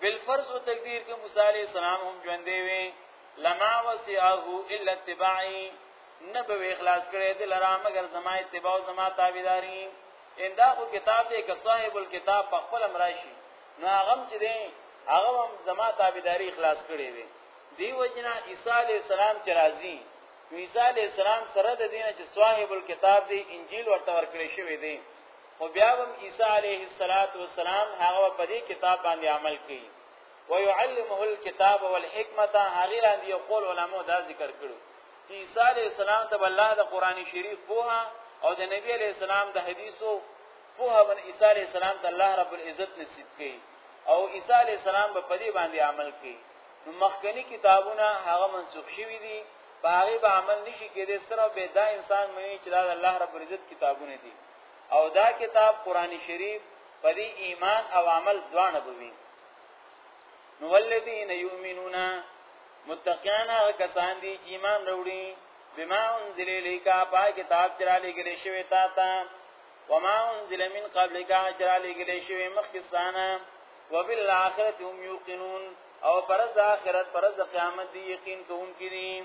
بل فرض او تقدیر کې موسی علی السلام هم ژوند دی لما وسعه الا اتباعي نبو اخلاص کړي دل را مگر زما اتباع زما تابعداري اندا خو کتاب دی که صاحب الكتاب په خپل مراشي نو هغه چې دی هغه هم زما تابعداري اخلاص کړي دی دی وجنا عیسی علی السلام چې راځي عیسی علی السلام سره د دینه چې صاحب الكتاب دی انجیل ورته ورکړی شوی دی خو بیا هم عیسی علیه السلام هغه په دې کتاب باندې عمل کوي ويعلمه الكتاب والحکمه هغه لاندې یو قول علماء دا ذکر کړو چې عیسی علیه السلام ته الله د قران شریف پوها او د نبی علیه السلام د حدیثو پوها ون عیسی علیه السلام ته الله رب العزت نصیب کړي او عیسی علیه السلام په پدی باندې عمل کړي نو مخکنی کتابونه هغه منسوخ شوی دي باغی به عمل نشي کېدای سره به دا انسان مې چې دا الله رب العزت کتابونه دي او دا کتاب قران شریف په دې ایمان او عمل دواړه بوي نو ولذین یؤمنون متقیان هغه کسان دي چې ایمان وروړي بما انزل الیک په کتاب چې را لګل شوی تا ته وما انزل من قبلک چې را لګل شوی مخکې ستانه وبالآخرة هم یوقنون او پرز آخرت پرز قیامت دی یقین کوونکي دي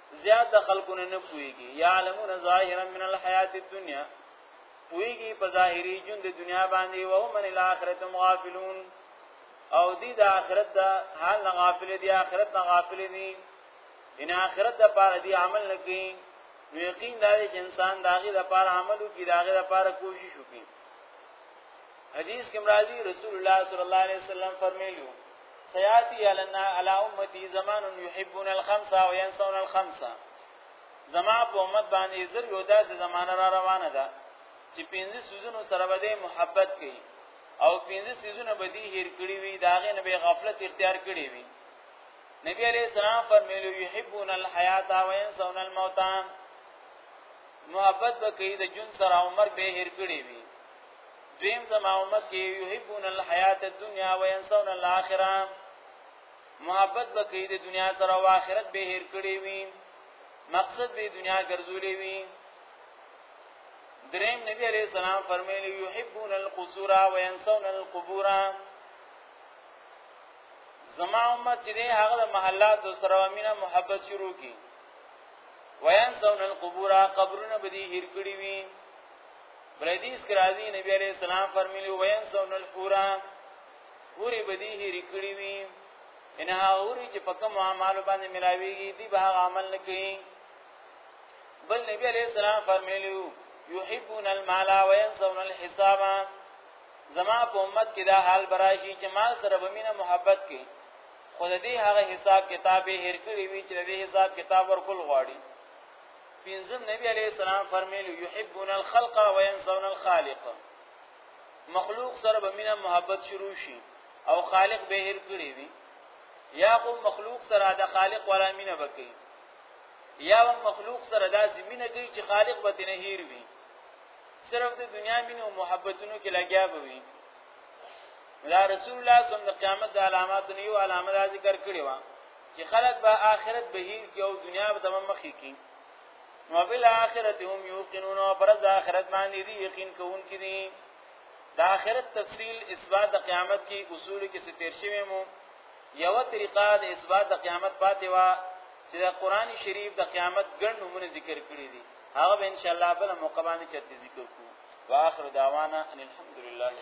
زیاد د خلقونه نه پويږي يعلمون ظاهرا من الحیات الدنیا پويږي په ظاهري جون د دنیا باندې او هم من الاخرت غافلون او دي د اخرت د حال نه غافل دي اخرت نه غافل دي ان اخرت د پاره دي عمل نه کوي نو یقین دا دی چې انسان داغه د پاره عمل وکړي داغه د پاره کوشش وکړي حدیث کې مرادي رسول الله صلی الله علیه وسلم فرمایلیو سياتي علنا على امتي زمان يحبون الخمس وينسون الخمس زما په امت باندې زر یو داسې زمانہ را روانه ده چې پنځه سيزونو سره به محبت کوي او پنځه سيزونه به دي هیر کړی وي داغه نه به غفلت اختیار کړی وي نبی علیہ السلام فرمایلی یحبون الحیات و ينسون الموت محبت به کوي د جون سره عمر به هیر کړی وي دویم زما امت کې یحبون الحیات الدنیا و ينسون الاخره محبت بکې د دنیا سره او آخرت به هیر کړی وي مقصد به دنیا ګرځولې وي دریم نبی علیہ السلام فرمایلی یحبون القصور و ينسون القبور زما امت چې هغه محلات سره امینه محبت شروع کی وینسون القبور قبرونه بدی هیر کړی وي بلدیس کرازی نبی علیہ السلام فرمیلی وین سون الفورا پوری بدی هی رکڑی وی انها اوری چې په کوم عمل باندې ملاویږي دی به عمل نه کوي بل نبی علیہ السلام فرمیلی یحبون المال وینسون الحساب زما په امت کې دا حال براشي چې مال سره بمینه محبت کې خود دې هغه حساب کتابه هر کړی وی چې دې حساب کتاب ورکول غواړي پنځم نبی علیہ السلام فرمایلی یحبون الخلق وینسون الخالق مخلوق سره به مینه محبت شروع شي او خالق به هر کړی وي یا خو مخلوق سره د خالق ولا مینه وکړي یا مخلوق سره د زمينه کوي چې خالق به نه هیر وي صرف د دنیا مینه او محبتونو کې لګیا بوي دا رسول الله صلی الله علیه وسلم د قیامت د علاماتو نه یو علامه ذکر کړی و چې خلک به آخرت بهیر کې او دنیا به تمام مخې کې نو بل آخرت هم یوقنون او پر د آخرت باندې دی یقین کوون کې دي د آخرت تفصیل اثبات د قیامت کې اصول کې ستیر شوی مو یو طریقه د اثبات د قیامت پاتې و چې د قران شریف د قیامت ګڼ نمونه ذکر کړی دي هغه ان شاء الله بل موقع باندې چت ذکر کوو واخر دعوانا ان الحمدلله رب